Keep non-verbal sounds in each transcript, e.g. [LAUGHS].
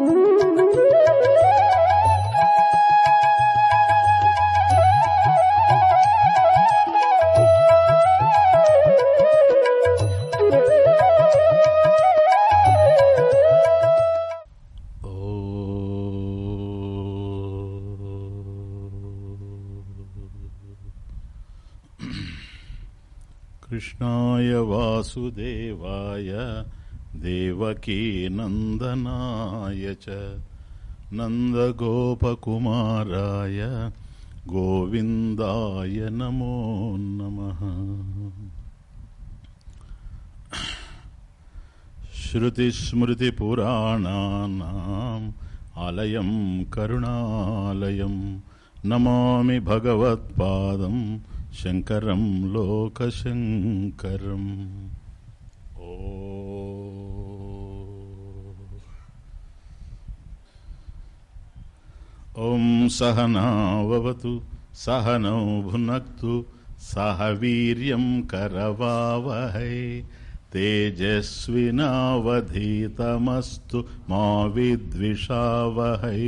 [CLEARS THROAT] कृष्णाय वासुदेवाय देवकीनन्दनाय च नन्दगोपकुमाराय गोविन्दाय नमो नमः श्रुतिस्मृतिपुराणानाम् आलयं करुणालयं नमामि भगवत्पादं शङ्करं लोकशङ्करम् ओ ఓం సహనావతు సహనౌ భునక్తు సహ వీర్యం కరవావహై తేజస్వినావధీతమస్తు మా విద్విషావహై.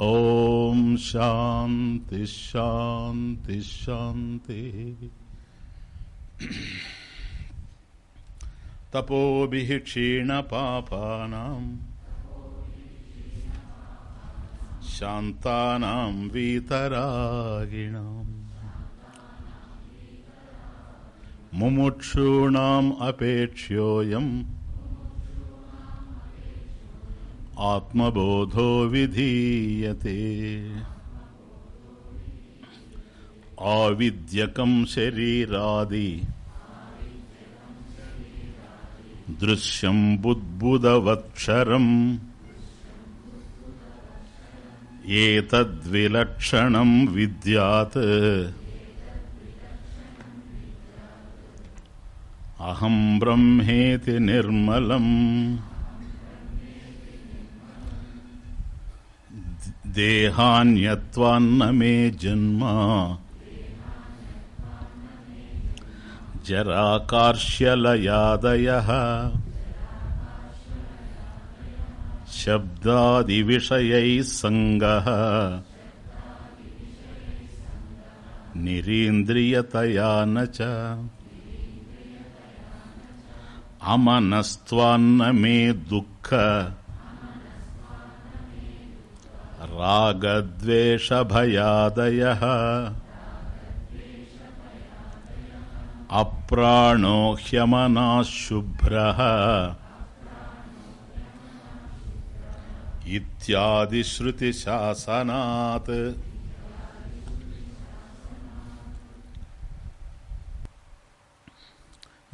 ఓం శాంతి శాంతి శాంతి. తపోభి క్షీణపాపానాం శాంతానాం వీతరాగిణాం ముముక్షూణాం అపేక్ష్యోయం ఆత్మబోధో విధీయతే ఆవిద్యకం శరీరాది దృశ్యం బుద్బుదవత్క్షరం ఏతద్విలక్షణం విద్యాత్. అహం బ్రహ్మేతి నిర్మలం. దేహాన్యత్వాన్న మే జన్మ. జరాకార్ష్యలయాదయ. శబ్దాదివిషయై సంగ నిరీంద్రియతయా నచ అమనస్త్వాన్న మే దుఃఖ రాగద్వేషభయాదయ అప్రాణో హ్యమనాశుభ్ర ఇత్యాది శృతి శాసనాత్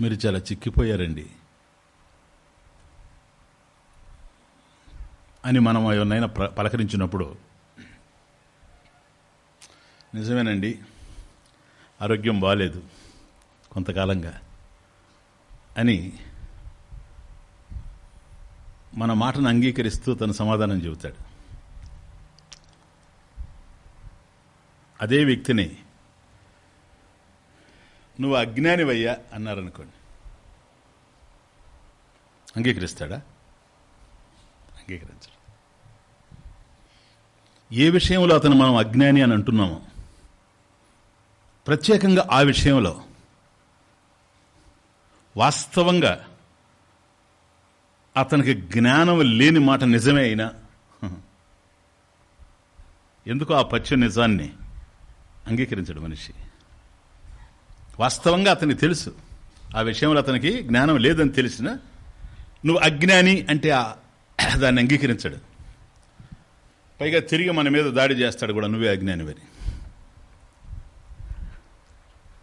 మీరు చాలా చిక్కిపోయారండి. అని మనం ఎవరినైనా పలకరించినప్పుడు. నిజమేనండి. ఆరోగ్యం బాగాలేదు కొంతకాలంగా. అని మన మాటను అంగీకరిస్తూ తన సమాధానం చెబుతాడు. అదే వ్యక్తిని నువ్వు అజ్ఞానివయ్యా అన్నారనుకోండి. అంగీకరిస్తాడా? అంగీకరించడు. ఏ విషయంలో అతను మనం అజ్ఞాని అని అంటున్నామో ప్రత్యేకంగా ఆ విషయంలో వాస్తవంగా అతనికి జ్ఞానం లేని మాట నిజమే అయినా ఎందుకు ఆ పచ్చ నిజాన్ని అంగీకరించడు మనిషి? వాస్తవంగా అతనికి తెలుసు. ఆ విషయంలో అతనికి జ్ఞానం లేదని తెలిసిన నువ్వు అజ్ఞాని అంటే దాన్ని అంగీకరించడు. పైగా తిరిగి మన మీద దాడి చేస్తాడు కూడా నువ్వే అజ్ఞానివని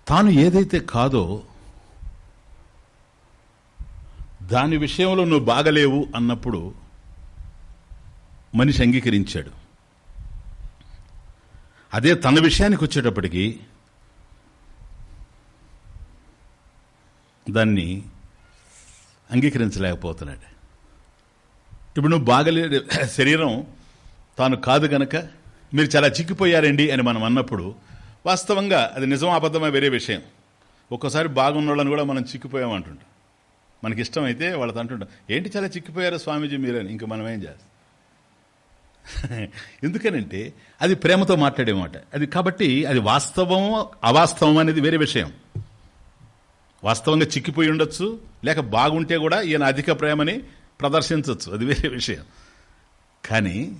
తాను ఏదైతే కాదో దాని విషయంలో నువ్వు బాగలేవు అన్నప్పుడు మనిషి అంగీకరించాడు. అదే తన విషయానికి వచ్చేటప్పటికి దాన్ని అంగీకరించలేకపోతున్నాడు. ఇప్పుడు నువ్వు బాగలే శరీరం తాను కాదు గనక మీరు చాలా చిక్కిపోయారండి అని మనం అన్నప్పుడు వాస్తవంగా అది నిజం అబద్ధమే వేరే విషయం. ఒక్కసారి బాగున్న వాళ్ళని కూడా మనం చిక్కిపోయామంటుంటాం. మనకి ఇష్టమైతే వాళ్ళతో అంటుంటాం ఏంటి చాలా చిక్కిపోయారు స్వామీజీ మీరని? ఇంక మనం ఏం చేస్తాం? [LAUGHS] ఎందుకనంటే అది ప్రేమతో మాట్లాడేమాట అది కాబట్టి అది వాస్తవం అవాస్తవం అనేది వేరే విషయం. వాస్తవంగా చిక్కిపోయి ఉండొచ్చు లేక బాగుంటే కూడా ఈయన అధిక ప్రేమని ప్రదర్శించవచ్చు అది వేరే విషయం. కానీ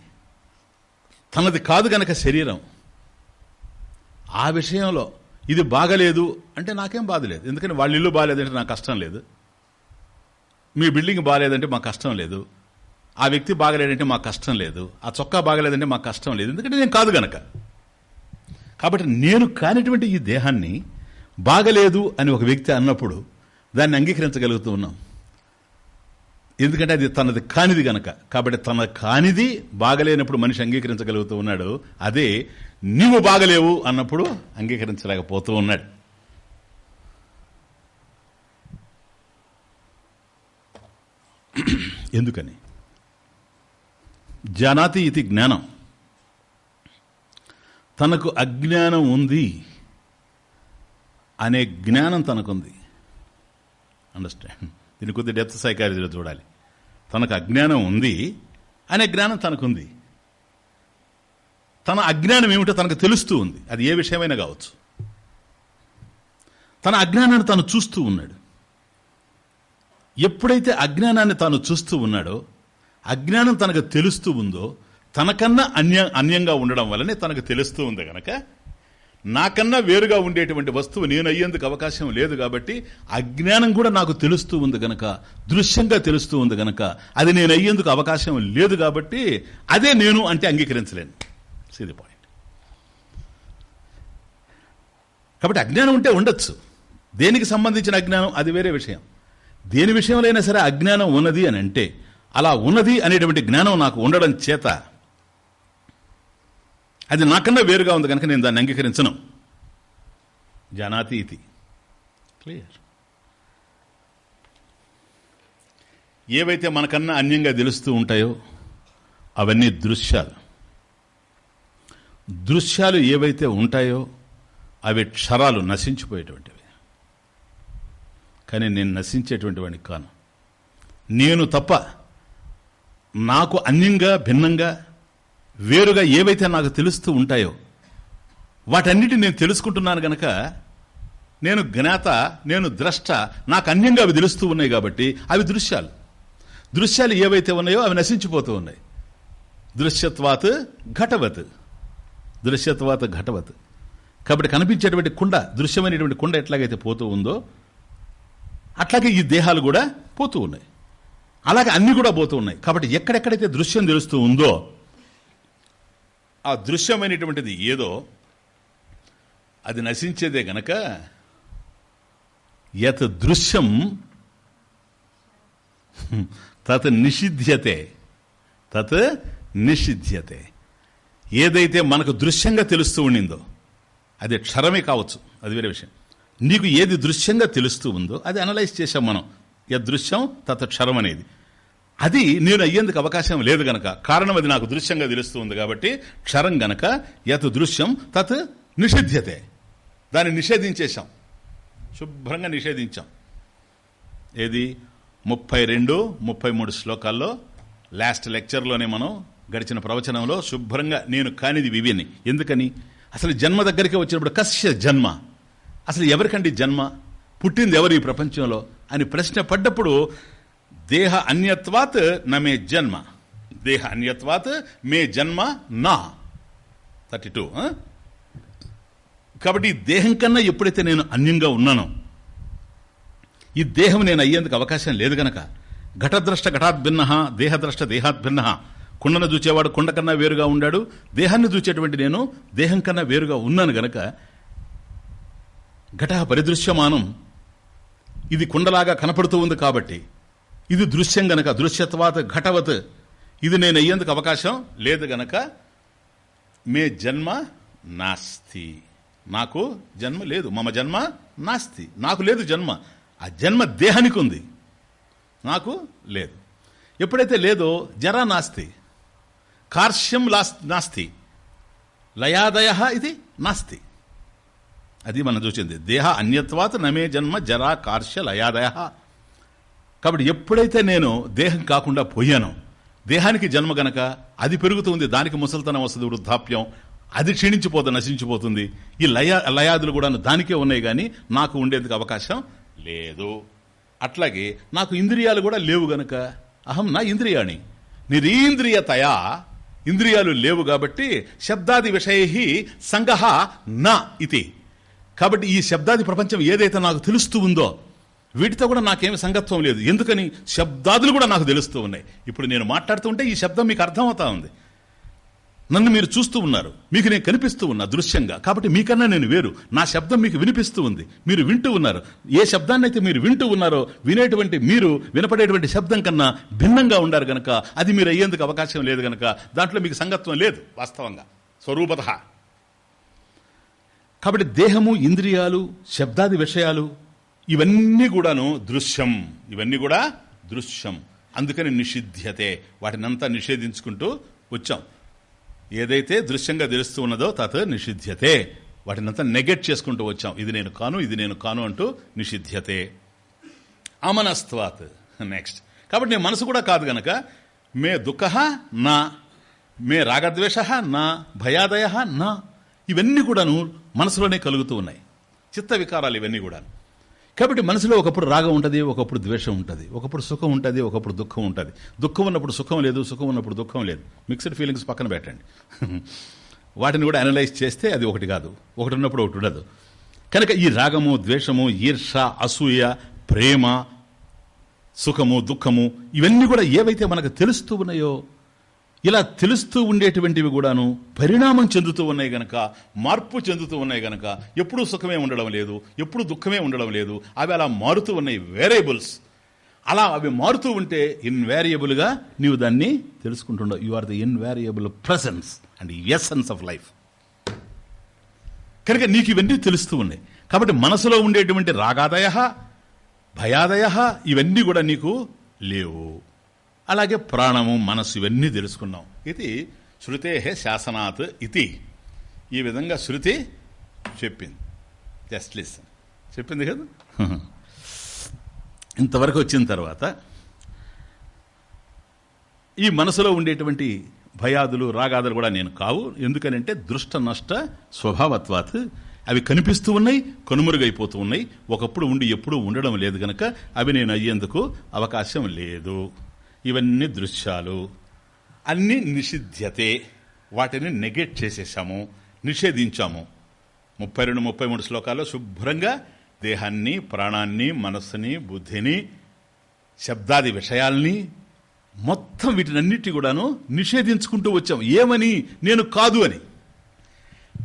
తనది కాదు గనక శరీరం. ఆ విషయంలో ఇది బాగలేదు అంటే నాకేం బాధ లేదు. ఎందుకని వాళ్ళ ఇల్లు బాగాలేదంటే నాకు కష్టం లేదు. మీ బిల్డింగ్ బాగాలేదంటే మాకు కష్టం లేదు. ఆ వ్యక్తి బాగలేదంటే మాకు కష్టం లేదు. ఆ చొక్కా బాగలేదంటే మాకు కష్టం లేదు. ఎందుకంటే నేను కాదు గనక. కాబట్టి నేను కానిటువంటి ఈ దేహాన్ని బాగలేదు అని ఒక వ్యక్తి అన్నప్పుడు దాన్ని అంగీకరించగలుగుతూ ఉన్నాం. ఎందుకంటే అది తనది కానిది గనక. కాబట్టి తన కానిది బాగలేనప్పుడు మనిషి అంగీకరించగలుగుతూ ఉన్నాడు. అదే నీవు బాగలేవు అన్నప్పుడు అంగీకరించలేకపోతూ ఉన్నాడు. ఎందుకని? జానాతి ఇది జ్ఞానం. తనకు అజ్ఞానం ఉంది అనే జ్ఞానం తనకుంది. అండర్స్టాండ్ దీని కొద్ది డెప్త్ సైకాలజీలో చూడాలి. తనకు అజ్ఞానం ఉంది అనే జ్ఞానం తనకుంది. తన అజ్ఞానం ఏమిటో తనకు తెలుస్తూ ఉంది. అది ఏ విషయమైనా కావచ్చు. తన అజ్ఞానాన్ని తను చూస్తూ ఉన్నాడు. ఎప్పుడైతే అజ్ఞానాన్ని తాను చూస్తూ ఉన్నాడో అజ్ఞానం తనకు తెలుస్తూ ఉందో తనకన్నా అన్య అన్యంగా ఉండడం వల్లనే తనకు తెలుస్తూ ఉంది గనక నాకన్నా వేరుగా ఉండేటువంటి వస్తువు నేను అయ్యేందుకు అవకాశం లేదు కాబట్టి అజ్ఞానం కూడా నాకు తెలుస్తూ ఉంది గనక దృశ్యంగా తెలుస్తూ ఉంది గనక అది నేను అయ్యేందుకు అవకాశం లేదు కాబట్టి అదే నేను అంటే అంగీకరించలేను. సీది పాయింట్ కాబట్టి అజ్ఞానం ఉంటే ఉండొచ్చు. దేనికి సంబంధించిన అజ్ఞానం? అది వేరే విషయం. దేని విషయంలో సరే అజ్ఞానం ఉన్నది అని అంటే అలా ఉన్నది అనేటువంటి జ్ఞానం నాకు ఉండడం చేత అది నాకన్నా వేరుగా ఉంది కనుక నేను దాన్ని అంగీకరించను. జానాతి ఇది క్లియర్. ఏవైతే మనకన్నా అన్యంగా తెలుస్తూ ఉంటాయో అవన్నీ దృశ్యాలు. దృశ్యాలు ఏవైతే ఉంటాయో అవి క్షరాలు నశించిపోయేటువంటివి. కానీ నేను నశించేటువంటి వాడిని కాను. నేను తప్ప నాకు అన్యంగా భిన్నంగా వేరుగా ఏవైతే నాకు తెలుస్తూ ఉంటాయో వాటన్నిటిని నేను తెలుసుకుంటున్నాను గనక నేను జ్ఞాత నేను ద్రష్ట నాకు అన్యంగా అవి తెలుస్తూ ఉన్నాయి కాబట్టి అవి దృశ్యాలు. దృశ్యాలు ఏవైతే ఉన్నాయో అవి నశించిపోతూ ఉన్నాయి. దృశ్యత్వాత్ ఘటవత్. దృశ్యత్వాత్ ఘటవత్. కాబట్టి కనిపించేటువంటి కుండ దృశ్యమైనటువంటి కుండ ఎట్లాగైతే పోతూ ఉందో అట్లాగే ఈ దేహాలు కూడా పోతూ ఉన్నాయి. అలాగే అన్ని కూడా పోతూ ఉన్నాయి. కాబట్టి ఎక్కడెక్కడైతే దృశ్యం తెలుస్తూ ఉందో ఆ దృశ్యమైనటువంటిది ఏదో అది నశించేదే గనక యత్ దృశ్యం తత్ నిషిధ్యతే తత్ నిషిధ్యతే. ఏదైతే మనకు దృశ్యంగా తెలుస్తూ ఉండిందో అది క్షరమే కావచ్చు అది వేరే విషయం. నీకు ఏది దృశ్యంగా తెలుస్తూ ఉందో అది అనలైజ్ చేసాం మనం. యదృశ్యం తత్ క్షరం అనేది. అది నేను అయ్యేందుకు అవకాశం లేదు గనక. కారణం అది నాకు దృశ్యంగా తెలుస్తూ ఉంది కాబట్టి క్షరం గనక యత్ దృశ్యం తత్ నిషిధ్యతే. దాన్ని నిషేధించేశాం. శుభ్రంగా నిషేధించాం. ఏది? ముప్పై రెండు ముప్పై మూడు శ్లోకాల్లో లాస్ట్ లెక్చర్లోనే మనం గడిచిన ప్రవచనంలో శుభ్రంగా నేను కానిది వివిని. ఎందుకని? అసలు జన్మ దగ్గరికి వచ్చినప్పుడు కశ్య జన్మ. అసలు ఎవరికండి జన్మ? పుట్టింది ఎవరు ఈ ప్రపంచంలో? అని ప్రశ్న పడ్డప్పుడు దేహ అన్యత్వాత్ నమే జన్మ. దేహ అన్యత్వాత్ మే జన్మ నా. థర్టీ టూ కాబట్టి దేహం కన్నా ఎప్పుడైతే నేను అన్యంగా ఉన్నానో ఈ దేహం నేను అయ్యేందుకు అవకాశం లేదు గనక ఘటద్రష్ట ఘటాత్ భిన్న దేహద్రష్ట దేహాత్ భిన్న కుండను చూచేవాడు కుండ కన్నా వేరుగా ఉండాడు. దేహాన్ని చూచేటువంటి నేను దేహం కన్నా వేరుగా ఉన్నాను గనక ఘట పరిదృశ్యమానం. ఇది కుండలాగా కనపడుతూ ఉంది కాబట్టి. ఇది దృశ్యం గనక దృశ్యత్వాత ఘటవత్. ఇది నేను అయ్యేందుకు అవకాశం లేదు గనక మే జన్మ నాస్తి. నాకు జన్మ లేదు. మమ జన్మ నాస్తి. నాకు లేదు జన్మ. ఆ జన్మ దేహానికి ఉంది. నాకు లేదు. ఎప్పుడైతే లేదో జరా నాస్తి. కార్ష్యం లాస్ నాస్తి. లయాదయ ఇది నాస్తి. అది మనం చూసింది. దేహ అన్యత్వాత నమే జన్మ జరా కార్ష్య లయాదయ. కాబట్టి ఎప్పుడైతే నేను దేహం కాకుండా పోయానో దేహానికి జన్మ గనక అది పెరుగుతుంది దానికి ముసలితనం వస్తుంది వృద్ధాప్యం అది క్షీణించిపోతుంది నశించిపోతుంది ఈ లయ లయాదులు కూడా దానికే ఉన్నాయి కానీ నాకు ఉండేందుకు అవకాశం లేదు. అట్లాగే నాకు ఇంద్రియాలు కూడా లేవు గనక అహం నా ఇంద్రియాణి. నిరీంద్రియతయా ఇంద్రియాలు లేవు కాబట్టి శబ్దాది విషయ సంగహ నా ఇది కాబట్టి ఈ శబ్దాది ప్రపంచం ఏదైతే నాకు తెలుస్తూ ఉందో వీటితో కూడా నాకేమి సంగత్వం లేదు. ఎందుకని? శబ్దాదులు కూడా నాకు తెలుస్తూ ఉన్నాయి. ఇప్పుడు నేను మాట్లాడుతుంటే ఈ శబ్దం మీకు అర్థమవుతా ఉంది. నన్ను మీరు చూస్తూ ఉన్నారు. మీకు నేను కనిపిస్తూ ఉన్నా దృశ్యంగా. కాబట్టి మీకన్నా నేను వేరు. నా శబ్దం మీకు వినిపిస్తూ ఉంది. మీరు వింటూ ఉన్నారు. ఏ శబ్దాన్ని అయితే మీరు వింటూ ఉన్నారో వినేటువంటి మీరు వినపడేటువంటి శబ్దం కన్నా భిన్నంగా ఉండారు గనక అది మీరు అయ్యేందుకు అవకాశం లేదు గనక దాంట్లో మీకు సంగత్వం లేదు వాస్తవంగా. స్వరూపత. కాబట్టి దేహము ఇంద్రియాలు శబ్దాది విషయాలు ఇవన్నీ కూడాను దృశ్యం. ఇవన్నీ కూడా దృశ్యం. అందుకని నిషిధ్యతే. వాటినంతా నిషేధించుకుంటూ వచ్చాం. ఏదైతే దృశ్యంగా తెలుస్తూ ఉన్నదో తత్ నిషిధ్యతే. వాటినంతా నెగెట్ చేసుకుంటూ వచ్చాం. ఇది నేను కాను ఇది నేను కాను అంటూ నిషిధ్యతే. అమనస్త్వాత్. నెక్స్ట్. కాబట్టి నేను మనసు కూడా కాదు గనక. మే దుఃఖ నా. మే రాగద్వేష నా. భయాదయ నా. ఇవన్నీ కూడాను మనసులోనే కలుగుతూ ఉన్నాయి. చిత్త వికారాలు ఇవన్నీ కూడాను. కాబట్టి మనసులో ఒకప్పుడు రాగం ఉంటుంది ఒకప్పుడు ద్వేషం ఉంటుంది ఒకప్పుడు సుఖం ఉంటుంది ఒకప్పుడు దుఃఖం ఉంటుంది. దుఃఖం ఉన్నప్పుడు సుఖం లేదు సుఖం ఉన్నప్పుడు దుఃఖం లేదు. మిక్స్డ్ ఫీలింగ్స్ పక్కన పెట్టండి. [LAUGHS] వాటిని కూడా అనలైజ్ చేస్తే అది ఒకటి కాదు. ఒకటి ఉన్నప్పుడు ఒకటి ఉండదు. కనుక ఈ రాగము ద్వేషము ఈర్ష అసూయ ప్రేమ సుఖము దుఃఖము ఇవన్నీ కూడా ఏవైతే మనకు తెలుస్తూ ఉన్నాయో ఇలా తెలుస్తూ ఉండేటువంటివి కూడాను పరిణామం చెందుతూ ఉన్నాయి గనక మార్పు చెందుతూ ఉన్నాయి గనక ఎప్పుడూ సుఖమే ఉండడం లేదు ఎప్పుడు దుఃఖమే ఉండడం లేదు అవి అలా మారుతూ ఉన్నాయి వేరియబుల్స్ అలా అవి మారుతూ ఉంటే ఇన్వేరియబుల్గా నీవు దాన్ని తెలుసుకుంటుండవు. You are the invariable presence and essence of life కనుక నీకు ఇవన్నీ తెలుస్తూ ఉన్నాయి. కాబట్టి మనసులో ఉండేటువంటి రాగాదయ భయాదయ ఇవన్నీ కూడా నీకు లేవు. అలాగే ప్రాణము మనసు ఇవన్నీ తెలుసుకున్నాం. ఇది శృతే శాసనాత్ ఇది ఈ విధంగా శృతి చెప్పింది. జస్ట్ లిసన్ చెప్పింది కదా? [LAUGHS] ఇంతవరకు వచ్చిన తర్వాత ఈ మనసులో ఉండేటువంటి భయాదులు రాగాదులు కూడా నేను కావు. ఎందుకనంటే దృష్ట నష్ట స్వభావత్వాత్. అవి కనిపిస్తూ ఉన్నాయి కనుమరుగైపోతూ ఉన్నాయి. ఒకప్పుడు ఉండి ఎప్పుడూ ఉండడం లేదు గనక అవి నేను అయ్యేందుకు అవకాశం లేదు. ఇవన్నీ దృశ్యాలు. అన్నీ నిషిధ్యతే. వాటిని నెగెట్ చేసేసాము నిషేధించాము. ముప్పై రెండు ముప్పై మూడు శ్లోకాల్లో శుభ్రంగా దేహాన్ని ప్రాణాన్ని మనస్సుని బుద్ధిని శబ్దాది విషయాల్ని మొత్తం వీటినన్నిటి కూడాను నిషేధించుకుంటూ వచ్చాం ఏమని? నేను కాదు అని.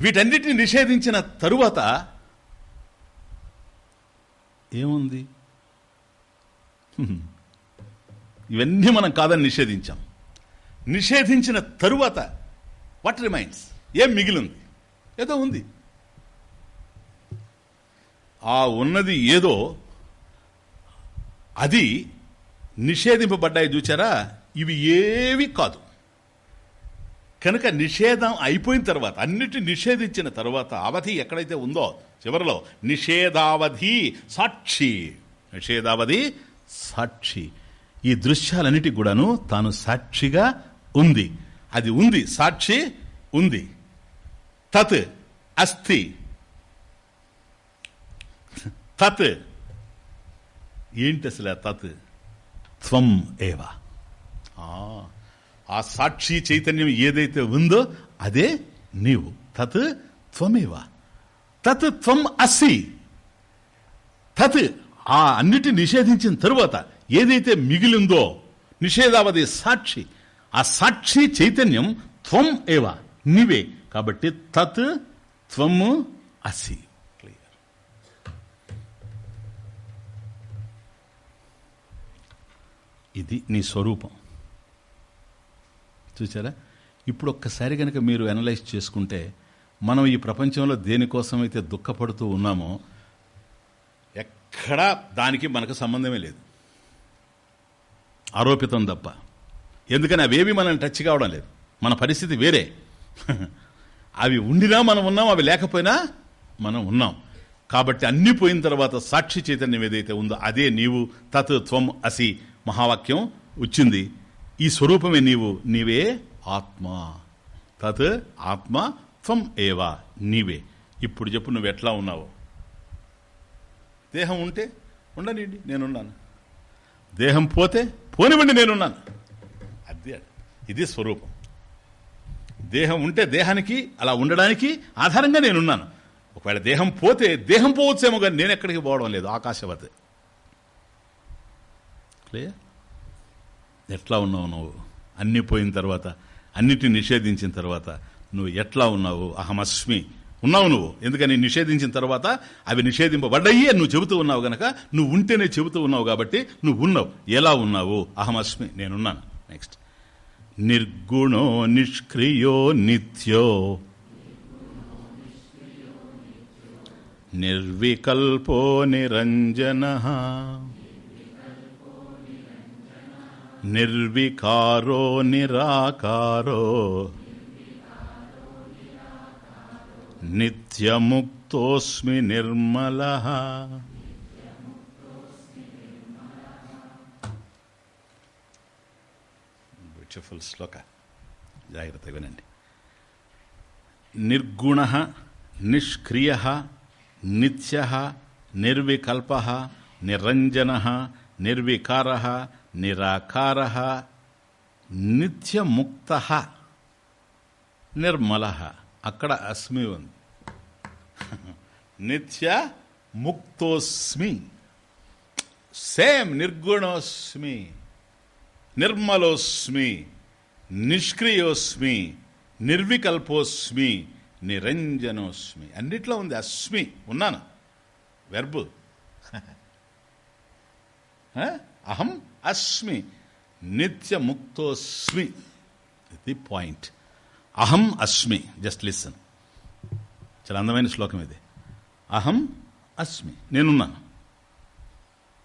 వీటన్నిటిని నిషేధించిన తరువాత ఏముంది? ఇవన్నీ మనం కాదని నిషేధించాం. నిషేధించిన తరువాత వాట్ రిమైన్స్ ఏం మిగిలింది? ఏదో ఉంది. ఆ ఉన్నది ఏదో అది నిషేధింపబడ్డాయి చూచారా? ఇవి ఏవి కాదు. కనుక నిషేధం అయిపోయిన తర్వాత అన్నిటి నిషేధించిన తర్వాత అవధి ఎక్కడైతే ఉందో చివరిలో నిషేధావధి సాక్షి. నిషేధావధి సాక్షి. ఈ దృశ్యాలన్నిటికి కూడాను తాను సాక్షిగా ఉంది. అది ఉంది సాక్షి ఉంది. తత్ అస్థి. తత్. ఏంటి అసలు ఆ తత్? త్వం ఏవా. ఆ సాక్షి చైతన్యం ఏదైతే ఉందో అదే నీవు. తత్ త్వమేవా. తత్ త్వం అసి. తత్ ఆ అన్నిటి నిషేధించిన తరువాత ఏదైతే మిగిలిందో నిషేధావధి సాక్షి ఆ సాక్షి చైతన్యం త్వం ఏవ నీవే. కాబట్టి తత్ త్వము అసి. క్లియర్ ఇది నీ స్వరూపం. చూసారా? ఇప్పుడు ఒక్కసారి కనుక మీరు అనలైజ్ చేసుకుంటే మనం ఈ ప్రపంచంలో దేనికోసమైతే దుఃఖపడుతూ ఉన్నామో ఎక్కడా దానికి మనకు సంబంధమే లేదు. ఆరోపితం తప్ప. ఎందుకని అవేవి మనం టచ్ కావడం లేదు. మన పరిస్థితి వేరే. అవి ఉండినా మనం ఉన్నాం అవి లేకపోయినా మనం ఉన్నాం. కాబట్టి అన్ని పోయిన తర్వాత సాక్షి చైతన్యం ఏదైతే ఉందో అదే నీవు తత్ త్వం అసి మహావాక్యం వచ్చింది. ఈ స్వరూపమే నీవు నీవే ఆత్మ. తత్ ఆత్మ త్వం ఏవా నీవే. ఇప్పుడు చెప్పు నువ్వు ఎట్లా ఉన్నావు? దేహం ఉంటే ఉండనండి నేనున్నాను. దేహం పోతే పోనివ్వండి నేనున్నాను. అదే ఇది స్వరూపం. దేహం ఉంటే దేహానికి అలా ఉండడానికి ఆధారంగా నేనున్నాను. ఒకవేళ దేహం పోతే దేహం పోవచ్చేమో కానీ నేను ఎక్కడికి పోవడం లేదు ఆకాశవతి. క్లియర్ ఎట్లా ఉన్నావు నువ్వు? అన్నీ పోయిన తర్వాత అన్నిటిని నిషేధించిన తర్వాత నువ్వు ఎట్లా ఉన్నావు? అహమస్మి. ఉన్నావు నువ్వు. ఎందుకని నిషేధించిన తర్వాత అవి నిషేధింపబడ్డాయి అని నువ్వు చెబుతూ ఉన్నావు గనక నువ్వు ఉంటేనే చెబుతూ ఉన్నావు కాబట్టి నువ్వు ఉన్నావు. ఎలా ఉన్నావు? అహమస్మి నేనున్నాను. నెక్స్ట్ నిర్గుణో నిష్క్రియో నిత్యో. నిర్వికల్పో నిరంజన. నిర్వికారో నిరాకారో. నిత్యముక్తోస్మి నిర్మల. బ్యూటిఫుల్ శ్లోక. జాగ్రత్త వినండి. నిర్గుణ నిష్క్రియ నిత్య నిర్వికల్ప నిరంజన నిర్వికార నిరాకార నిత్యముక్త నిర్మల. అక్కడ అస్మి ఉంది. [LAUGHS] నిత్య ముక్తోస్మి. సేమ్ నిర్గుణోస్మి నిర్మలోస్మి నిష్క్రియోస్మి నిర్వికల్పోస్మి నిరంజనోస్మి. అన్నిట్లో ఉంది అస్మి. ఉన్నాను. వెర్బు. [LAUGHS] అహం అస్మి. నిత్యముక్తోస్మి ది పాయింట్. అహం అస్మి. జస్ట్ లిసన్ చాలా అందమైన శ్లోకం ఇది. అహం అస్మి. నేనున్నాను.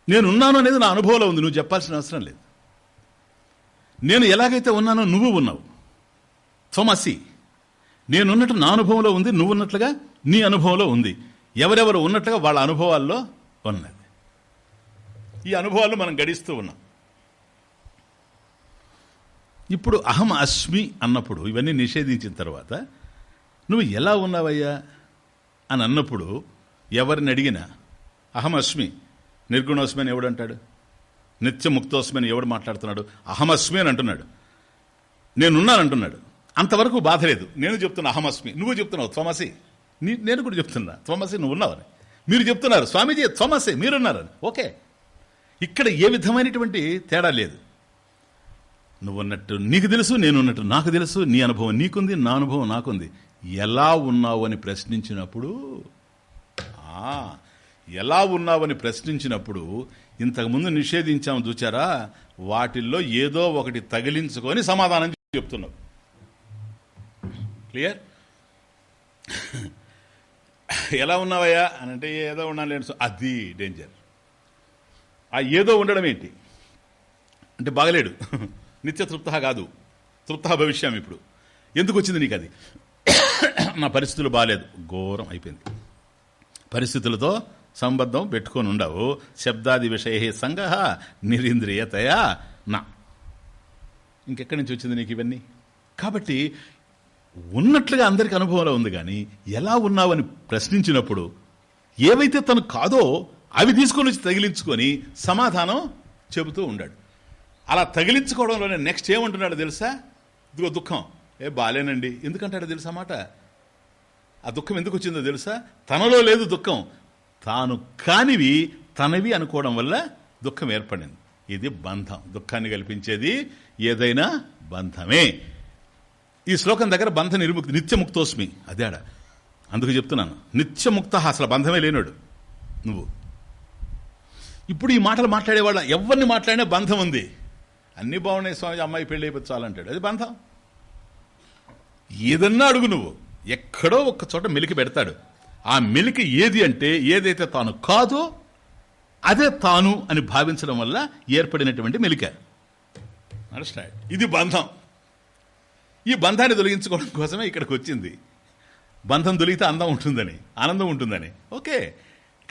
నేనున్నాను అనేది నా అనుభవంలో ఉంది. నువ్వు చెప్పాల్సిన అవసరం లేదు. నేను ఎలాగైతే ఉన్నానో నువ్వు ఉన్నావు. త్వమసి నేనున్నట్టు నా అనుభవంలో ఉంది నువ్వు ఉన్నట్లుగా నీ అనుభవంలో ఉంది. ఎవరెవరు ఉన్నట్లుగా వాళ్ళ అనుభవాల్లో ఉన్నది. ఈ అనుభవాలు మనం గడిస్తూ ఉన్నాం. ఇప్పుడు అహం అస్మి అన్నప్పుడు ఇవన్నీ నిషేధించిన తర్వాత నువ్వు ఎలా ఉన్నావయ్యా? అని అన్నప్పుడు ఎవరిని అడిగినా అహం అస్మి నిర్గుణోస్మి అని ఎవడంటాడు? నిత్యముక్తోస్మి అని ఎవడు మాట్లాడుతున్నాడు? అహమస్మి అని అంటున్నాడు. నేనున్నానంటున్నాడు. అంతవరకు బాధ లేదు. నేను చెప్తున్నా అహమస్మి నువ్వు చెప్తున్నావు త్వమసి. నీ నేను కూడా చెప్తున్నా త్వమసి నువ్వు ఉన్నావని మీరు చెప్తున్నారు స్వామీజీ త్వమసి మీరున్నారని. ఓకే. ఇక్కడ ఏ విధమైనటువంటి తేడా లేదు. నువ్వున్నట్టు నీకు తెలుసు నేనున్నట్టు నాకు తెలుసు నీ అనుభవం నీకుంది నా అనుభవం నాకుంది. ఎలా ఉన్నావు అని ప్రశ్నించినప్పుడు ఎలా ఉన్నావని ప్రశ్నించినప్పుడు ఇంతకుముందు నిషేధించాము చూచారా? వాటిల్లో ఏదో ఒకటి తగిలించుకొని సమాధానం చెప్తున్నావు. క్లియర్? ఎలా ఉన్నావయ్యా? అని అంటే ఏదో ఉండాలి అది డేంజర్. ఆ ఏదో ఉండడం ఏంటి? అంటే బాగలేడు. నిత్య తృప్త కాదు. తృప్త భవిష్యం ఇప్పుడు. ఎందుకు వచ్చింది నీకు అది? [COUGHS] నా పరిస్థితులు బాగాలేదు ఘోరం అయిపోయింది. పరిస్థితులతో సంబద్ధం పెట్టుకొని ఉండవు. శబ్దాది విషయ సంగ నిరీంద్రియతయా నా. ఇంకెక్కడి నుంచి వచ్చింది నీకు ఇవన్నీ? కాబట్టి ఉన్నట్లుగా అందరికి అనుభవంలో ఉంది కానీ ఎలా ఉన్నావని ప్రశ్నించినప్పుడు ఏవైతే తను కాదో అవి తీసుకొని వచ్చి తగిలించుకొని సమాధానం చెబుతూ ఉండాడు. అలా తగిలించుకోవడంలోనే నెక్స్ట్ ఏమంటున్నాడు తెలుసా? ఇదిగో దుఃఖం. ఏ బాలేనండి. ఎందుకంటాడు తెలుసా మాట? ఆ దుఃఖం ఎందుకు వచ్చిందో తెలుసా? తనలో లేదు దుఃఖం. తాను కానివి తనవి అనుకోవడం వల్ల దుఃఖం ఏర్పడింది. ఇది బంధం. దుఃఖాన్ని కల్పించేది ఏదైనా బంధమే. ఈ శ్లోకం దగ్గర బంధ నిర్ముక్తి నిత్యముక్తోస్మి. అదేడ అందుకు చెప్తున్నాను. నిత్యముక్త అసలు బంధమే లేనాడు. నువ్వు. ఇప్పుడు ఈ మాటలు మాట్లాడేవాళ్ళ ఎవరిని మాట్లాడినా బంధం ఉంది? అన్ని బాగున్నాయి స్వామి అమ్మాయి పెళ్ళి అయిపోతే చాలంటాడు. అది బంధం. ఏదన్నా అడుగు నువ్వు. ఎక్కడో ఒక్క చోట మెలికి పెడతాడు. ఆ మెలికి ఏది అంటే ఏదైతే తాను కాదో అదే తాను అని భావించడం వల్ల ఏర్పడినటువంటి మెలిక. అండర్స్టాండ్ ఇది బంధం. ఈ బంధాన్ని తొలగించుకోవడం కోసమే ఇక్కడికి వచ్చింది. బంధం తొలిగితే అందం ఉంటుందని ఆనందం ఉంటుందని. ఓకే.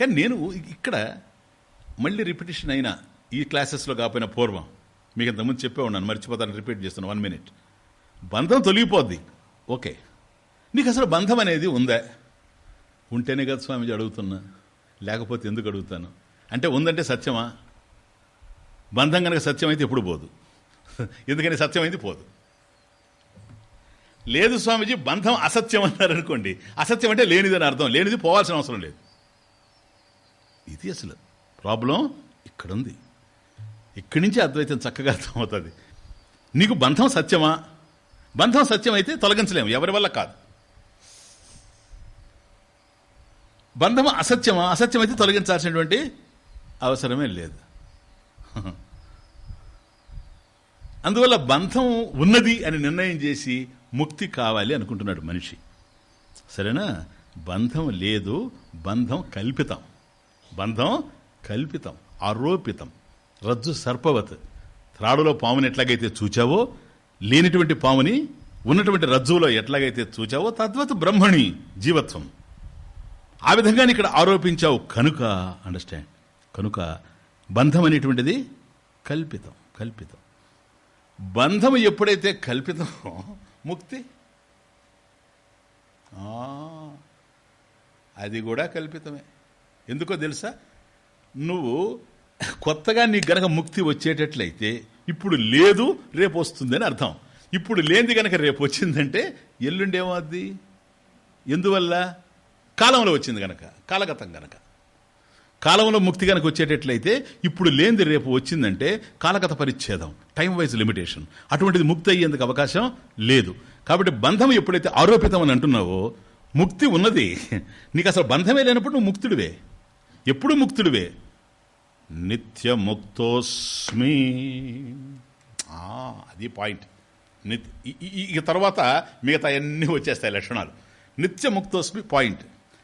కానీ నేను ఇక్కడ మళ్ళీ రిపిటేషన్ అయినా ఈ క్లాసెస్లో కాకపోయినా పూర్వం. మీకు ఇంతకుముందు చెప్పే ఉన్నాను మర్చిపోతాను రిపీట్ చేస్తున్నాను. వన్ మినిట్ బంధం తొలగిపోద్ది. ఓకే. నీకు అసలు బంధం అనేది ఉందా? ఉంటేనే కదా స్వామిజీ అడుగుతున్నా. లేకపోతే ఎందుకు అడుగుతాను? అంటే ఉందంటే సత్యమా? బంధం కనుక సత్యం అయితే ఎప్పుడు పోదు. [LAUGHS] ఎందుకని సత్యం అయితే పోదు. లేదు స్వామీజీ బంధం అసత్యం అన్నారు అనుకోండి. అసత్యం అంటే లేనిదని అర్థం. లేనిది పోవాల్సిన అవసరం లేదు. ఇది అసలు ప్రాబ్లం ఇక్కడుంది. ఇక్కడి నుంచి అద్వైతం చక్కగా అర్థమవుతుంది. నీకు బంధం సత్యమా? బంధం సత్యం అయితే తొలగించలేము. ఎవరి వల్ల కాదు. బంధం అసత్యమా? అసత్యం అయితే తొలగించాల్సినటువంటి అవసరమే లేదు. అందువల్ల బంధం ఉన్నది అని నిర్ణయం చేసి ముక్తి కావాలి అనుకుంటున్నాడు మనిషి. సరేనా? బంధం లేదు బంధం కల్పితం. బంధం కల్పితం ఆరోపితం. రజ్జు సర్పవత్. త్రాడులో పాముని ఎట్లాగైతే చూచావో లేనిటువంటి పాముని ఉన్నటువంటి రజ్జువులో ఎట్లాగైతే చూచావో తద్వత్ బ్రహ్మణి జీవత్వం. ఆ విధంగానే ఇక్కడ ఆరోపించావు కనుక అండర్స్టాండ్ కనుక బంధం అనేటువంటిది కల్పితం కల్పితం. బంధం ఎప్పుడైతే కల్పితమో ముక్తి? అది కూడా కల్పితమే. ఎందుకో తెలుసా? నువ్వు కొత్తగా నీకు గనక ముక్తి వచ్చేటట్లయితే ఇప్పుడు లేదు రేపు వస్తుందని అర్థం. ఇప్పుడు లేనిది గనక రేపు వచ్చిందంటే ఎల్లుండేమవుద్ది? ఎందువల్ల? కాలంలో వచ్చింది గనక కాలగతం గనక. కాలంలో ముక్తి కనుక వచ్చేటట్లయితే ఇప్పుడు లేనిది రేపు వచ్చిందంటే కాలగత పరిచ్ఛేదం టైం వైజ్ లిమిటేషన్ అటువంటిది ముక్తి అయ్యేందుకు అవకాశం లేదు. కాబట్టి బంధం ఎప్పుడైతే ఆరోపితం అని అంటున్నావో ముక్తి ఉన్నది. నీకు అసలు బంధమే లేనప్పుడు నువ్వు ముక్తుడివే. ఎప్పుడు ముక్తుడివే? నిత్యముక్తోస్మి. అది పాయింట్. ఇక తర్వాత మిగతా అన్నీ వచ్చేస్తాయి లక్షణాలు. నిత్యముక్తోస్మి పాయింట్.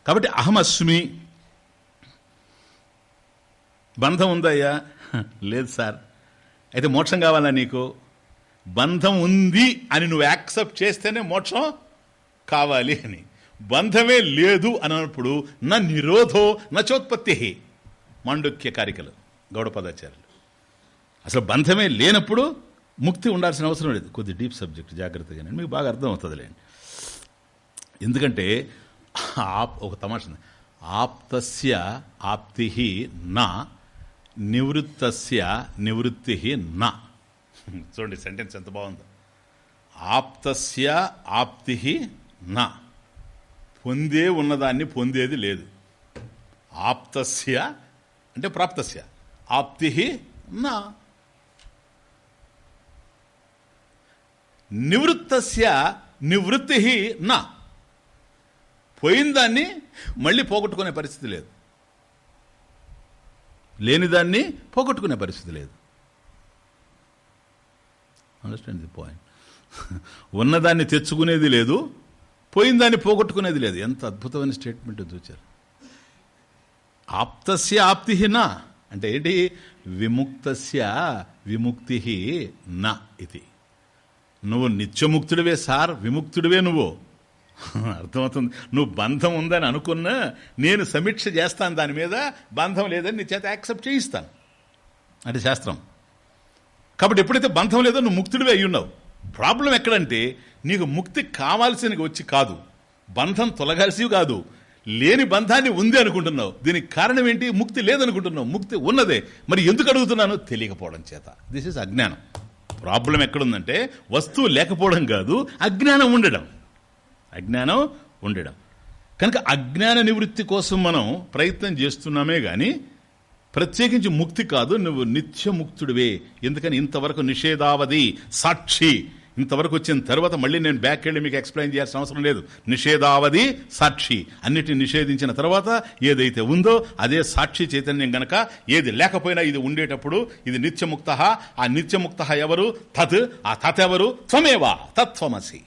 కాబట్టి అహమస్మి. బంధం ఉందయ్యా? లేదు సార్. అయితే మోక్షం కావాలా నీకు? బంధం ఉంది అని నువ్వు యాక్సెప్ట్ చేస్తేనే మోక్షం కావాలి అని. బంధమే లేదు అన్నప్పుడు నా నిరోధో నచోత్పత్తి మాండుక్య కారికలు గౌడపదాచార్యులు. అసలు బంధమే లేనప్పుడు ముక్తి ఉండాల్సిన అవసరం లేదు. కొద్ది డీప్ సబ్జెక్ట్ జాగ్రత్తగా మీకు బాగా అర్థం అవుతుందిలేండి ఎందుకంటే ఆప్ ఒక తమాష ఆప్తస్య ఆప్తి నా నివృత్తస్య నివృత్తి నా. చూడండి సెంటెన్స్ ఎంత బాగుందో. ఆప్తస్య ఆప్తి నా. పొందే ఉన్నదాన్ని పొందేది లేదు. ఆప్తస్య అంటే ప్రాప్తస్య. ఆప్తి నా. నివృత్తస్య నివృత్తి నా. పోయిందాన్ని మళ్ళీ పోగొట్టుకునే పరిస్థితి లేదు. లేనిదాన్ని పోగొట్టుకునే పరిస్థితి లేదు. అండర్స్టాండ్ ది పాయింట్ ఉన్నదాన్ని తెచ్చుకునేది లేదు పోయిందాన్ని పోగొట్టుకునేది లేదు. ఎంత అద్భుతమైన స్టేట్మెంట్ చూచారు. ఆప్తస్య ఆప్తి నా. అంటే ఏంటి? విముక్తస్య విముక్తి నా ఇది. నువ్వు నిత్యముక్తుడివే సార్ విముక్తుడివే నువ్వు. అర్థమవుతుంది. నువ్వు బంధం ఉందని అనుకున్నా నేను సమీక్ష చేస్తాను దాని మీద బంధం లేదని నీ చేత యాక్సెప్ట్ చేయిస్తాను. అంటే శాస్త్రం. కాబట్టి ఎప్పుడైతే బంధం లేదో నువ్వు ముక్తుడివే అయ్యున్నావు ప్రాబ్లం ఎక్కడంటే నీకు ముక్తి కావాల్సినవి వచ్చి కాదు. బంధం తొలగాల్సివి కాదు. లేని బంధాన్ని ఉంది అనుకుంటున్నావు. దీనికి కారణం ఏంటి? ముక్తి లేదనుకుంటున్నావు. ముక్తి ఉన్నదే. మరి ఎందుకు అడుగుతున్నాను? తెలియకపోవడం చేత. దిస్ ఇస్ అజ్ఞానం. ప్రాబ్లం ఎక్కడుందంటే వస్తువు లేకపోవడం కాదు అజ్ఞానం ఉండడం. అజ్ఞానం ఉండడం. కనుక అజ్ఞాన నివృత్తి కోసం మనం ప్రయత్నం చేస్తున్నామే కానీ ప్రత్యేకించి ముక్తి కాదు నువ్వు నిత్యముక్తుడివే. ఎందుకని? ఇంతవరకు నిషేధావధి సాక్షి. ఇంతవరకు వచ్చిన తర్వాత మళ్ళీ నేను బ్యాక్ వెళ్ళి మీకు ఎక్స్ప్లెయిన్ చేయాల్సిన అవసరం లేదు. నిషేధావధి సాక్షి. అన్నిటిని నిషేధించిన తర్వాత ఏదైతే ఉందో అదే సాక్షి చైతన్యం గనక ఏది లేకపోయినా ఇది ఉండేటప్పుడు ఇది నిత్యముక్త. ఆ నిత్యముక్త ఎవరు? తత్. ఆ తత్ ఎవరు? త్వమేవా. తత్వమసి.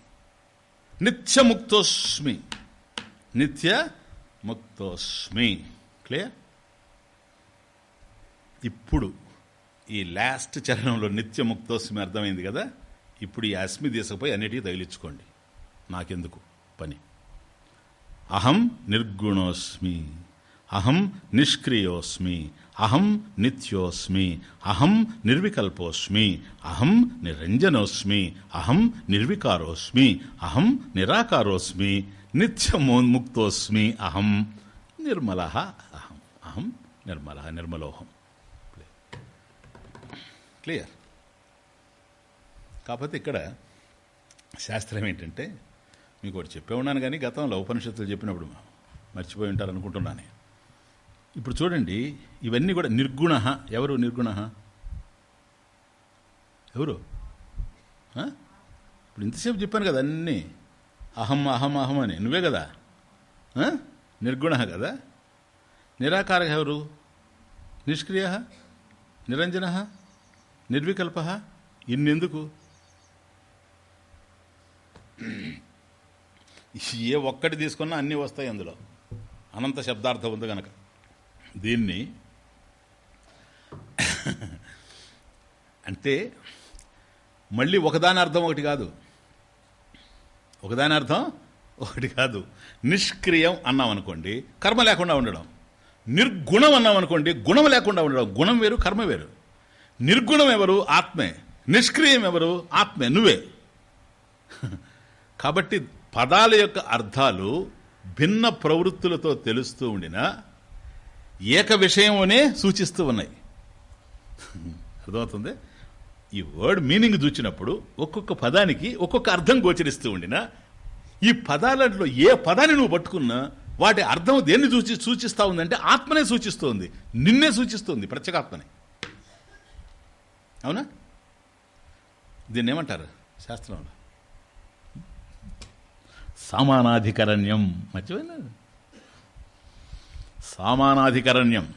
నిత్యముక్తోస్మి. నిత్య ముక్తోస్మి క్లియర్ ఇప్పుడు ఈ లాస్ట్ చరణంలో నిత్యముక్తోస్మి అర్థమైంది కదా? ఇప్పుడు ఈ అస్మి దిశపై అన్నిటికీ తగిలించుకోండి. నాకెందుకు? పని. అహం నిర్గుణోస్మి. అహం నిష్క్రియోస్మి. అహం నిత్యోస్మి. అహం నిర్వికల్పోస్మి. అహం నిరంజనోస్మి. అహం నిర్వికారోస్మి. అహం నిరాకారోస్మి. నిత్యముక్తోస్మి అహం నిర్మల అహం. అహం నిర్మల నిర్మలోహం. క్లియర్ కాకపోతే ఇక్కడ శాస్త్రం ఏంటంటే మీకు ఒకటి చెప్పే ఉన్నాను కానీ గతంలో ఉపనిషత్తులు చెప్పినప్పుడు మర్చిపోయి ఉంటారు అనుకుంటున్నాను ఇప్పుడు చూడండి ఇవన్నీ కూడా నిర్గుణ ఎవరు నిర్గుణ ఎవరు? ఇప్పుడు ఇంతసేపు చెప్పాను కదా అన్నీ. అహం అహం అహం అని. నువ్వే కదా? నిర్గుణ కదా? నిరాకార ఎవరు? నిష్క్రియ నిరంజన నిర్వికల్ప ఇన్నెందుకు? ఏ ఒక్కటి తీసుకున్నా అన్నీ వస్తాయి అందులో. అనంత శబ్దార్థం ఉంది కనుక దీన్ని అంటే మళ్ళీ ఒకదాని అర్థం ఒకటి కాదు. ఒకదాని అర్థం ఒకటి కాదు. నిష్క్రియం అన్నాం అనుకోండి కర్మ లేకుండా ఉండడం. నిర్గుణం అన్నాం అనుకోండి గుణం లేకుండా ఉండడం. గుణం వేరు కర్మ వేరు. నిర్గుణం ఎవరు? ఆత్మే. నిష్క్రియం ఎవరు? ఆత్మే. నువ్వే. కాబట్టి పదాల యొక్క అర్థాలు భిన్న ప్రవృత్తులతో తెలుస్తూ ఉండినా ఏక విషయమునే సూచిస్తూ ఉన్నాయి. అర్థమవుతుంది? ఈ వర్డ్ మీనింగ్ చూచినప్పుడు ఒక్కొక్క పదానికి ఒక్కొక్క అర్థం గోచరిస్తూ ఉండినా ఈ పదాలలో ఏ పదాన్ని నువ్వు పట్టుకున్నా వాటి అర్థం దేన్ని సూచి సూచిస్తూ ఉందంటే ఆత్మనే సూచిస్తోంది. నిన్నే సూచిస్తుంది ప్రత్యేకాత్మనే అవునా? దీన్ని ఏమంటారు శాస్త్రంలో. సామానాధికరణ్యం. మర్చిపోయినా? సామానాధికరణ్యం.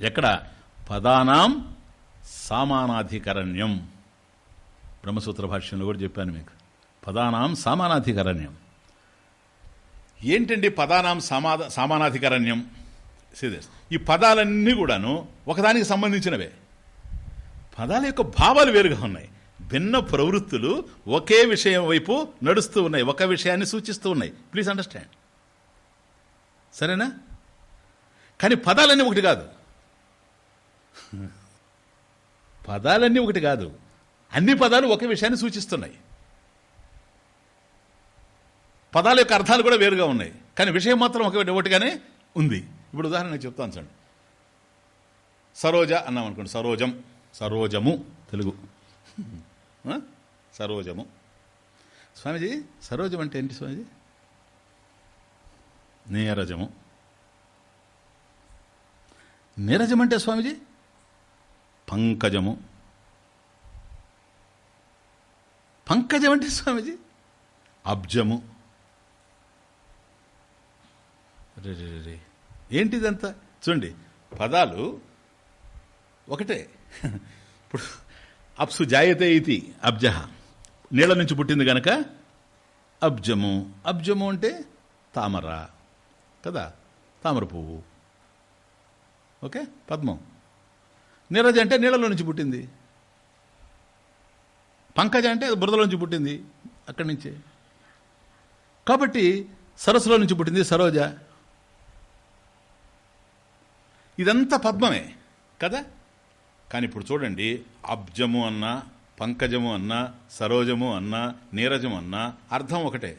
ఎక్కడ? పదానాం సామానాధికరణ్యం. బ్రహ్మసూత్ర భాష్యంలో కూడా చెప్పాను మీకు. పదానాం సామానాధికరణ్యం. ఏంటండి పదానాం సమాధా సామానాధికరణ్యం? సీరియస్ ఈ పదాలన్నీ కూడాను ఒకదానికి సంబంధించినవే. పదాల యొక్క భావాలు వేరుగా ఉన్నాయి. భిన్న ప్రవృత్తులు ఒకే విషయం వైపు నడుస్తూ ఉన్నాయి. ఒక విషయాన్ని సూచిస్తూ ఉన్నాయి. ప్లీజ్ అండర్స్టాండ్ సరేనా? కానీ పదాలన్నీ ఒకటి కాదు. పదాలన్నీ ఒకటి కాదు. అన్ని పదాలు ఒకే విషయాన్ని సూచిస్తున్నాయి. పదాల యొక్క అర్థాలు కూడా వేరుగా ఉన్నాయి. కానీ విషయం మాత్రం ఒక ఒకటిగానే ఉంది. ఇప్పుడు ఉదాహరణ చెప్తాను చూడండి. సరోజ అన్నాం అనుకోండి సరోజం. సరోజము. తెలుగు. సరోజము. స్వామీజీ సరోజం అంటే ఏంటి స్వామీజీ? నీరజము. నీరజం అంటే స్వామీజీ? పంకజము. పంకజం అంటే స్వామీజీ? అబ్జము. రే. ఏంటిదంతా? చూడండి పదాలు ఒకటే. [LAUGHS] ఇప్పుడు అప్సు జాయతే ఇది అబ్జ నీళ్ళ నుంచి పుట్టింది గనక అబ్జము. అబ్జము అంటే తామర. కదా? తామర పువ్వు. ఓకే? పద్మం. నీరజ అంటే నీళ్ళలో నుంచి పుట్టింది. పంకజ అంటే బురదలో నుంచి పుట్టింది. అక్కడి నుంచే. కాబట్టి సరస్సులో నుంచి పుట్టింది సరోజ. ఇదంతా పద్మమే. కదా? కానీ ఇప్పుడు చూడండి అబ్జము అన్నా పంకజము అన్నా సరోజము అన్నా నీరజము అన్నా అర్థం ఒకటే.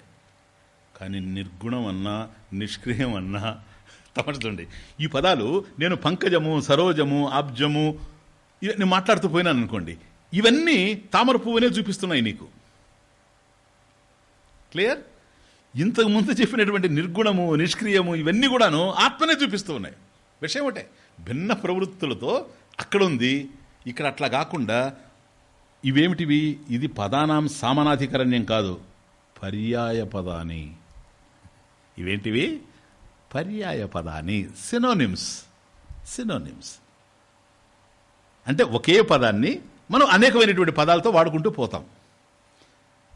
కానీ నిర్గుణం అన్నా నిష్క్రియం అన్నా తమచుండి ఈ పదాలు నేను పంకజము సరోజము అబ్జము ఇవన్నీ మాట్లాడుతూ పోయినాను అనుకోండి. ఇవన్నీ తామర పువ్వునే చూపిస్తున్నాయి నీకు. క్లియర్? ఇంతకు ముందు చెప్పినటువంటి నిర్గుణము నిష్క్రియము ఇవన్నీ కూడాను ఆత్మనే చూపిస్తూ ఉన్నాయి. విషయం ఒకటే. భిన్న ప్రవృత్తులతో అక్కడ ఉంది ఇక్కడ అట్లా కాకుండా ఇవేమిటివి? ఇది పదానాం సామానాధికరణ్యం కాదు. పర్యాయ పదాని. ఇవేంటివి? పర్యాయ పదాని. సినోనిమ్స్ సినోనిమ్స్ అంటే ఒకే పదాన్ని మనం అనేకమైనటువంటి పదాలతో వాడుకుంటూ పోతాం.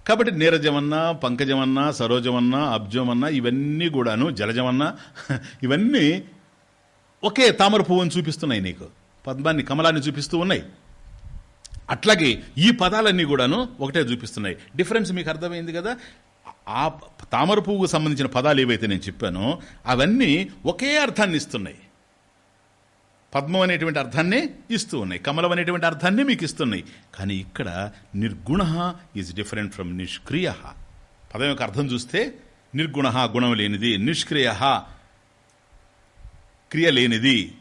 కాబట్టి నీరజమన్నా పంకజమన్నా సరోజమన్నా అబ్జమన్నా ఇవన్నీ కూడాను జలజమన్నా [LAUGHS] ఇవన్నీ ఒకే తామర పువ్వుని చూపిస్తున్నాయి నీకు. పద్మాన్ని కమలాన్ని చూపిస్తూ ఉన్నాయి. అట్లాగే ఈ పదాలన్నీ కూడాను ఒకటే చూపిస్తున్నాయి. డిఫరెన్స్ మీకు అర్థమైంది కదా? ఆ తామర పువ్వుకు సంబంధించిన పదాలు ఏవైతే నేను చెప్పానో అవన్నీ ఒకే అర్థాన్ని ఇస్తున్నాయి. పద్మం అనేటువంటి అర్థాన్ని ఇస్తూ ఉన్నాయి. కమలం అనేటువంటి అర్థాన్ని మీకు ఇస్తున్నాయి. కానీ ఇక్కడ నిర్గుణ ఈజ్ డిఫరెంట్ ఫ్రమ్ నిష్క్రియ. పదం యొక్క అర్థం చూస్తే నిర్గుణ గుణం లేనిది నిష్క్రియ క్రియ లేనిది.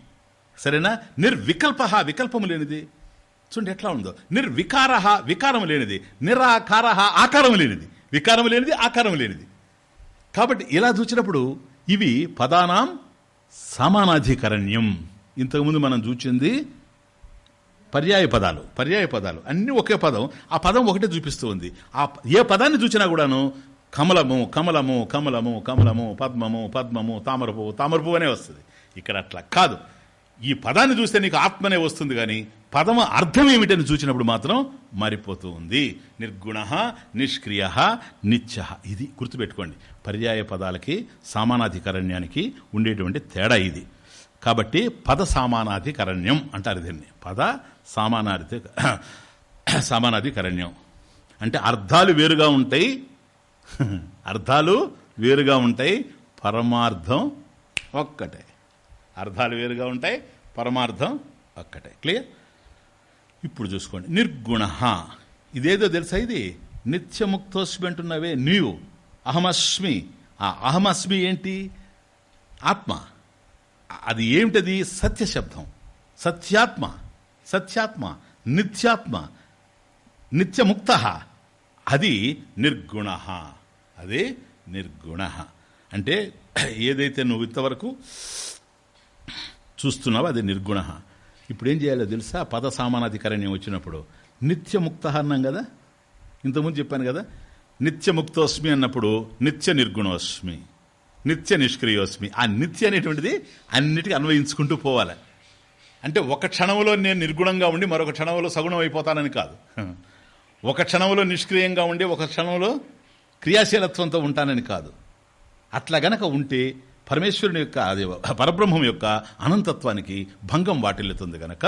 సరేనా? నిర్వికల్ప వికల్పము లేనిది. చూడండి ఎట్లా ఉందో. నిర్వికార వికారం లేనిది. నిరాకార ఆకారం లేనిది. వికారం లేనిది ఆకారం లేనిది. కాబట్టి ఇలా చూసినప్పుడు ఇవి పదానాం సమానాధికరణ్యం. ఇంతకుముందు మనం చూచింది పర్యాయ పదాలు పర్యాయ పదాలు. అన్నీ ఒకే పదం. ఆ పదం ఒకటే చూపిస్తూ ఉంది. ఆ ఏ పదాన్ని చూసినా కూడాను కమలము కమలము కమలము కమలము పద్మము పద్మము తామరపువ్వు తామరపువ్వు అనే వస్తుంది. ఇక్కడ అట్లా కాదు. ఈ పదాన్ని చూస్తే నీకు ఆత్మనే వస్తుంది కానీ పదము అర్థం ఏమిటని చూసినప్పుడు మాత్రం మారిపోతూ ఉంది. నిర్గుణ నిష్క్రియ నిత్య. ఇది గుర్తుపెట్టుకోండి. పర్యాయ పదాలకి సామానాధికరణ్యానికి ఉండేటువంటి తేడా ఇది. కాబట్టి పద సామానాధికరణ్యం అంటారు దీన్ని. పద సామానాధి [COUGHS] సామానాధికరణ్యం. అంటే అర్థాలు వేరుగా ఉంటాయి. [LAUGHS] అర్థాలు వేరుగా ఉంటాయి. పరమార్థం ఒక్కటే. అర్థాలు వేరుగా ఉంటాయి పరమార్థం ఒక్కటే. క్లియర్ ఇప్పుడు చూసుకోండి. నిర్గుణ. ఇదేదో తెలుసా ఇది? నిత్యముక్తోస్మి అంటున్నావే నీవు. అహమస్మి. ఆ అహమస్మి ఏంటి? ఆత్మ. అది ఏమిటది? సత్య శబ్దం సత్యాత్మ. సత్యాత్మ. నిత్యాత్మ. నిత్యముక్త. అది నిర్గుణ. అది నిర్గుణ. అంటే ఏదైతే నువ్వు ఇంతవరకు చూస్తున్నావు? అది నిర్గుణ. ఇప్పుడు ఏం చేయాలో తెలుసా? పద సామానాధికరణ్యం వచ్చినప్పుడు. నిత్యముక్త అన్నాం కదా? ఇంతకుముందు చెప్పాను కదా? నిత్యముక్తోస్మి అన్నప్పుడు నిత్య నిర్గుణోస్మి నిత్య నిష్క్రియోస్మి. ఆ నిత్య అనేటువంటిది అన్నిటికీ అన్వయించుకుంటూ పోవాలి. అంటే ఒక క్షణంలో నేను నిర్గుణంగా ఉండి మరొక క్షణంలో సగుణం అయిపోతానని కాదు. ఒక క్షణంలో నిష్క్రియంగా ఉండి ఒక క్షణంలో క్రియాశీలత్వంతో ఉంటానని కాదు. అట్లా గనక ఉంటే పరమేశ్వరుని యొక్క అది పరబ్రహ్మం యొక్క అనంతత్వానికి భంగం వాటిల్లుతుంది గనక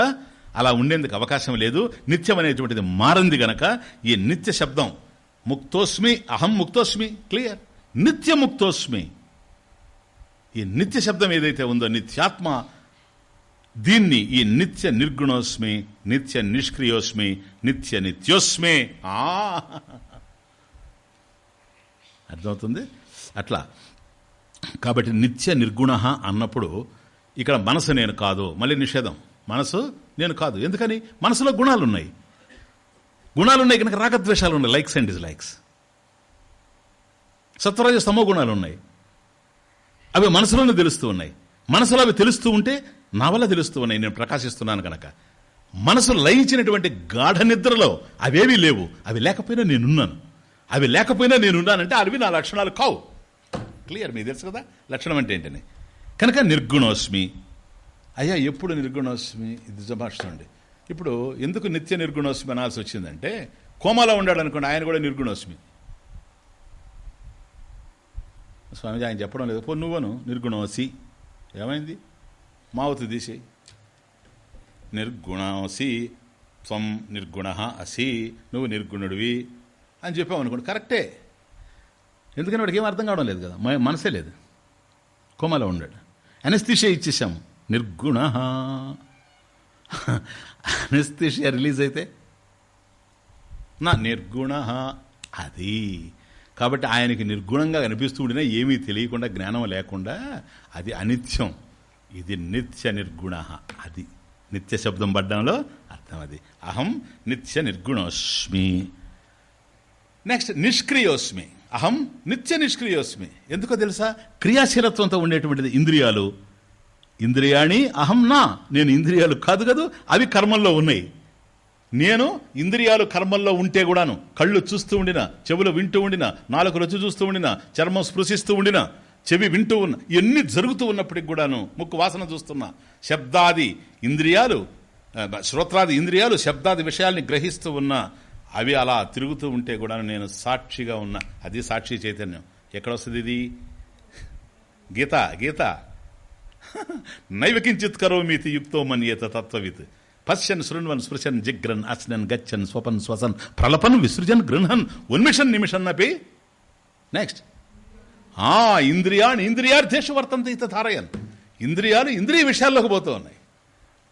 అలా ఉండేందుకు అవకాశం లేదు. నిత్యం అనేటువంటిది మారింది గనక ఈ నిత్య శబ్దం ముక్తోస్మి అహం ముక్తోస్మి క్లియర్? నిత్య ముక్తోస్మి. ఈ నిత్య శబ్దం ఏదైతే ఉందో నిత్యాత్మ దీన్ని ఈ నిత్య నిర్గుణోస్మి నిత్య నిష్క్రియోస్మి నిత్య నిత్యోస్మి. అర్థమవుతుంది? అట్లా. కాబట్టి నిత్య నిర్గుణ అన్నప్పుడు ఇక్కడ మనసు నేను కాదు మళ్ళీ నిషేధం. మనసు నేను కాదు. ఎందుకని? మనసులో గుణాలు ఉన్నాయి గుణాలు ఉన్నాయి కనుక రాగద్వేషాలు ఉన్నాయి లైక్స్ అండ్ డిస్ లైక్స్ సత్వరాజ సమో గుణాలు ఉన్నాయి అవి మనసులోనే తెలుస్తూ ఉన్నాయి. మనసులో అవి తెలుస్తూ ఉంటే నా వల్ల తెలుస్తూ ఉన్నాయి. నేను ప్రకాశిస్తున్నాను కనుక మనసు లయించినటువంటి గాఢ నిద్రలో అవేవీ లేవు. అవి లేకపోయినా నేనున్నాను. అవి లేకపోయినా నేనున్నానంటే అవి నా లక్షణాలు కావు. క్లియర్ మీకు తెలుసు కదా? లక్షణం అంటే ఏంటని? కనుక నిర్గుణోస్మి. అయ్యా ఎప్పుడు నిర్గుణోస్మి? ఇది జమాషండి ఇప్పుడు ఎందుకు నిత్య నిర్గుణోస్మి అనాల్సి వచ్చిందంటే కోమాలో ఉండాడు అనుకోండి ఆయన కూడా నిర్గుణోస్మి. స్వామిజీ ఆయన చెప్పడం లేదు. పో నువ్వను నిర్గుణోసి. ఏమైంది? మావతి తీసి నిర్గుణోసి. త్వం నిర్గుణ అసి. నువ్వు నిర్గుణుడివి అని చెప్పామనుకోండి కరెక్టే. ఎందుకని వాడికి ఏం అర్థం కావడం లేదు కదా. మనసే లేదు. కోమలో ఉండాడు అనస్థిషియా ఇచ్చేసాము నిర్గుణ. అనస్థిషియా రిలీజ్ అయితే నా నిర్గుణ. అది. కాబట్టి ఆయనకి నిర్గుణంగా కనిపిస్తూ ఉండినా ఏమీ తెలియకుండా జ్ఞానం లేకుండా అది అనిత్యం. ఇది నిత్య నిర్గుణ. అది. నిత్య శబ్దం పడ్డంలో అర్థం అది. అహం నిత్య నిర్గుణోస్మి. నెక్స్ట్ నిష్క్రియోస్మి. అహం నిత్య నిష్క్రియోస్మి. ఎందుకో తెలుసా? క్రియాశీలత్వంతో ఉండేటువంటిది ఇంద్రియాలు. ఇంద్రియాణి అహం నా. నేను ఇంద్రియాలు కాదు కదూ అవి కర్మల్లో ఉన్నాయి. నేను ఇంద్రియాలు కర్మల్లో ఉంటే కూడాను కళ్ళు చూస్తూ ఉండిన చెవులు వింటూ ఉండిన నాలుగు రుచి చూస్తూ ఉండిన చర్మం స్పృశిస్తూ ఉండిన చెవి వింటూ ఉన్న ఇవన్నీ జరుగుతూ ఉన్నప్పటికి కూడాను ముక్కు వాసన చూస్తున్నా శబ్దాది ఇంద్రియాలు శ్రోత్రాది ఇంద్రియాలు శబ్దాది విషయాల్ని గ్రహిస్తూ ఉన్నా అవి అలా తిరుగుతూ ఉంటే కూడా నేను సాక్షిగా ఉన్నా. అది సాక్షి చైతన్యం. ఎక్కడొస్తుంది ఇది? గీత గీత. నైవకించిత్ కరోమీతి యుక్తో మన్యేత తత్వవిత్. పశ్యన్ శృణ్వన్ స్పృశన్ జిగ్రన్ అస్నన్ గచ్చన్ స్వపన్ స్వసన్ ప్రలపన్ విసృజన్ గృహన్ ఉన్మిషన్ నిమిషన్ అపి. నెక్స్ట్ ఆ ఇంద్రియాన్ని ఇంద్రియార్థేషు వర్తంత ఇత ధారయన్. ఇంద్రియాలు ఇంద్రియ విషయాల్లోకి పోతూ ఉన్నాయి.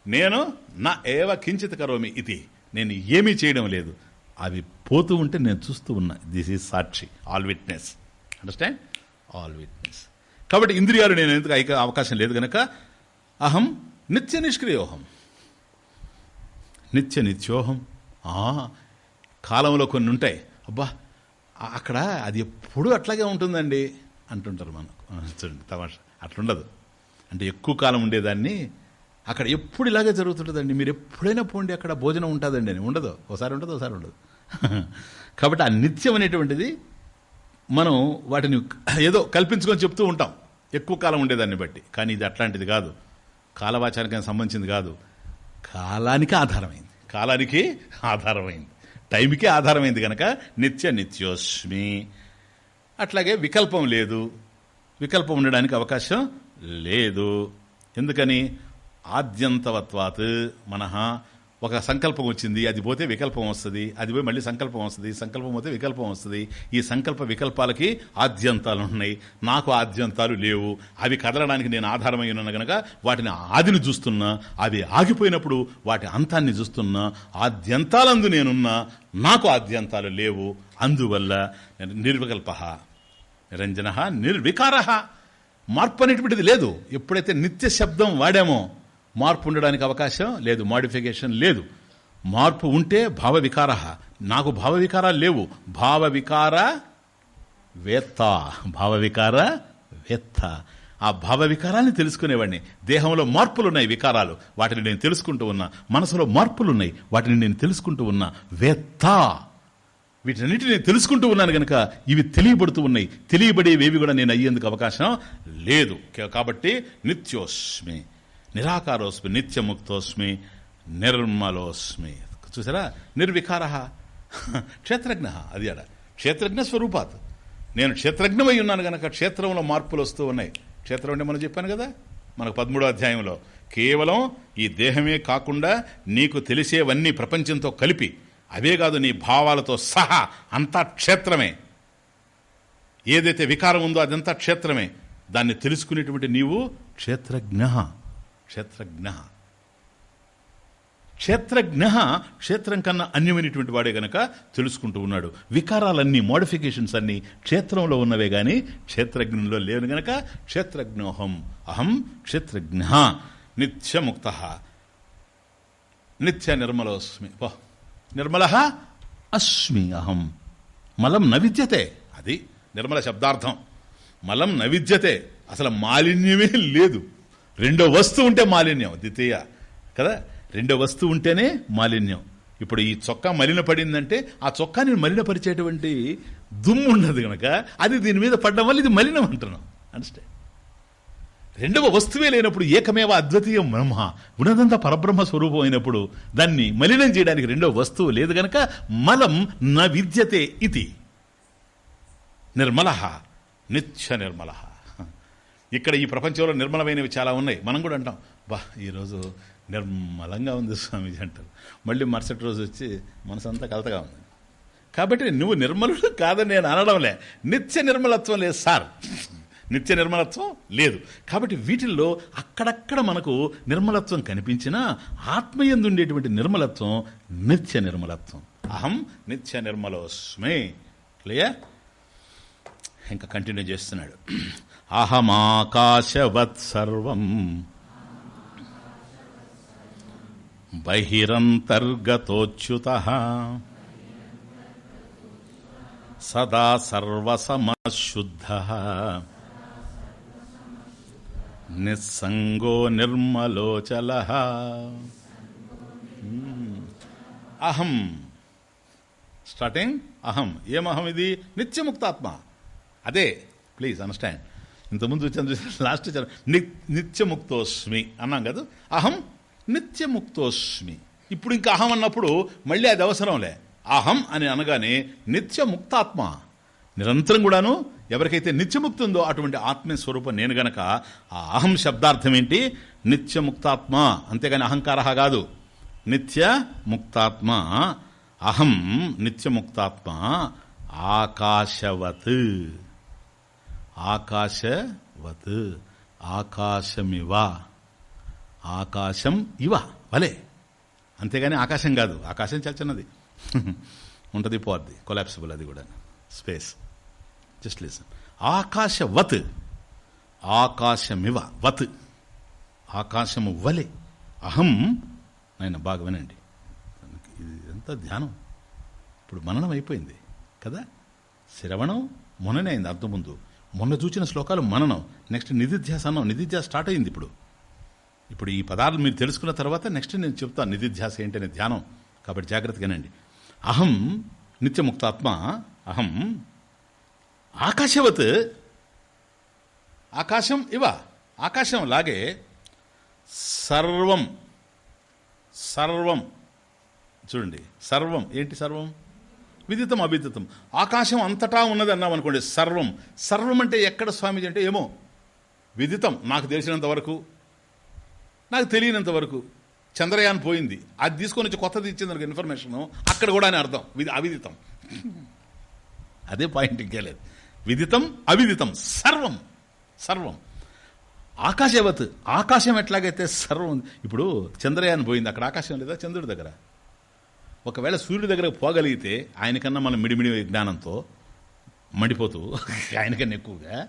నేను నా ఏవ కించిత్ కరోమి ఇది. నేను ఏమీ చేయడం లేదు. అవి పోతూ ఉంటే నేను చూస్తూ ఉన్నా. This is Sakshi. All witness understand all witness కాబట్టి ఇంద్రియాలు నేను ఎందుకు ఐక అవకాశం లేదు కనుక అహం నిత్య నిష్క్రియోహం. నిత్య నిత్యోహం. ఆ, కాలంలో కొన్ని ఉంటాయి. అబ్బా అక్కడ అది ఎప్పుడు అట్లాగే ఉంటుందండి అంటుంటారు మనం చూడండి తమాషా. అట్లుండదు. అంటే ఎక్కువ కాలం ఉండేదాన్ని అక్కడ ఎప్పుడు ఇలాగే జరుగుతుంటుందండి. మీరు ఎప్పుడైనా పోండి అక్కడ భోజనం ఉంటుందండి అని. ఉండదు. ఒకసారి ఉండదు ఒకసారి ఉండదు. కాబట్టి ఆ నిత్యం అనేటువంటిది మనం వాటిని ఏదో కల్పించుకొని చెప్తూ ఉంటాం. ఎక్కువ కాలం ఉండేదాన్ని బట్టి. కానీ ఇది అట్లాంటిది కాదు. కాలవాచానికి సంబంధించింది కాదు. కాలానికి ఆధారమైంది. కాలానికి ఆధారమైంది. టైంకి ఆధారమైంది కనుక నిత్య నిత్యోస్మి. అట్లాగే వికల్పం లేదు. వికల్పం ఉండడానికి అవకాశం లేదు. ఎందుకని? ఆద్యంతవత్వాత్ మనహ ఒక సంకల్పం వచ్చింది అది పోతే వికల్పం వస్తుంది అది పోయి మళ్ళీ సంకల్పం వస్తుంది సంకల్పం పోతే వికల్పం వస్తుంది. ఈ సంకల్ప వికల్పాలకి ఆద్యంతాలు ఉన్నాయి. నాకు ఆద్యంతాలు లేవు. అవి కదలడానికి నేను ఆధారమై ఉన్నాను గనక వాటిని ఆదిని చూస్తున్నా. అవి ఆగిపోయినప్పుడు వాటి అంతాన్ని చూస్తున్నా. ఆద్యంతాలందు నేనున్నా. నాకు ఆద్యంతాలు లేవు. అందువల్ల నిర్వికల్ప. నిరంజన నిర్వికార. మార్పు అనేటువంటిది లేదు. ఎప్పుడైతే నిత్య శబ్దం వాడామో మార్పు ఉండడానికి అవకాశం లేదు మాడిఫికేషన్ లేదు. మార్పు ఉంటే భావ వికార నాకు భావ వికారాలు లేవు. భావ వికార వేత్త. భావ వికార వేత్త. ఆ భావ వికారాన్ని తెలుసుకునేవాడిని. దేహంలో మార్పులు ఉన్నాయి వికారాలు. వాటిని నేను తెలుసుకుంటూ ఉన్నా. మనసులో మార్పులు ఉన్నాయి వాటిని నేను తెలుసుకుంటూ ఉన్నా. వేత్త. వీటన్నిటిని నేను తెలుసుకుంటూ ఉన్నాను కనుక ఇవి తెలియబడుతూ ఉన్నాయి. తెలియబడేవి కూడా నేను అయ్యేందుకు అవకాశం లేదు. కాబట్టి నిత్యోస్మి. నిరాకారోస్మి నిత్యముక్తోస్మి నిర్మలోస్మి. చూసారా? నిర్వికార. క్షేత్రజ్ఞ. అది అడ. క్షేత్రజ్ఞ స్వరూపాత్. నేను క్షేత్రజ్ఞమై ఉన్నాను కనుక క్షేత్రంలో మార్పులు వస్తూ ఉన్నాయి. క్షేత్రం అంటే మనం చెప్పాను కదా? మనకు పదమూడో అధ్యాయంలో కేవలం ఈ దేహమే కాకుండా నీకు తెలిసేవన్నీ ప్రపంచంతో కలిపి అవే కాదు నీ భావాలతో సహా అంతా క్షేత్రమే. ఏదైతే వికారం ఉందో అదంతా క్షేత్రమే. దాన్ని తెలుసుకునేటువంటి నీవు క్షేత్రజ్ఞ. క్షేత్రజ్ఞ. క్షేత్రజ్ఞ క్షేత్రం కన్నా అన్యమైనటువంటి వాడే గనక తెలుసుకుంటూ ఉన్నాడు. వికారాలన్నీ మోడిఫికేషన్స్ అన్నీ క్షేత్రంలో ఉన్నవే కానీ క్షేత్రజ్ఞంలో లేవు గనక క్షేత్రజ్ఞోహం. అహం క్షేత్రజ్ఞ. నిత్యముక్త. నిత్య నిర్మలోస్మి. వా నిర్మల అస్మి అహం. మలం న విద్యతే అది నిర్మల శబ్దార్థం. మలం న విద్యతే అసలు మాలిన్యమే లేదు. రెండో వస్తువు ఉంటే మాలిన్యం ద్వితీయ కదా? రెండో వస్తువు ఉంటేనే మాలిన్యం. ఇప్పుడు ఈ చొక్కా మలిన పడిందంటే ఆ చొక్కాని మలినపరిచేటువంటి దుమ్ము ఉన్నది కనుక అది దీని మీద పడడం వల్ల ఇది మలినం అంటున్నాం. అండర్స్టాండ్ రెండవ వస్తువే లేనప్పుడు ఏకమేవ అద్వితీయం బ్రహ్మ. ఉన్నదంతా పరబ్రహ్మ స్వరూపం అయినప్పుడు దాన్ని మలినం చేయడానికి రెండవ వస్తువు లేదు గనక మలం న విద్యతే ఇది. నిర్మల నిత్య నిర్మల. ఇక్కడ ఈ ప్రపంచంలో నిర్మలమైనవి చాలా ఉన్నాయి. మనం కూడా అంటాం బా ఈరోజు నిర్మలంగా ఉంది స్వామీజీ అంటారు. మళ్ళీ మరుసటి రోజు వచ్చి మనసంతా కలతగా ఉంది. కాబట్టి నువ్వు నిర్మలుడు కాదని నేను అనడంలే నిత్య నిర్మలత్వం లేదు సార్. నిత్య నిర్మలత్వం లేదు. కాబట్టి వీటిల్లో అక్కడక్కడ మనకు నిర్మలత్వం కనిపించినా ఆత్మయందు ఉండేటువంటి నిర్మలత్వం నిత్య నిర్మలత్వం. అహం నిత్య నిర్మలోస్మే. క్లియర్? ఇంకా కంటిన్యూ చేస్తున్నాడు. అహమాకాశవత్సర్వం బహిరంతర్గతోచ్యుత సదా సర్వసమశుద్ధ నిస్సంగో నిర్మలోచల అహం స్టార్టింగ్ అహం ఏమహం ఇది నిత్యముక్తాత్మ అదే ప్లీజ్ అండర్స్టాండ్ ఇంతకుముందు వచ్చాను చూసి లాస్ట్ చంద్ర ని నిత్యముక్తోస్మి అన్నాం కదా. అహం నిత్యముక్తోస్మి. ఇప్పుడు ఇంకా అహం అన్నప్పుడు మళ్ళీ అది అవసరంలే. అహం అని అనగానే నిత్యముక్తాత్మ. నిరంతరం కూడాను ఎవరికైతే నిత్యముక్తి ఉందో అటువంటి ఆత్మీయ స్వరూపం నేను గనక ఆ అహం శబ్దార్థం ఏంటి? నిత్యముక్తాత్మ. అంతేగాని అహంకార కాదు. నిత్య ముక్తాత్మ అహం నిత్యముక్తాత్మ. ఆకాశవత్. ఆకాశవత్ ఆకాశమివ. ఆకాశం ఇవ వలే. అంతేగాని ఆకాశం కాదు ఆకాశం చాలా చిన్నది [LAUGHS] ఉంటుంది పోద్ది కొలాప్సిబుల్ అది కూడా. స్పేస్ జస్ట్ లిసన్ ఆకాశవత్ ఆకాశమివ వత్. ఆకాశము వలె. అహం నాయన బాగా వినండి. ఇది ఎంత ధ్యానం. ఇప్పుడు మననం అయిపోయింది కదా? శ్రవణం మొన్ననే అయింది అర్థం ముందు మొన్న చూచిన శ్లోకాలు మననం. నెక్స్ట్ నిధిధ్యాస అన్నం నిధిధ్యాస స్టార్ట్ అయింది ఇప్పుడు. ఇప్పుడు ఈ పదాలు మీరు తెలుసుకున్న తర్వాత నెక్స్ట్ నేను చెప్తాను నిధిధ్యాస ఏంటనే ధ్యానం. కాబట్టి జాగ్రత్తగానండి అహం నిత్యముక్తాత్మ. అహం ఆకాశవత్. ఆకాశం ఇవ. ఆకాశం లాగే సర్వం. సర్వం. చూడండి. సర్వం. ఏంటి సర్వం? విదితం అవిదితం. ఆకాశం అంతటా ఉన్నది అన్నాం అనుకోండి సర్వం. సర్వం అంటే ఎక్కడ స్వామీజీ అంటే ఏమో? విదితం. నాకు తెలిసినంత వరకు నాకు తెలియనంత వరకు చంద్రయాన్ పోయింది. అది తీసుకొని వచ్చి కొత్తది ఇచ్చింది ఇన్ఫర్మేషన్ అక్కడ కూడా అని అర్థం. విది అవిదితం. అదే పాయింట్ ఇంకే లేదు. విదితం అవిదితం. సర్వం. సర్వం. ఆకాశవత్ ఆకాశం ఎట్లాగైతే సర్వం ఇప్పుడు చంద్రయాన్ పోయింది. అక్కడ ఆకాశం లేదా చంద్రుడి దగ్గర? ఒకవేళ సూర్యుడి దగ్గరకు పోగలిగితే ఆయనకన్నా మనం మిడిమిడి జ్ఞానంతో మండిపోతూ [LAUGHS] ఆయనకన్నా ఎక్కువగా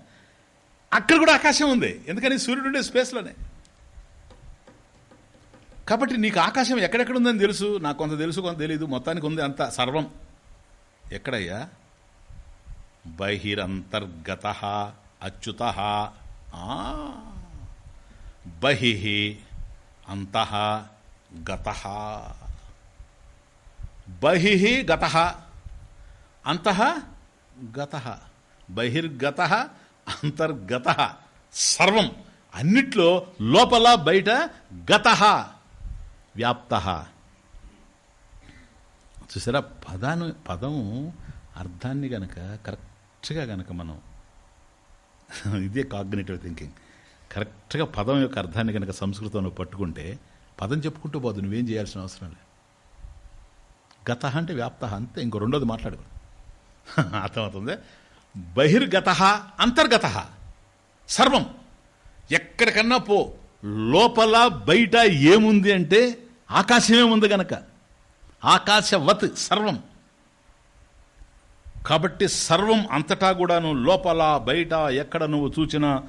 అక్కడ కూడా ఆకాశం ఉంది. ఎందుకని? సూర్యుడు ఉండే స్పేస్లోనే కాబట్టి నీకు ఆకాశం ఎక్కడెక్కడ ఉందని తెలుసు? నాకు కొంత తెలుసు కొంత తెలియదు మొత్తానికి ఉంది అంత సర్వం. ఎక్కడయ్యా? బహిరంతర్గత అచ్యుత. బహి అంత గత. బహి గత. అంత గత. బహిర్గత అంతర్గత. సర్వం. అన్నిట్లో లోపల బయట గత. వ్యాప్త. చూసారా? పదాను పదం అర్థాన్ని గనక కరెక్ట్గా గనక మనం ఇదే కాగ్నేటివ్ థింకింగ్. కరెక్ట్గా పదం యొక్క అర్థాన్ని కనుక సంస్కృతంలో పట్టుకుంటే పదం చెప్పుకుంటూ పోదు నువ్వేం చేయాల్సిన అవసరం లేదు. గత అంటే వ్యాప్త అంతే. ఇంకో రెండోది మాట్లాడు. అర్థమవుతుంది? బహిర్గత అంతర్గత. సర్వం. ఎక్కడికన్నా పో. లోపల బయట ఏముంది అంటే ఆకాశమే ఉంది గనక. ఆకాశవత్ సర్వం. కాబట్టి సర్వం అంతటా కూడాను లోపల బయట ఎక్కడ నువ్వు చూచినా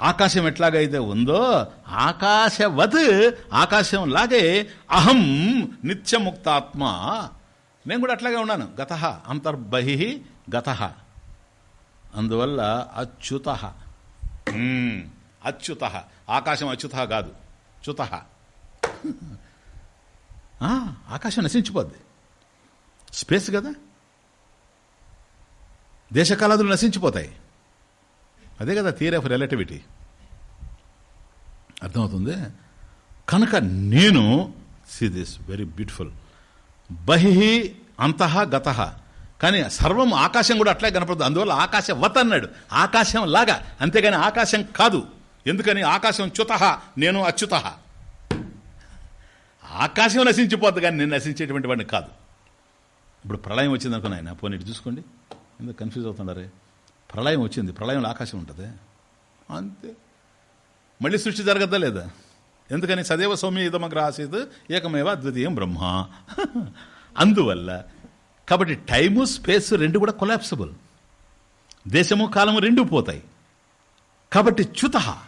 ఆకాశం ఎట్లాగైతే ఉందో ఆకాశవత్ ఆకాశం లాగే అహం నిత్యముక్తాత్మ. నేను కూడా అట్లాగే ఉన్నాను. గత అంతర్బహి గత. అందువల్ల అచ్యుత. అచ్యుత. ఆకాశం అచ్యుత కాదు చ్యుత. ఆకాశం నశించిపోద్ది. స్పేస్ కదా? దేశకాలాదులు నశించిపోతాయి. అదే కదా థియరీ ఆఫ్ రిలేటివిటీ అర్థమవుతుంది? కనుక నేను సి దిస్ వెరీ బ్యూటిఫుల్ బహి అంతః గత. కానీ సర్వం ఆకాశం కూడా అట్లే కనపడదు అందువల్ల ఆకాశం వత్ అన్నాడు. ఆకాశం లాగా. అంతేగాని ఆకాశం కాదు. ఎందుకని? ఆకాశం చ్యుత నేను అచ్యుత. ఆకాశం నశించిపోద్ది కానీ నేను నశించేటువంటి వాడిని కాదు. ఇప్పుడు ప్రళయం వచ్చింది అనుకున్నా పోనీ చూసుకోండి. ఎందుకు కన్ఫ్యూజ్ అవుతున్నారే? ప్రళయం వచ్చింది. ప్రళయంలో ఆకాశం ఉంటుంది. అంతే. మళ్ళీ సృష్టి జరగద్దా లేదా? ఎందుకని సదేవ సౌమ్య ఇదమగ్ర ఆసీత్ ఏకమేవ అద్వితీయం బ్రహ్మ. అందువల్ల కాబట్టి టైము స్పేస్ రెండు కూడా కొలాప్సబుల్. దేశము కాలము రెండు పోతాయి. కాబట్టి చ్యుత.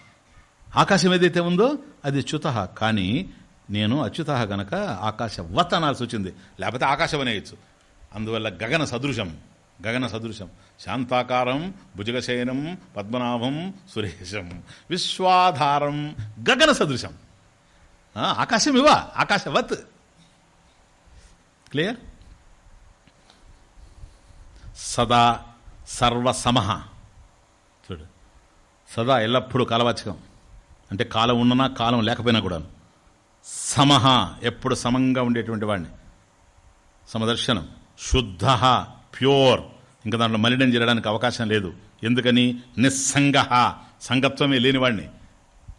ఆకాశం ఏదైతే ఉందో అది చ్యుత. కానీ నేను అచ్యుత గనక ఆకాశవత్ అనాల్సి వచ్చింది. లేకపోతే ఆకాశం అనేయచ్చు అందువల్ల గగన సదృశం. గగన సదృశం. శాంతాకారం భుజగశయనం పద్మనాభం సురేశం. విశ్వాధారం గగన సదృశం. ఆకాశం ఇవ ఆకాశవత్. క్లియర్? సదా సర్వసమహ. చూడు. సదా ఎల్లప్పుడూ కాలవాచకం. అంటే కాలం ఉన్ననా కాలం లేకపోయినా కూడా సమహ ఎప్పుడు సమంగా ఉండేటువంటి వాడిని. సమదర్శనం. శుద్ధ ప్యూర్. ఇంకా దాంట్లో మలినం చేయడానికి అవకాశం లేదు. ఎందుకని? నిస్సంగ సంగత్వమే లేనివాడిని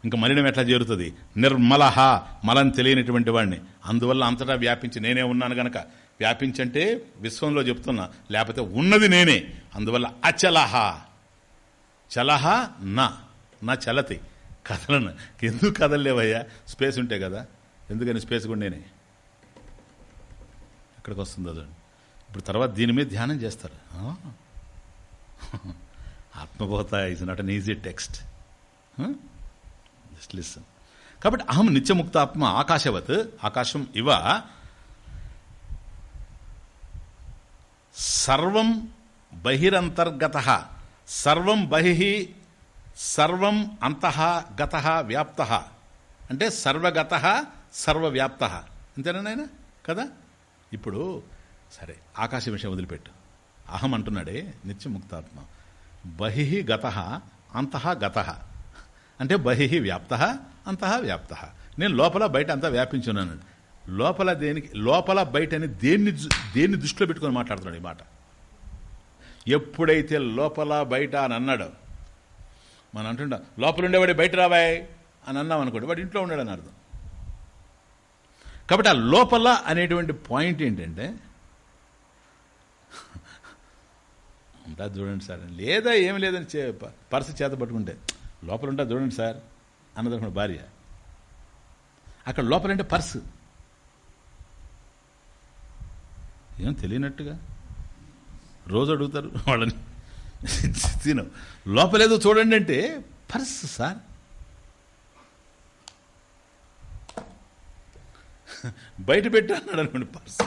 ఇంకా మలినం ఎట్లా చేరుతుంది? నిర్మలహ. మలం తెలియనటువంటి వాడిని అందువల్ల అంతటా వ్యాపించి నేనే ఉన్నాను గనక. వ్యాపించంటే విశ్వంలో చెప్తున్నా. లేకపోతే ఉన్నది నేనే. అందువల్ల అచలహ. చలహ నా. నా చలతి. కదలను. ఎందుకు కదలలేవయ్యా? స్పేస్ ఉంటే కదా. ఎందుకని స్పేస్ కూడా నేనే? ఎక్కడికి వస్తుందో అదండి ఇప్పుడు తర్వాత దీని మీద ధ్యానం చేస్తారు. ఆ? ఆత్మబోధ is not an easy text just listen కాబట్టి అహం నిత్యముక్తాత్మ ఆకాశవత్ ఆకాశం ఇవ. సర్వం బహిరంతర్గత సర్వం బహి సర్వం అంతః గత వ్యాప్త. అంటే సర్వగత సర్వవ్యాప్త. అంతేనా నాయన? కదా? ఇప్పుడు సరే ఆకాశ విషయం వదిలిపెట్టు. అహం అంటున్నాడే నిత్యముక్తాత్మ బహి గత అంత గత. అంటే బహి వ్యాప్త అంత వ్యాప్త. నేను లోపల బయట అంతా వ్యాపించున్నాను. లోపల దేనికి లోపల బయట అని దేన్ని దేన్ని దృష్టిలో పెట్టుకొని మాట్లాడుతున్నాడు ఈ మాట? ఎప్పుడైతే లోపల బయట అని అన్నాడు మనం అంటుంటాం లోపల ఉండేవాడు బయట రావాయ్ అని అన్నాం అనుకోండి వాడు ఇంట్లో ఉన్నాడని అర్థం. కాబట్టి ఆ లోపల అనేటువంటి పాయింట్ ఏంటంటే ఉంటా చూడండి సార్. లేదా ఏమి లేదని చే ప- పర్సు చేత పట్టుకుంటే లోపల ఉంటా చూడండి సార్ అన్నదనుకున్న భార్య. అక్కడ లోపలంటే పర్సు. ఏం తెలియనట్టుగా. రోజు అడుగుతారు వాళ్ళని. తిను. లోపలేదో చూడండి అంటే పర్స్ సార్. బయట పెట్టు అన్నాడు అనుకోండి పర్స్.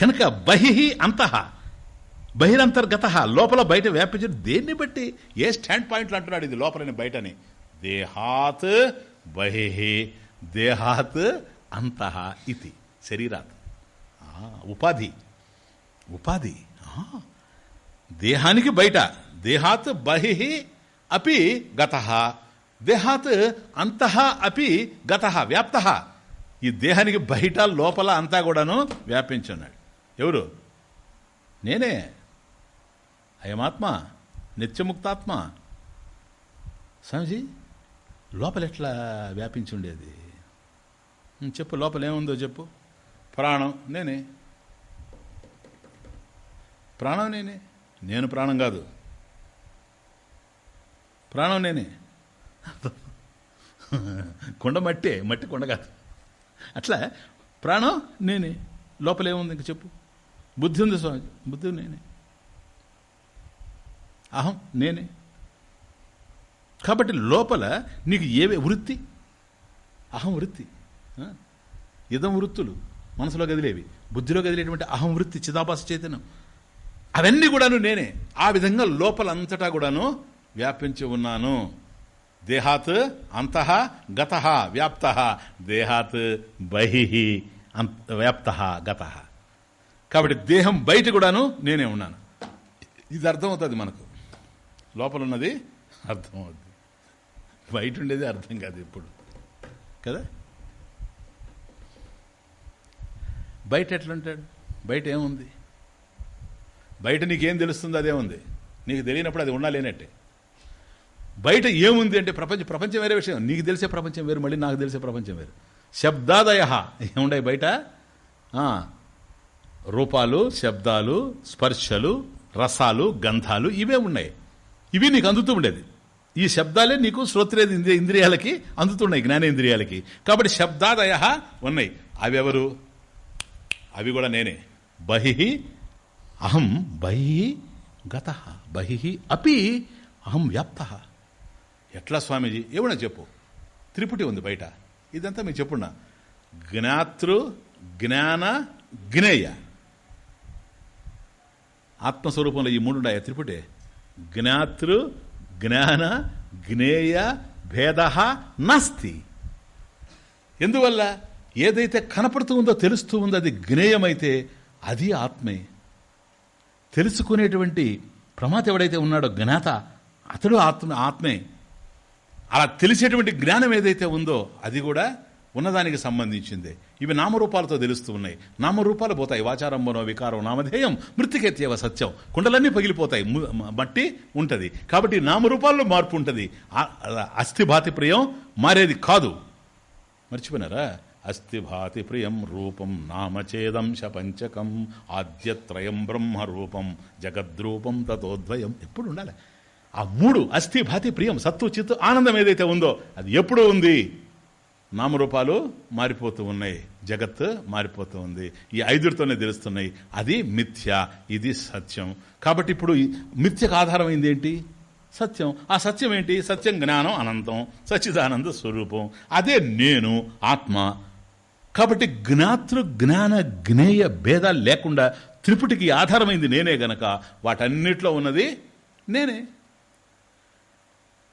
కనుక బహి అంతహా బహిరంతర్గత లోపల బయట వ్యాపించిన దేన్ని బట్టి? ఏ స్టాండ్ పాయింట్లు అంటున్నాడు ఇది లోపలని బయటని? దేహాత్ బహి దేహాత్ అంతః ఇది శరీరాత్. ఆ, ఉపాధి. ఉపాధి ఆ. దేహానికి బయట దేహాత్ బహి అపి గత దేహాత్ అంతః అపి గత వ్యాప్త. ఈ దేహానికి బయట లోపల అంతా కూడాను వ్యాపించున్నాడు ఎవరు? నేనే. అయమాత్మ నిత్యముక్తాత్మ. స్వామిజీ లోపల ఎట్లా వ్యాపించి ఉండేది? చెప్పు లోపల ఏముందో చెప్పు. ప్రాణం నేనే. ప్రాణం నేనే? నేను ప్రాణం కాదు. ప్రాణం నేనే. కొండ మట్టే మట్టి కొండ కాదు. అట్లా ప్రాణం నేనే. లోపలేముంది ఇంక చెప్పు? బుద్ధి ఉంది స్వామి బుద్ధి నేనే. అహం నేనే. కాబట్టి లోపల నీకు ఏవే వృత్తి? అహం వృత్తి. ఇదం వృత్తులు. మనసులో కదిలేవి. బుద్ధిలో కదిలేటువంటి అహం వృత్తి చిదాభాస చైతన్యం. అవన్నీ కూడాను నేనే. ఆ విధంగా లోపల అంతటా కూడాను వ్యాపించి ఉన్నాను. దేహాత్ అంతః గత వ్యాప్త. దేహాత్ బహి అంత వ్యాప్త గత. కాబట్టి దేహం బయట కూడాను నేనే ఉన్నాను. ఇది అర్థమవుతుంది మనకు. లోపల ఉన్నది అర్థమవుద్ది. బయట ఉండేది అర్థం కాదు ఇప్పుడు. కదా? బయట ఎట్లుంటాడు? బయట ఏముంది? బయట నీకేం తెలుస్తుంది అదే ఉంది. నీకు తెలియనప్పుడు అది ఉండాలేనట్టే. బయట ఏముంది అంటే ప్రపంచం ప్రపంచం వేరే విషయం. నీకు తెలిసే ప్రపంచం వేరు మళ్ళీ నాకు తెలిసే ప్రపంచం వేరు. శబ్దాదయ ఏముండయి బయట? రూపాలు శబ్దాలు స్పర్శలు రసాలు గంధాలు ఇవే ఉన్నాయి. ఇవి నీకు అందుతూ ఉండేది. ఈ శబ్దాలే నీకు శ్రోత్రేది ఇంద్రియాలకి అందుతున్నాయి జ్ఞానేంద్రియాలకి. కాబట్టి శబ్దాదయ ఉన్నాయి. అవి ఎవరు అవి కూడా నేనే. బహి అహం బహి గత. బహి అపి అహం వ్యాప్త. ఎట్లా స్వామీజీ? ఏమన్నా చెప్పు. త్రిపుటి ఉంది బయట. ఇదంతా మీకు చెప్పున్నా. జ్ఞాతృ జ్ఞాన జ్ఞేయ. ఆత్మస్వరూపంలో ఈ మూడు ఉన్నాయా త్రిపుటే? జ్ఞాతృ జ్ఞాన జ్ఞేయ భేద నాస్తి. ఎందువల్ల? ఏదైతే కనపడుతూ ఉందో తెలుస్తూ ఉందో అది జ్ఞేయమైతే అది ఆత్మే. తెలుసుకునేటువంటి ప్రమాత ఎవడైతే ఉన్నాడో జ్ఞాత అతడు ఆత్మ ఆత్మే. అలా తెలిసేటువంటి జ్ఞానం ఏదైతే ఉందో అది కూడా ఉన్నదానికి సంబంధించిందే. ఇవి నామరూపాలతో తెలుస్తూ ఉన్నాయి. నామరూపాలు పోతాయి. వాచారంభనో వికారం నామధేయం మృతికెత్యేవ సత్యం. కుండలన్నీ పగిలిపోతాయి. మట్టి ఉంటుంది. కాబట్టి నామరూపాల్లో మార్పు ఉంటుంది. అస్థిభాతి ప్రియం మారేది కాదు. మర్చిపోయినారా? అస్థిభాతి ప్రియం రూపం నామచేదంశ పంచకం ఆద్యత్రయం బ్రహ్మరూపం జగద్రూపం తతోద్వయం. ఎప్పుడు ఉండాలి? ఆ మూడు అస్థిభాతి ప్రియం సత్తు చిత్తు ఆనందం ఏదైతే ఉందో అది ఎప్పుడు ఉంది? నామరూపాలు మారిపోతూ ఉన్నాయి. జగత్ మారిపోతూ ఉంది. ఈ ఐదుడితోనే తెలుస్తున్నాయి. అది మిథ్య ఇది సత్యం. కాబట్టి ఇప్పుడు మిథ్యకు ఆధారమైంది ఏంటి? సత్యం. ఆ సత్యం ఏంటి? సత్యం జ్ఞానం అనంతం సచ్చిదానంద స్వరూపం. అదే నేను ఆత్మ. కాబట్టి జ్ఞాతృ జ్ఞాన జ్ఞేయ భేదాలు లేకుండా త్రిపుటికి ఆధారమైంది నేనే గనక. వాటన్నిట్లో ఉన్నది నేనే.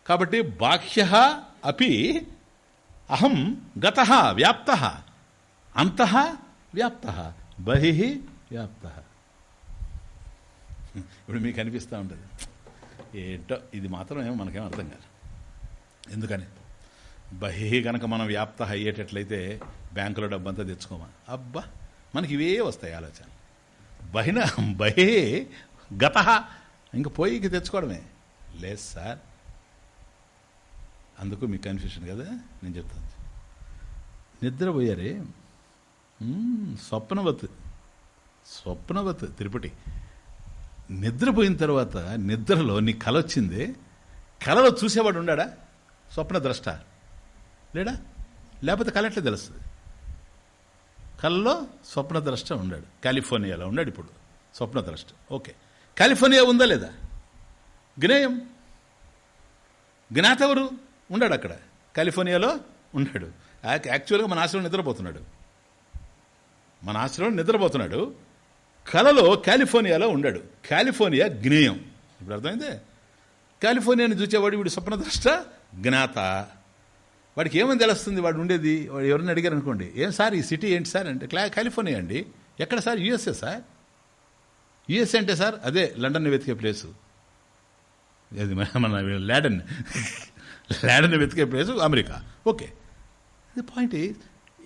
కాబట్టి బాహ్య అపి అహం గత వ్యాప్త. అంత వ్యాప్త. బహి వ్యాప్త. ఇప్పుడు మీకు అనిపిస్తూ ఉంటుంది. ఏంటో ఇది మాత్రం ఏమో మనకేం అర్థం కాదు. ఎందుకని? బహి గనక మనం వ్యాప్త అయ్యేటట్లయితే బ్యాంకులో డబ్బంతా తెచ్చుకోమా? అబ్బా మనకి ఇవే వస్తాయి ఆలోచన బహిన బహే గత. ఇంక పోయికి తెచ్చుకోవడమే. లేదు సార్. అందుకు మీకు కన్ఫ్యూషన్ కదా? నేను చెప్తాను. నిద్రపోయారే? స్వప్నవత్. స్వప్నవత్ తిరుపతి. నిద్రపోయిన తర్వాత నిద్రలో నీ కల వచ్చింది. కలలో చూసేవాడు ఉండాడా? స్వప్న ద్రష్ట. లేడా? లేకపోతే కళ ఎట్లా తెలుస్తుంది? కలలో స్వప్న ద్రష్ట ఉన్నాడు. కాలిఫోర్నియాలో ఉన్నాడు ఇప్పుడు. స్వప్న ద్రష్ట. ఓకే. కాలిఫోర్నియా ఉందా లేదా? జ్ఞేయం. జ్ఞాత ఎవరు ఉన్నాడు అక్కడ. కాలిఫోర్నియాలో ఉన్నాడు. యాక్చువల్గా మన ఆశ్రమం నిద్రపోతున్నాడు. మన ఆశ్రమం నిద్రపోతున్నాడు. కలలో కాలిఫోర్నియాలో ఉండాడు కాలిఫోర్నియా జ్ఞేయం. ఇప్పుడు అర్థమైందే? కాలిఫోర్నియాని చూసేవాడు వీడు స్వప్నద్రష్ట జ్ఞాత. వాడికి ఏమని తెలుస్తుంది? వాడు ఉండేది? వాడు ఎవరిని అడిగారు అనుకోండి? ఏం సార్ ఈ సిటీ ఏంటి సార్ అంటే క్లా కాలిఫోర్నియా అండి. ఎక్కడ సార్? USA sir. యుఎస్ఏ అంటే సార్ అదే లండన్ వెతికే ప్లేసు. అది మన ల్యాడన్. [LAUGHS] ల్యాడన్ వెతికే place America. Okay. The point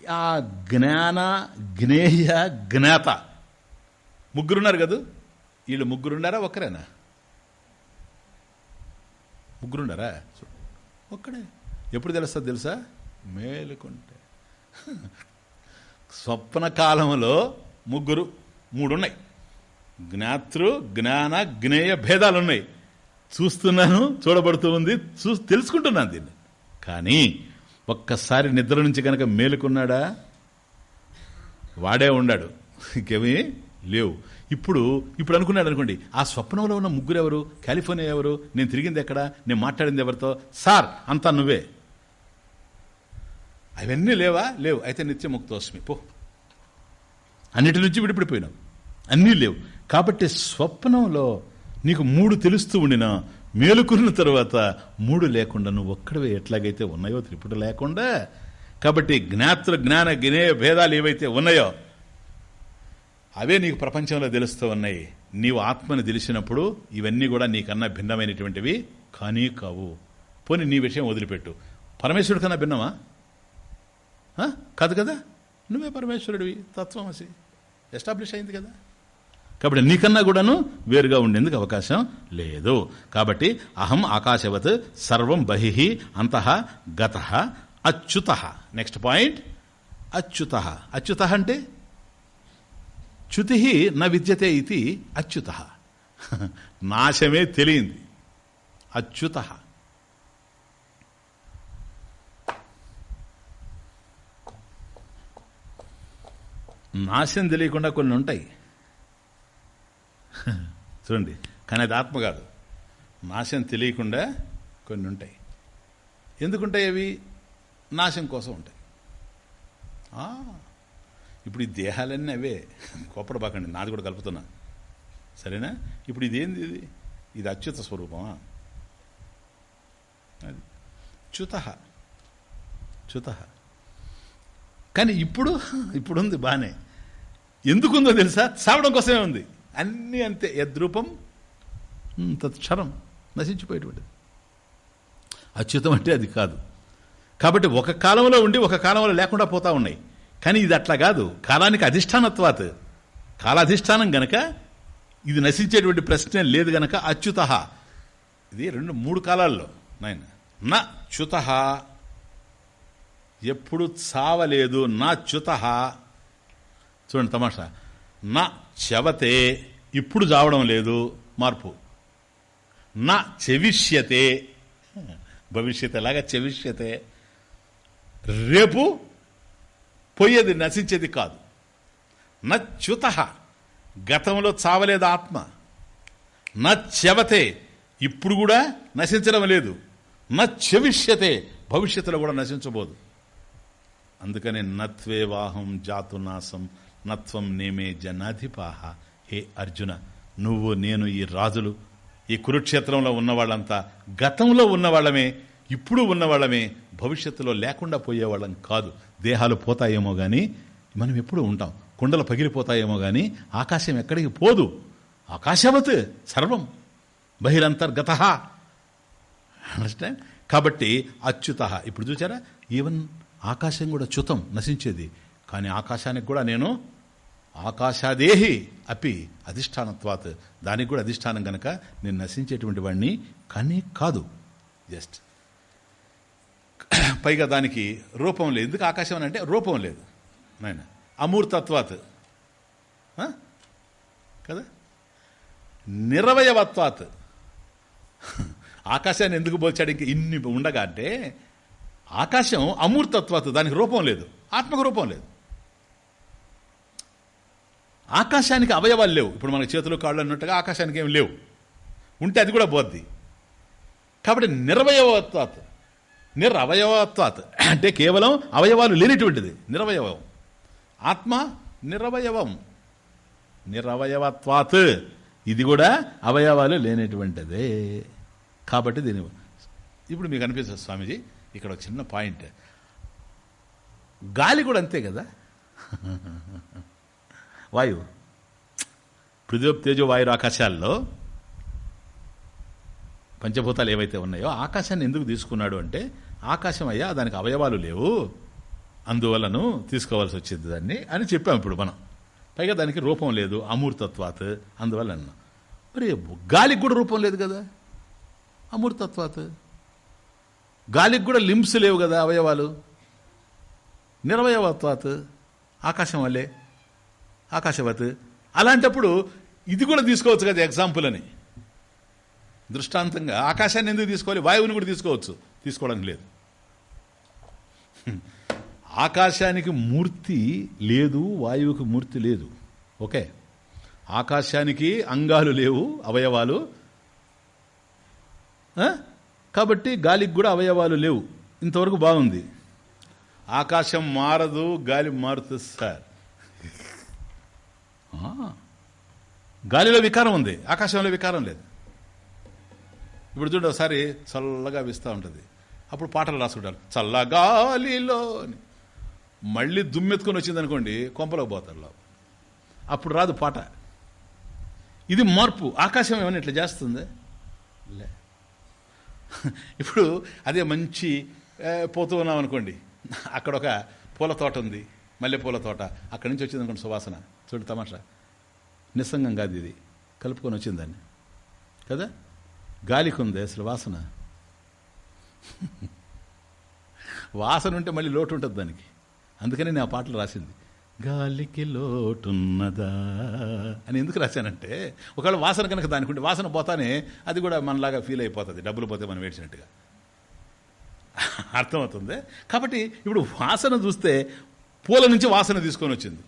ఆ జ్ఞాన జ్ఞేయ జ్ఞాత. ముగ్గురున్నారు కదా? వీళ్ళు ముగ్గురున్నారా ఒక్కరేనా? ముగ్గురున్నారా ఒక్కడే. ఎప్పుడు తెలుస్తుంది తెలుసా? మేలుకుంటే. [LAUGHS] స్వప్న కాలంలో ముగ్గురు మూడున్నాయి. జ్ఞాతృ జ్ఞాన జ్ఞేయ భేదాలు ఉన్నాయి చూస్తున్నాను చూడబడుతూ ఉంది చూ తెలుసుకుంటున్నాను దీన్ని. కానీ ఒక్కసారి నిద్ర నుంచి కనుక మేలుకున్నాడా? వాడే ఉన్నాడు ఇంకేమీ లేవు. ఇప్పుడు ఇప్పుడు అనుకున్నాడు అనుకోండి ఆ స్వప్నంలో ఉన్న ముగ్గురు ఎవరు? కాలిఫోర్నియా ఎవరు? నేను తిరిగింది ఎక్కడ? నేను మాట్లాడింది ఎవరితో? సార్ అంతా నువ్వే. అవన్నీ లేవా? లేవు. అయితే నిత్యముక్తోస్మి పో. అన్నిటి నుంచి విడిపడిపోయినావు. అన్నీ లేవు. కాబట్టి స్వప్నంలో నీకు మూడు తెలుస్తూ ఉండినా మేలుకున్న తర్వాత మూడు లేకుండా నువ్వు ఒక్కడవే ఎట్లాగైతే ఉన్నాయో త్రిపుట లేకుండా. కాబట్టి జ్ఞాతృ జ్ఞాన జ్ఞేయ భేదాలు ఏవైతే ఉన్నాయో అవే నీకు ప్రపంచంలో తెలుస్తూ ఉన్నాయి. నీవు ఆత్మని తెలిసినప్పుడు ఇవన్నీ కూడా నీకన్నా భిన్నమైనటువంటివి కానీ కావు. పోనీ నీ విషయం వదిలిపెట్టు. పరమేశ్వరుడి కన్నా భిన్నమా? కాదు కదా? నువ్వే పరమేశ్వరుడివి తత్వమసి ఎస్టాబ్లిష్ అయింది కదా? కాబట్టి నీకన్నా కూడాను వేరుగా ఉండేందుకు అవకాశం లేదు. కాబట్టి అహం ఆకాశవత్ సర్వం బహి అంతః గత అచ్యుత. నెక్స్ట్ పాయింట్ అచ్యుత. అచ్యుత అంటే? చ్యుతి న విద్యతే ఇది అచ్యుత. నాశమే తెలియంది. అచ్యుత. నాశం తెలియకుండా కొన్ని ఉంటాయి. [LAUGHS] చూడండి. కానీ అది ఆత్మ కాదు. నాశం తెలియకుండా కొన్ని ఉంటాయి. ఎందుకుంటాయి అవి? నాశం కోసం ఉంటాయి. ఇప్పుడు ఈ దేహాలన్నీ అవే. కోపడబాకండి నాది కూడా కలుపుతున్నా. సరేనా? ఇప్పుడు ఇదేంది ఇది? ఇది అచ్యుత స్వరూపమా? అది. చ్యుత. చ్యుత. కానీ ఇప్పుడు ఇప్పుడుంది బాగానే ఎందుకుందో తెలుసా? చావడం కోసమే ఉంది. అన్నీ అంతే. యద్రూపం తత్క్షరం నశించిపోయేటువంటిది. అచ్యుతం అంటే అది కాదు. కాబట్టి ఒక కాలంలో ఉండి ఒక కాలంలో లేకుండా పోతా ఉన్నాయి. కానీ ఇది అట్లా కాదు. కాలానికి అధిష్టానత్వాత్. కాలాధిష్టానం గనక ఇది నశించేటువంటి ప్రశ్న లేదు గనక అచ్యుత. ఇది రెండు మూడు కాలాల్లో. నాయన నా చ్యుత. ఎప్పుడు చావలేదు. నా చ్యుత. చూడండి తమాషా. నా చెవతే ఇప్పుడు చావడం లేదు మార్పు. నా చెవిష్యతే. భవిష్యత్ ఎలాగా చెవిష్యతే? రేపు పోయేది నశించేది కాదు. నచ్యుత గతంలో చావలేదు ఆత్మ. నచ్చవతే ఇప్పుడు కూడా నశించడం లేదు. నచ్చవిష్యతే భవిష్యత్తులో కూడా నశించబోదు. అందుకనే నత్వేవాహం జాతునాశం నత్వం నేమే జనాధిపాహ. హే అర్జున నువ్వు నేను ఈ రాజులు. ఈ కురుక్షేత్రంలో ఉన్నవాళ్ళంతా గతంలో ఉన్నవాళ్ళమే ఇప్పుడు ఉన్నవాళ్ళమే భవిష్యత్తులో లేకుండా పోయేవాళ్ళం కాదు. దేహాలు పోతాయేమో కానీ మనం ఎప్పుడు ఉంటాం. కుండలు పగిలిపోతాయేమో కానీ ఆకాశం ఎక్కడికి పోదు. ఆకాశవత్ సర్వం. బహిరంతర్గత. అండర్స్టాండ్ కాబట్టి అచ్యుత. ఇప్పుడు చూసారా ఈవెన్ ఆకాశం కూడా చ్యుతం నశించేది. కానీ ఆకాశానికి కూడా నేను ఆకాశాదేహి అపి అధిష్టానత్వాత్. దానికి కూడా అధిష్టానం గనక నేను నశించేటువంటి వాడిని కానీ కాదు. జస్ట్. పైగా దానికి రూపం లేదు. ఎందుకు ఆకాశం అని అంటే రూపం లేదు. నాయన. అమూర్తత్వాత్. కదా? నిరవయవత్వాత్. ఆకాశాన్ని ఎందుకు పోల్చాడు? ఇంక ఇన్ని ఉండగా అంటే ఆకాశం అమూర్తత్వాత్. దానికి రూపం లేదు. ఆత్మకు రూపం లేదు. ఆకాశానికి అవయవాలు లేవు. ఇప్పుడు మన చేతులు కాళ్ళు అన్నట్టుగా ఆకాశానికి ఏం లేవు. ఉంటే అది కూడా పోద్ది కాబట్టి నిరవయవత్వాత్. నిరవయవత్వాత్. అంటే కేవలం అవయవాలు లేనిటువంటిది. నిరవయవం. ఆత్మ నిరవయవం. నిరవయవత్వాత్. ఇది కూడా అవయవాలు లేనటువంటిదే. కాబట్టి దీని ఇప్పుడు మీకు అనిపిస్తుంది స్వామీజీ ఇక్కడ ఒక చిన్న పాయింట్. గాలి కూడా అంతే కదా? వాయువు పృథ్వీ తేజో వాయు ఆకాశాల్లో పంచభూతాలు ఏవైతే ఉన్నాయో ఆకాశాన్ని ఎందుకు తీసుకున్నాడు అంటే ఆకాశం అయ్యా దానికి అవయవాలు లేవు. అందువలను తీసుకోవాల్సి వచ్చింది దాన్ని అని చెప్పాం ఇప్పుడు మనం. పైగా దానికి రూపం లేదు అమూర్తత్వాత్ అందువల్ల అన్నాం మరి గాలికి కూడా రూపం లేదు కదా. అమూర్తత్వాత్. గాలికి కూడా లింప్స్ లేవు కదా అవయవాలు. నిరవయవత్వాత్. ఆకాశం వల్లే. ఆకాశవత్ అలాంటప్పుడు ఇది కూడా తీసుకోవచ్చు కదా ఎగ్జాంపుల్ అని. దృష్టాంతంగా ఆకాశాన్ని ఎందుకు తీసుకోవాలి? వాయువుని కూడా తీసుకోవచ్చు. తీసుకోవడానికి లేదు. ఆకాశానికి మూర్తి లేదు వాయువుకి మూర్తి లేదు. ఓకే. ఆకాశానికి అంగాలు లేవు అవయవాలు. కాబట్టి గాలికి కూడా అవయవాలు లేవు. ఇంతవరకు బాగుంది. ఆకాశం మారదు గాలి మారుతుంది సార్. గాలిలో వికారం ఉంది ఆకాశంలో వికారం లేదు. ఇప్పుడు చూడండి ఒకసారి చల్లగా వీస్తూ ఉంటుంది. అప్పుడు పాటలు రాసుకుంటారు చల్లగాలిలో అని మళ్ళీ దుమ్మెత్తుకొని వచ్చింది అనుకోండి కొంపలో పోతారు అప్పుడు రాదు పాట. ఇది మార్పు ఆకాశం ఏమైనా ఇట్లా చేస్తుంది? లే. ఇప్పుడు అదే మంచి పోతూ ఉన్నాం అనుకోండి అక్కడ ఒక పూల తోట ఉంది. మల్లెపూల తోట. అక్కడి నుంచి వచ్చింది అనుకోండి సువాసన. చూడు తమాషా. నిస్సంగం కాదు ఇది. కలుపుకొని వచ్చిందని కదా? గాలికి ఉంది అసలు వాసన. వాసన ఉంటే మళ్ళీ లోటు ఉంటుంది దానికి. అందుకని నేను ఆ పాటలు రాసింది. గాలికి లోటున్నదా అని ఎందుకు రాశానంటే ఒకవేళ వాసన కనుక దానికి వాసన పోతానే అది కూడా మనలాగా ఫీల్ అయిపోతుంది. డబ్బులు పోతే మనం వేడిచినట్టుగా అర్థమవుతుంది? కాబట్టి ఇప్పుడు వాసన చూస్తే పూల నుంచి వాసన తీసుకొని వచ్చింది.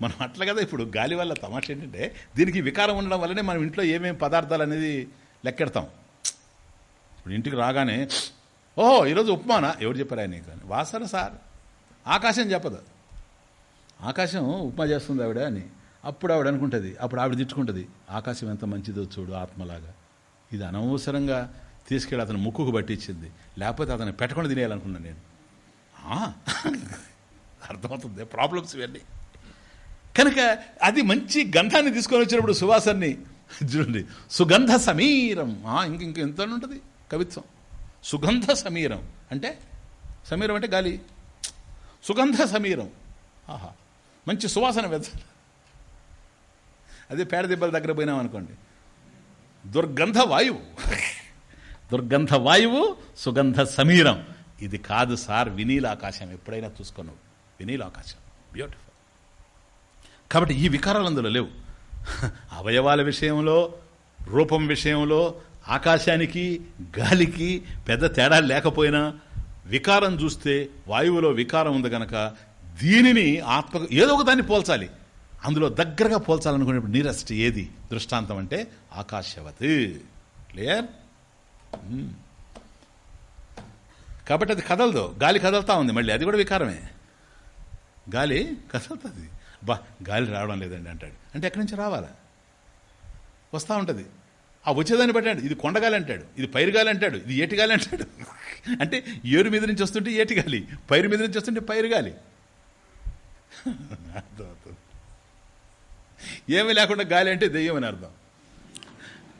మనం అట్లా కదా ఇప్పుడు గాలి వల్ల తమాష ఏంటంటే దీనికి వికారం ఉండడం వల్లనే మనం ఇంట్లో ఏమేమి పదార్థాలు అనేది లెక్కెడతాం. ఇప్పుడు ఇంటికి రాగానే ఓహో ఈరోజు ఉప్మానా? ఎవరు చెప్పారు ఆయన కానీ వాసన సార్. ఆకాశం చెప్పదు. ఆకాశం ఉప్మా చేస్తుంది ఆవిడ అని. అప్పుడు ఆవిడ అనుకుంటుంది. అప్పుడు ఆవిడ తిట్టుకుంటుంది. ఆకాశం ఎంత మంచిదో చూడు ఆత్మలాగా. ఇది అనవసరంగా తీసుకెళ్ళి అతను ముక్కుకు పట్టించింది. లేకపోతే అతను పెట్టకుండా తినేయాలనుకున్నాను నేను. అర్థమవుతుంది. ప్రాబ్లమ్స్ ఇవన్నీ. కనుక అది మంచి గంధాన్ని తీసుకొని వచ్చినప్పుడు సువాసన్ని చూడండి. సుగంధ సమీరం. ఆ, ఇంక ఇంక ఎంత ఉంటుంది. కవిత్వం. సుగంధ సమీరం. అంటే సమీరం అంటే గాలి. సుగంధ సమీరం. ఆహా. మంచి సువాసన వెద అదే పేడ దెబ్బల దగ్గర పోయినాం అనుకోండి. దుర్గంధ వాయువు. దుర్గంధ వాయువు సుగంధ సమీరం. ఇది కాదు సార్ వినీల ఆకాశం. ఎప్పుడైనా చూసుకున్నావు వినీల ఆకాశం. బ్యూటిఫుల్ కాబట్టి ఈ వికారాలు అందులో లేవు. [LAUGHS] అవయవాల విషయంలో రూపం విషయంలో ఆకాశానికి గాలికి పెద్ద తేడా లేకపోయినా వికారం చూస్తే వాయువులో వికారం ఉంది గనక దీనిని ఆత్మ ఏదో ఒక దాన్ని పోల్చాలి. అందులో దగ్గరగా పోల్చాలనుకునేప్పుడు నీరెస్ట్ ఏది? దృష్టాంతం అంటే ఆకాశవత్. క్లియర్ కాబట్టి అది కదలదు. గాలి కదలతా ఉంది మళ్ళీ. అది కూడా వికారమే. గాలి కదలుతుంది. బా గాలి రావడం లేదండి అంటాడు. అంటే ఎక్కడి నుంచి రావాలా? వస్తూ ఉంటుంది. ఆ వచ్చేదాన్ని పెట్టాడు ఇది కొండగాలి అంటాడు. ఇది పైరుగాలి అంటాడు. ఇది ఏటిగాలి అంటాడు. [LAUGHS] అంటే ఏరు మీద నుంచి వస్తుంటే ఏటిగాలి పైరు మీద నుంచి వస్తుంటే పైరుగాలి అర్థమవుతుంది [LAUGHS] ఏమీ లేకుండా గాలి అంటే దెయ్యం అని అర్థం.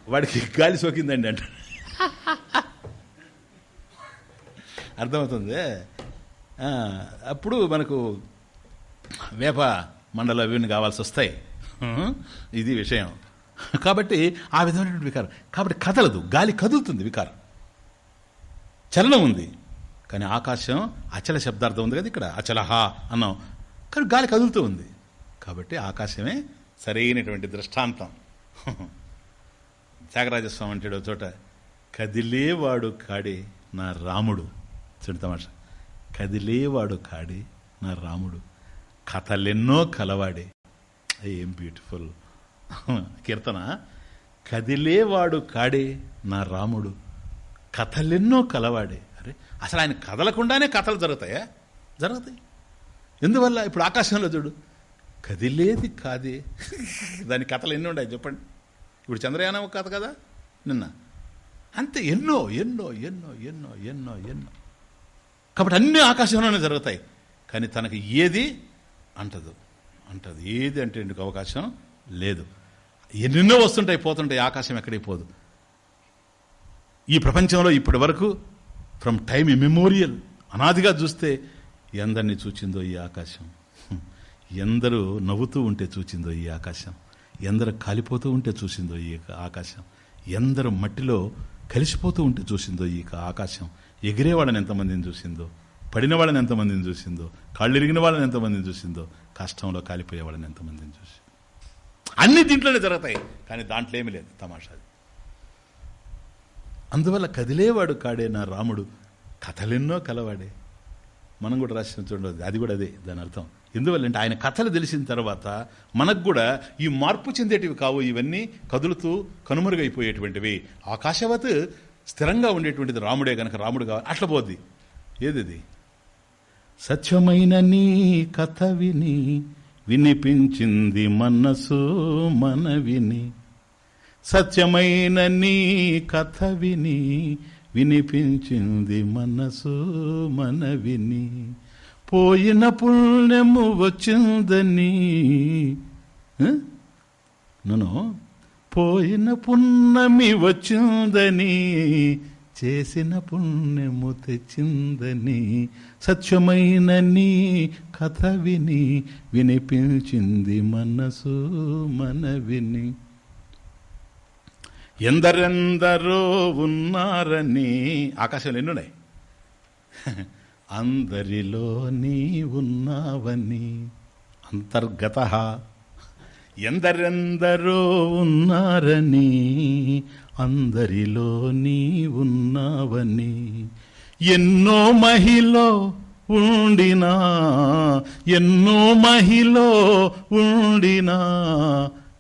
వాడికి గాలి సోకిందండి అంటాడు. [LAUGHS] అర్థమవుతుంది? అప్పుడు మనకు వేప మండల అవిని కావాల్సి వస్తాయి. ఇది విషయం. కాబట్టి ఆ విధమైనటువంటి వికారం. కాబట్టి కదలదు. గాలి కదులుతుంది వికారం. చలనం ఉంది. కానీ ఆకాశం అచల శబ్దార్థం ఉంది కదా ఇక్కడ. అచలహ అన్నాం. కానీ గాలి కదులుతూ ఉంది. కాబట్టి ఆకాశమే సరైనటువంటి దృష్టాంతం. [LAUGHS] త్యాగరాజస్వామి అంటాడు చోట కదిలేవాడు కాడే నా రాముడు. చూడు తమాష. కదిలేవాడు కాడే నా రాముడు. కథలెన్నో కలవాడే. ఏం బ్యూటిఫుల్ కీర్తన? కదిలేవాడు కాడే నా రాముడు. కథలెన్నో కలవాడే. అరే అసలు ఆయన కదలకుండానే కథలు జరుగుతాయా? జరుగుతాయి. ఎందువల్ల? ఇప్పుడు ఆకాశంలో చూడు. కదిలేది కాదే. దాని కథలు ఎన్ని ఉన్నాయి చెప్పండి. ఇప్పుడు చంద్రయానం ఒక కథ కదా? నిన్న. అంతే ఎన్నో ఎన్నో ఎన్నో ఎన్నో ఎన్నో ఎన్నో. కాబట్టి అన్ని ఆకాశంలోనే జరుగుతాయి. కానీ తనకి ఏది అంటదు. అంటది ఏది అంటే ఎందుకు అవకాశం లేదు. ఎన్నెన్నో వస్తుంటాయి పోతుంటాయి ఆకాశం ఎక్కడికి పోదు. ఈ ప్రపంచంలో ఇప్పటి వరకు ఫ్రమ్ టైమ్ మెమోరియల్ అనాదిగా చూస్తే ఎందరిని చూచిందో ఈ ఆకాశం? ఎందరూ నవ్వుతూ ఉంటే చూచిందో ఈ ఆకాశం? ఎందరు కాలిపోతూ ఉంటే చూసిందో ఈ ఆకాశం? ఎందరు మట్టిలో కలిసిపోతూ ఉంటే చూసిందో ఈ ఆకాశం? ఎగిరేవాళ్ళని ఎంతమందిని చూసిందో పడిన వాళ్ళని ఎంతమందిని చూసిందో కాళ్ళు ఎరిగిన వాళ్ళని ఎంతమందిని చూసిందో కష్టంలో కాలిపోయే వాళ్ళని ఎంతమందిని చూసి. అన్ని దీంట్లోనే జరుగుతాయి కానీ దాంట్లో ఏమీ లేదు తమాషాది. అందువల్ల కదిలేవాడు కాడే నా రాముడు కథలెన్నో కలవాడే. మనం కూడా రాసిన చూడండి అది కూడా అదే దాని అర్థం. ఎందువల్లంటే ఆయన కథలు తెలిసిన తర్వాత మనకు కూడా ఈ మార్పు చెందేటివి కావు ఇవన్నీ కదులుతూ కనుమరుగైపోయేటువంటివి. ఆకాశవత్ స్థిరంగా ఉండేటువంటిది రాముడే గనక రాముడు కావాలి అట్లా పోద్ది. ఏది సత్యమైన నీ కథ విని వినిపించింది మనసు మన విని సత్యమైన నీ కథ విని వినిపించింది మనసు మన విని పోయిన పుణ్యము వచ్చిందని ఆ? పోయిన పున్నమి వచ్చిందని చేసిన పుణ్యము తెచ్చిందని సత్యమైన నీ కథ విని వినిపించింది మనసు మన విని ఎందరెందరో ఉన్నారని ఆకాశంలో ఎన్నున్నాయి అందరిలో నీ ఉన్నావని అంతర్గత ఎందరెందరో ఉన్నారని అందరిలో నీ ఉన్నావని. ఎన్నో మహిలో ఉండినా ఎన్నో మహిలో ఉండినా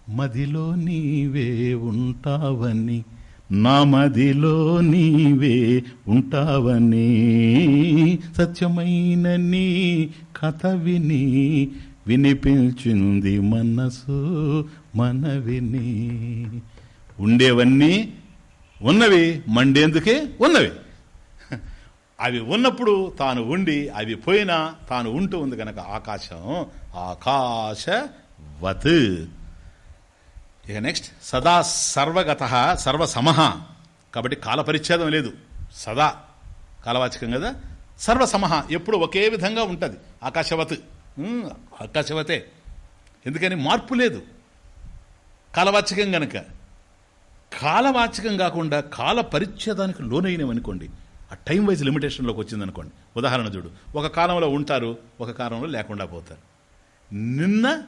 మదిలో నీవే ఉంటావని నా మదిలో నీవే ఉంటావని. సత్యమైన నీ కథ విని వినిపించింది మనసు మన విని ఉండేవన్నీ ఉన్నవి మండేందుకే ఉన్నవి. అవి ఉన్నప్పుడు తాను ఉండి అవి పోయినా తాను ఉంటూ ఉంది కనుక ఆకాశం ఆకాశవత్ ఇక నెక్స్ట్ సదా సర్వగత సర్వసమహ కాబట్టి కాలపరిచ్ఛేదం లేదు. సదా కాలవాచకం కదా? సర్వసమహ ఎప్పుడు ఒకే విధంగా ఉంటుంది. ఆకాశవత్. ఆకాశవతే. ఎందుకని మార్పు లేదు. కాలవాచకం గనక. కాలవాచకం కాకుండా కాల పరిచ్ఛేదానికి లోనైనవనుకోండి. ఆ టైం వైజ్ లిమిటేషన్లోకి వచ్చిందనుకోండి. ఉదాహరణ చూడు. ఒక కాలంలో ఉంటారు ఒక కాలంలో లేకుండా పోతారు. నిన్న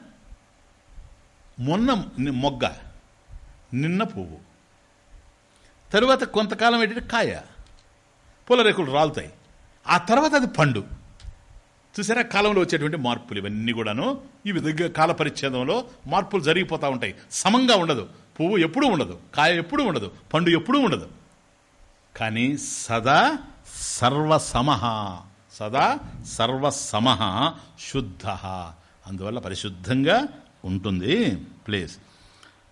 మొన్న మొగ్గ నిన్న పువ్వు. తరువాత కొంతకాలం ఏంటంటే కాయ. పూల రేకులు రాలుతాయి. ఆ తర్వాత అది పండు. చూసారా? కాలంలో వచ్చేటువంటి మార్పులు ఇవన్నీ కూడాను. ఈ విధంగా కాల పరిచ్ఛేదంలో మార్పులు జరిగిపోతూ ఉంటాయి. సమంగా ఉండదు. పువ్వు ఎప్పుడూ ఉండదు. కాయ ఎప్పుడూ ఉండదు. పండు ఎప్పుడూ ఉండదు. కానీ సదా సర్వసమహ. సదా సర్వసమహ శుద్ధ. అందువల్ల పరిశుద్ధంగా ఉంటుంది. ప్లేస్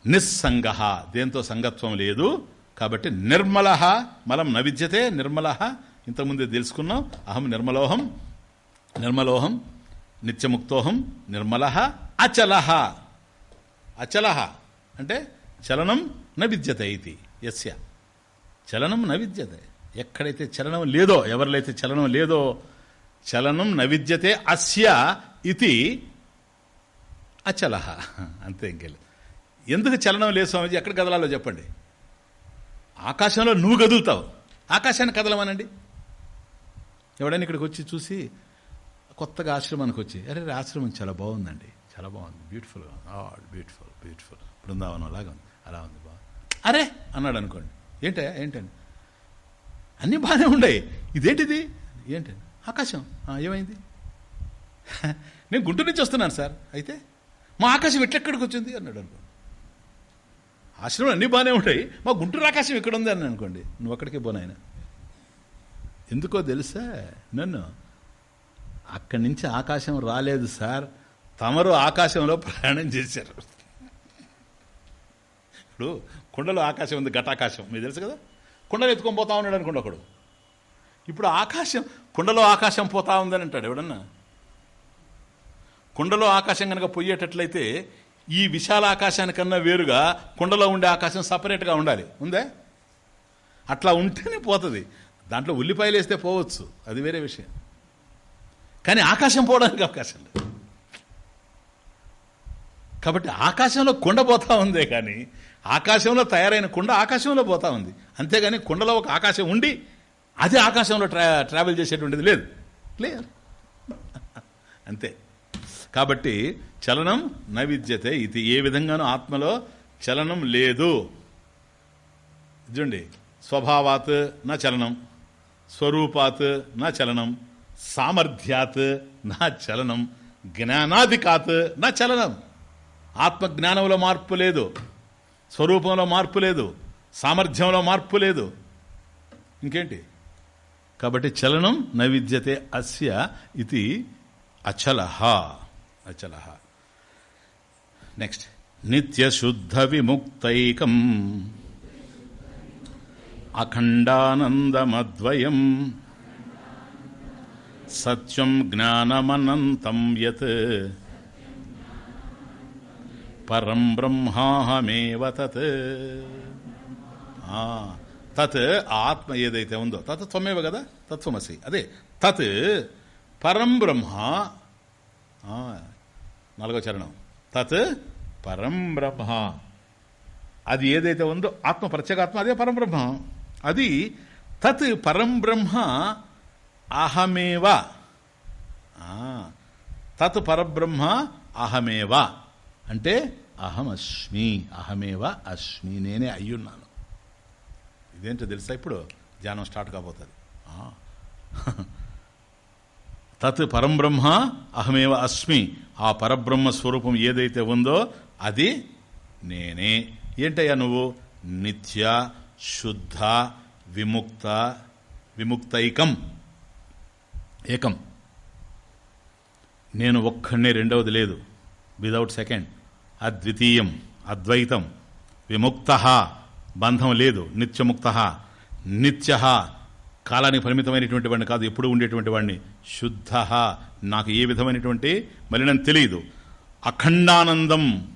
నిస్సంగ. దేంతో సంగత్వం లేదు. కాబట్టి నిర్మల. మలం నవిద్యతే నిర్మల. ఇంతకుముందే తెలుసుకున్నాం. అహం నిర్మలోహం నిర్మలోహం నిత్యముక్తోహం నిర్మల అచల. అచల అంటే చలనం న విద్యతే ఇది యస్య. చలనం న విద్యతే. ఎక్కడైతే చలనం లేదో ఎవరిలైతే చలనం లేదో చలనం న విద్యతే అస్య ఇది అచల. అంతే ఇంకెళ్ళి ఎందుకు చలనం లేదు స్వామిజీ? ఎక్కడ కదలాలో చెప్పండి. ఆకాశంలో నువ్వు కదులుతావు. ఆకాశాన్ని కదలమనండి. ఎవడైనా ఇక్కడికి వచ్చి చూసి కొత్తగా ఆశ్రమానికి వచ్చి అరే ఆశ్రమం చాలా బాగుందండి. చాలా బాగుంది. బ్యూటిఫుల్ బ్యూటిఫుల్ బ్యూటిఫుల్ బృందావనం లాగా ఉంది. అలా ఉంది బాగుంది అరే! అన్నాడు అనుకోండి. ఏంటే ఏంటండి? అన్నీ బాగానే ఉన్నాయి. ఇదేంటిది? ఏంటండి ఆకాశం. ఏమైంది? [LAUGHS] నేను గుంటూరు నుంచి వస్తున్నాను సార్. అయితే మా ఆకాశం ఎట్లెక్కడికి వచ్చింది? అన్నాడు అనుకోండి. ఆశ్రమం అన్నీ బాగానే ఉంటాయి. మా గుంటూరు ఆకాశం ఇక్కడ ఉంది? అని అనుకోండి. నువ్వు అక్కడికే పోనాయన ఎందుకో తెలుసా? నన్ను అక్కడి నుంచి ఆకాశం రాలేదు సార్. తమరు ఆకాశంలో ప్రయాణం చేశారు. ఇప్పుడు కుండలో ఆకాశం ఉంది ఘటాకాశం. మీకు తెలుసు కదా? కుండలు ఎత్తుకొని పోతా ఉన్నాడు అనుకోండి ఒకడు. ఇప్పుడు ఆకాశం కుండలో ఆకాశం పోతా ఉందని అంటాడు ఎవడన్నా? కుండలో ఆకాశం కనుక పోయేటట్లయితే ఈ విశాల ఆకాశానికన్నా వేరుగా కుండలో ఉండే ఆకాశం సపరేట్గా ఉండాలి. ఉందే? అట్లా ఉంటేనే పోతుంది. దాంట్లో ఉల్లిపాయలు వేస్తే పోవచ్చు. అది వేరే విషయం. కానీ ఆకాశం పోవడానికి అవకాశం లేదు. కాబట్టి ఆకాశంలో కుండ పోతా ఉందే కానీ ఆకాశంలో తయారైన కుండ ఆకాశంలో పోతా ఉంది. అంతేగాని కుండలో ఒక ఆకాశం ఉండి అది ఆకాశంలో ట్రా ట్రావెల్ చేసేటువంటిది లేదు. క్లియర్ [LAUGHS] అంతే. కాబట్టి చలనం నైవిద్యతే ఇది. ఏ విధంగానూ ఆత్మలో చలనం లేదు. చూడండి. స్వభావాత్ నా చలనం. స్వరూపాత్ నా చలనం. సామర్థ్యాత్ నా చలనం జ్ఞానాధికాత్ నా చలనం. ఆత్మజ్ఞానంలో మార్పు లేదు స్వరూపంలో మార్పు లేదు సామర్థ్యంలో మార్పు లేదు. ఇంకేంటి? కాబట్టి చలనం నైవిద్యతే అస్య ఇది అచలహ. అచలహ. నెక్స్ట్ నిత్యశుద్ధ విముక్తైకం అఖండానందమద్వయం సత్యం జ్ఞానమనంతం యత్. పరం బ్రహ్మాహమేవ తత్. తత్ ఆత్మ ఏదైతే ఉందో తత్ త్వమేవ కదా? తత్వమసి అదే తత్ పరం బ్రహ్మ. నాలుగో చరణం. తత్ పరం బ్రహ్మ. అది ఏదైతే ఉందో ఆత్మ ప్రత్యేగాత్మ అదే పరంబ్రహ్మ అది తత్ పరం బ్రహ్మ అహమేవ. తత్ పరబ్రహ్మ అహమేవ. అంటే అహమస్మి అహమేవ అస్మి నేనే అయ్యున్నాను. ఇదేంటో తెలుసా ఇప్పుడు? ధ్యానం స్టార్ట్ కాబోతుంది. [LAUGHS] తత్ పరంబ్రహ్మ అహమేవ అస్మి ఆ పరబ్రహ్మ స్వరూపం ఏదైతే ఉందో అది నేనే. ఏంటయ్యా నువ్వు? నిత్య శుద్ధ విముక్త విముక్తైకం. ఏకం. నేను ఒక్కడే రెండవది లేదు. విదౌట్ సెకండ్ అద్వితీయం అద్వైతం. విముక్త బంధం లేదు. నిత్యముక్త నిత్య. కాలానికి పరిమితమైనటువంటి వాడిని కాదు ఎప్పుడు ఉండేటువంటి వాడిని. శుద్ధ. నాకు ఏ విధమైనటువంటి మలినం తెలియదు. అఖండానందం.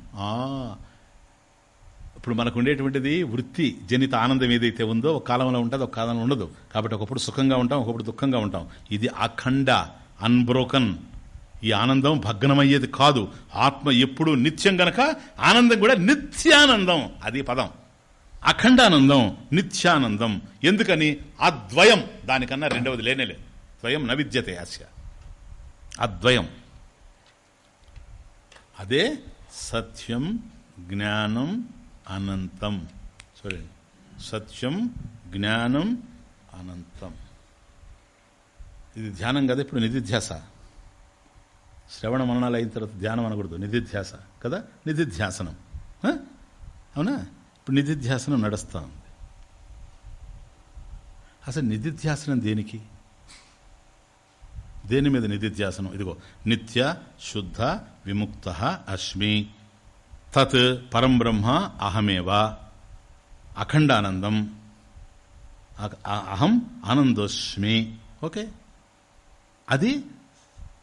ఇప్పుడు మనకు ఉండేటువంటిది వృత్తి జనిత ఆనందం ఏదైతే ఉందో ఒక కాలంలో ఉంటుంది ఒక కాలంలో ఉండదు. కాబట్టి ఒకప్పుడు సుఖంగా ఉంటాం ఒకప్పుడు దుఃఖంగా ఉంటాం. ఇది అఖండ అన్బ్రోకన్ ఈ ఆనందం భగ్నమయ్యేది కాదు. ఆత్మ ఎప్పుడు నిత్యం గనక ఆనందం కూడా నిత్యానందం. అది పదం. అఖండానందం నిత్యానందం. ఎందుకని? అద్వయం. దానికన్నా రెండవది లేనేలే ద్వయం నవిద్యతే ఆశ అద్వయం. అదే సత్యం జ్ఞానం అనంతం. చూడండి సత్యం జ్ఞానం అనంతం. ఇది ధ్యానం కదా ఇప్పుడు నిధిధ్యాస. శ్రవణ మననాలు అయిన తర్వాత ధ్యానం అనకూడదు. నిధిధ్యాస కదా నిధిధ్యాసనం. అవునా? ఇప్పుడు నిధిధ్యాసనం నడుస్తూ ఉంది. అసలు నిధిధ్యాసనం దేనికి? దేని మీద నిధిధ్యాసనం? ఇదిగో నిత్య శుద్ధ విముక్త అస్మి తత్ పరం బ్రహ్మ అహమేవ. అఖండానందం. అహం ఆనందోస్మి. ఓకే? అది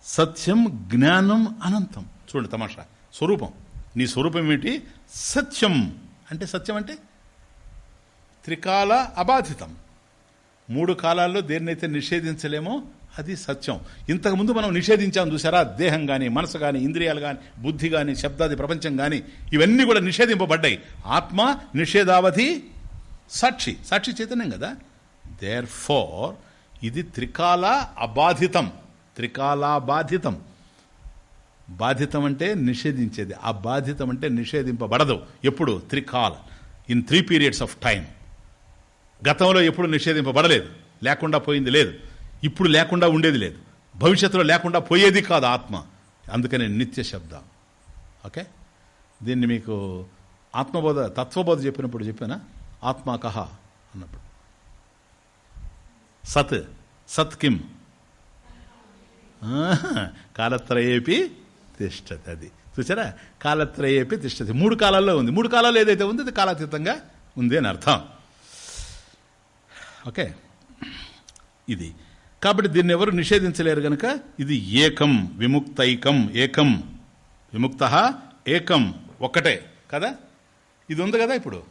సత్యం జ్ఞానం అనంతం. చూడండి తమాషా. స్వరూపం. నీ స్వరూపం ఏమిటి? సత్యం. అంటే సత్యం అంటే? త్రికాల అబాధితం. మూడు కాలాల్లో దేన్నైతే నిషేధించలేమో అది సత్యం. ఇంతకుముందు మనం నిషేధించాం చూసారా దేహం కానీ మనసు కానీ ఇంద్రియాలు కానీ బుద్ధి కానీ శబ్దాది ప్రపంచం కానీ ఇవన్నీ కూడా నిషేధింపబడ్డాయి. ఆత్మ నిషేధావధి సాక్షి. సాక్షి చైతన్యం కదా? దేర్ ఫోర్ ఇది త్రికాల అబాధితం. త్రికాలాబాధితం బాధితం. అంటే నిషేధించేది. ఆ బాధితం అంటే నిషేధింపబడదు. ఎప్పుడు? త్రికాల. In three periods of time గతంలో ఎప్పుడు నిషేధింపబడలేదు. లేకుండా పోయింది లేదు. ఇప్పుడు లేకుండా ఉండేది లేదు. భవిష్యత్తులో లేకుండా పోయేది కాదు ఆత్మ. అందుకని నిత్య శబ్దం. ఓకే? దీన్ని మీకు ఆత్మబోధ తత్వబోధ చెప్పినప్పుడు చెప్పానా? ఆత్మ కహ అన్నప్పుడు. సత్. సత్ కిం? కాలత్రయేపి తిష్టది అది. చూసారా? కాలత్రయేపి తిష్టది మూడు కాలాల్లో ఉంది. మూడు కాలాలు ఏదైతే ఉంది అది కాలాతీతంగా ఉంది అని అర్థం. ఓకే? ఇది. కాబట్టి దీన్ని ఎవరు నిషేధించలేరు గనక? ఇది ఏకం విముక్తైకం ఏకం. విముక్త ఏకం ఒక్కటే కదా? ఇది ఉంది కదా ఇప్పుడు?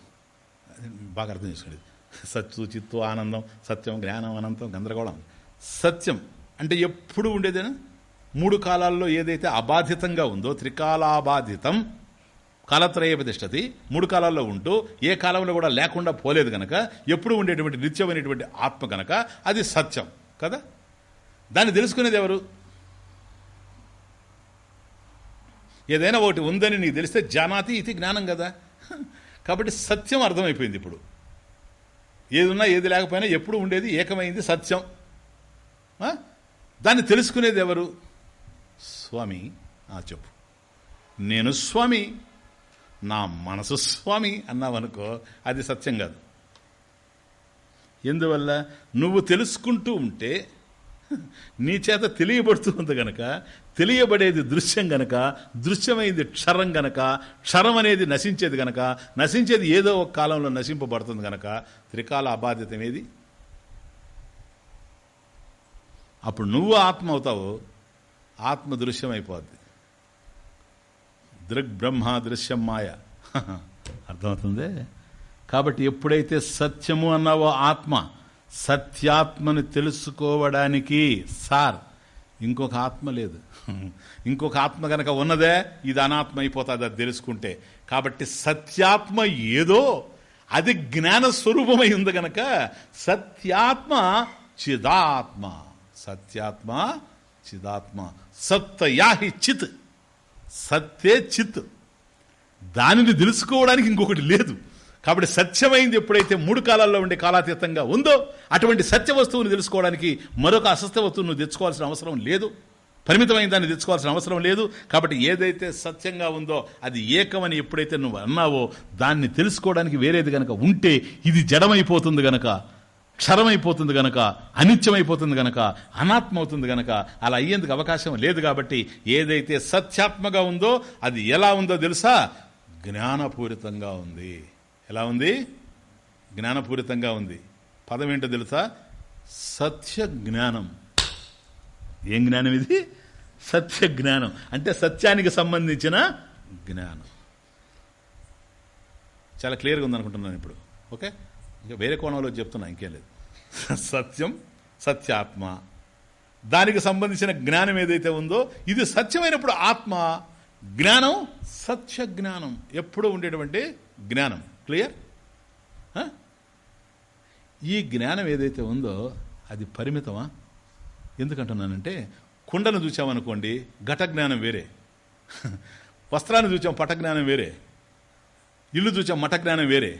బాగా అర్థం చేసుకోండి. సత్తు చిత్తు ఆనందం సత్యం జ్ఞానం అనంతం గందరగోళం. సత్యం అంటే ఎప్పుడు ఉండేదేనా? మూడు కాలాల్లో ఏదైతే అబాధితంగా ఉందో త్రికాలాబాధితం కాలత్రయోపతిష్టతి మూడు కాలాల్లో ఉంటూ ఏ కాలంలో కూడా లేకుండా పోలేదు గనక ఎప్పుడు ఉండేటువంటి నిత్యమైనటువంటి ఆత్మ గనక అది సత్యం. కదా? దాన్ని తెలుసుకునేది ఎవరు? ఏదైనా ఒకటి ఉందని నీకు తెలిస్తే జానాతి ఇది జ్ఞానం కదా? కాబట్టి సత్యం అర్థమైపోయింది ఇప్పుడు. ఏది ఉన్నా ఏది లేకపోయినా ఎప్పుడు ఉండేది ఏకమైంది సత్యం. దాన్ని తెలుసుకునేది ఎవరు? స్వామి. ఆ చెప్పు. నేను స్వామి. నా మనసు స్వామి అన్నావనుకో అది సత్యం కాదు. ఎందువల్ల? నువ్వు తెలుసుకుంటూ ఉంటే నీ చేత తెలియబడుతుంది గనక తెలియబడేది దృశ్యం గనక దృశ్యమైంది క్షరం గనక క్షరం అనేది నశించేది గనక నశించేది ఏదో ఒక కాలంలో నశింపబడుతుంది గనక త్రికాల అబాధ్యత ఏది? అప్పుడు నువ్వు ఆత్మ అవుతావు ఆత్మ దృశ్యం అయిపోద్ది దృగ్ బ్రహ్మ దృశ్యం మాయ. [LAUGHS] అర్థమవుతుంది? కాబట్టి ఎప్పుడైతే సత్యము అన్నావో ఆత్మ సత్యాత్మని తెలుసుకోవడానికి సార్ ఇంకొక ఆత్మ లేదు. ఇంకొక ఆత్మ గనక ఉన్నదే ఇది అనాత్మ అయిపోతుంది అది తెలుసుకుంటే. కాబట్టి సత్యాత్మ ఏదో అది జ్ఞానస్వరూపమై ఉంది గనక సత్యాత్మ చిదాత్మ. సత్యాత్మ చిదాత్మ. సత్తయాహి చిత్. సత్తే చిత్. దానిని తెలుసుకోవడానికి ఇంకొకటి లేదు. కాబట్టి సత్యమైంది ఎప్పుడైతే మూడు కాలాల్లో ఉండే కాలాతీతంగా ఉందో అటువంటి సత్య వస్తువుని తెలుసుకోవడానికి మరొక అసత్య వస్తువును తెచ్చుకోవాల్సిన అవసరం లేదు. పరిమితమైన దాన్ని తెచ్చుకోవాల్సిన అవసరం లేదు. కాబట్టి ఏదైతే సత్యంగా ఉందో అది ఏకమని ఎప్పుడైతే నువ్వు అన్నావో దాన్ని తెలుసుకోవడానికి వేరేది గనక ఉంటే ఇది జడమైపోతుంది గనక క్షరమైపోతుంది గనక అనిత్యమైపోతుంది గనక అనాత్మ అవుతుంది గనక అలా అయ్యేందుకు అవకాశం లేదు కాబట్టి ఏదైతే సత్యాత్మగా ఉందో అది ఎలా ఉందో తెలుసా? జ్ఞానపూరితంగా ఉంది. ఎలా ఉంది? జ్ఞానపూరితంగా ఉంది. పదం ఏంటో తెలుసా? సత్య జ్ఞానం ఏం జ్ఞానం ఇది? సత్య జ్ఞానం అంటే సత్యానికి సంబంధించిన జ్ఞానం. చాలా క్లియర్గా ఉందనుకుంటున్నాను ఇప్పుడు. ఓకే? ఇంకా వేరే కోణంలో చెప్తున్నా ఇంకేం లేదు. సత్యం సత్యాత్మ. దానికి సంబంధించిన జ్ఞానం ఏదైతే ఉందో ఇది సత్యమైనప్పుడు ఆత్మ జ్ఞానం సత్య జ్ఞానం ఎప్పుడూ ఉండేటువంటి జ్ఞానం. క్లియర్ ఈ జ్ఞానం ఏదైతే ఉందో అది పరిమితమా? ఎందుకంటున్నానంటే కుండను చూసామనుకోండి ఘట జ్ఞానం వేరే. వస్త్రాన్ని చూచాం పట జ్ఞానం వేరే. ఇల్లు చూచాం మఠ జ్ఞానం వేరే.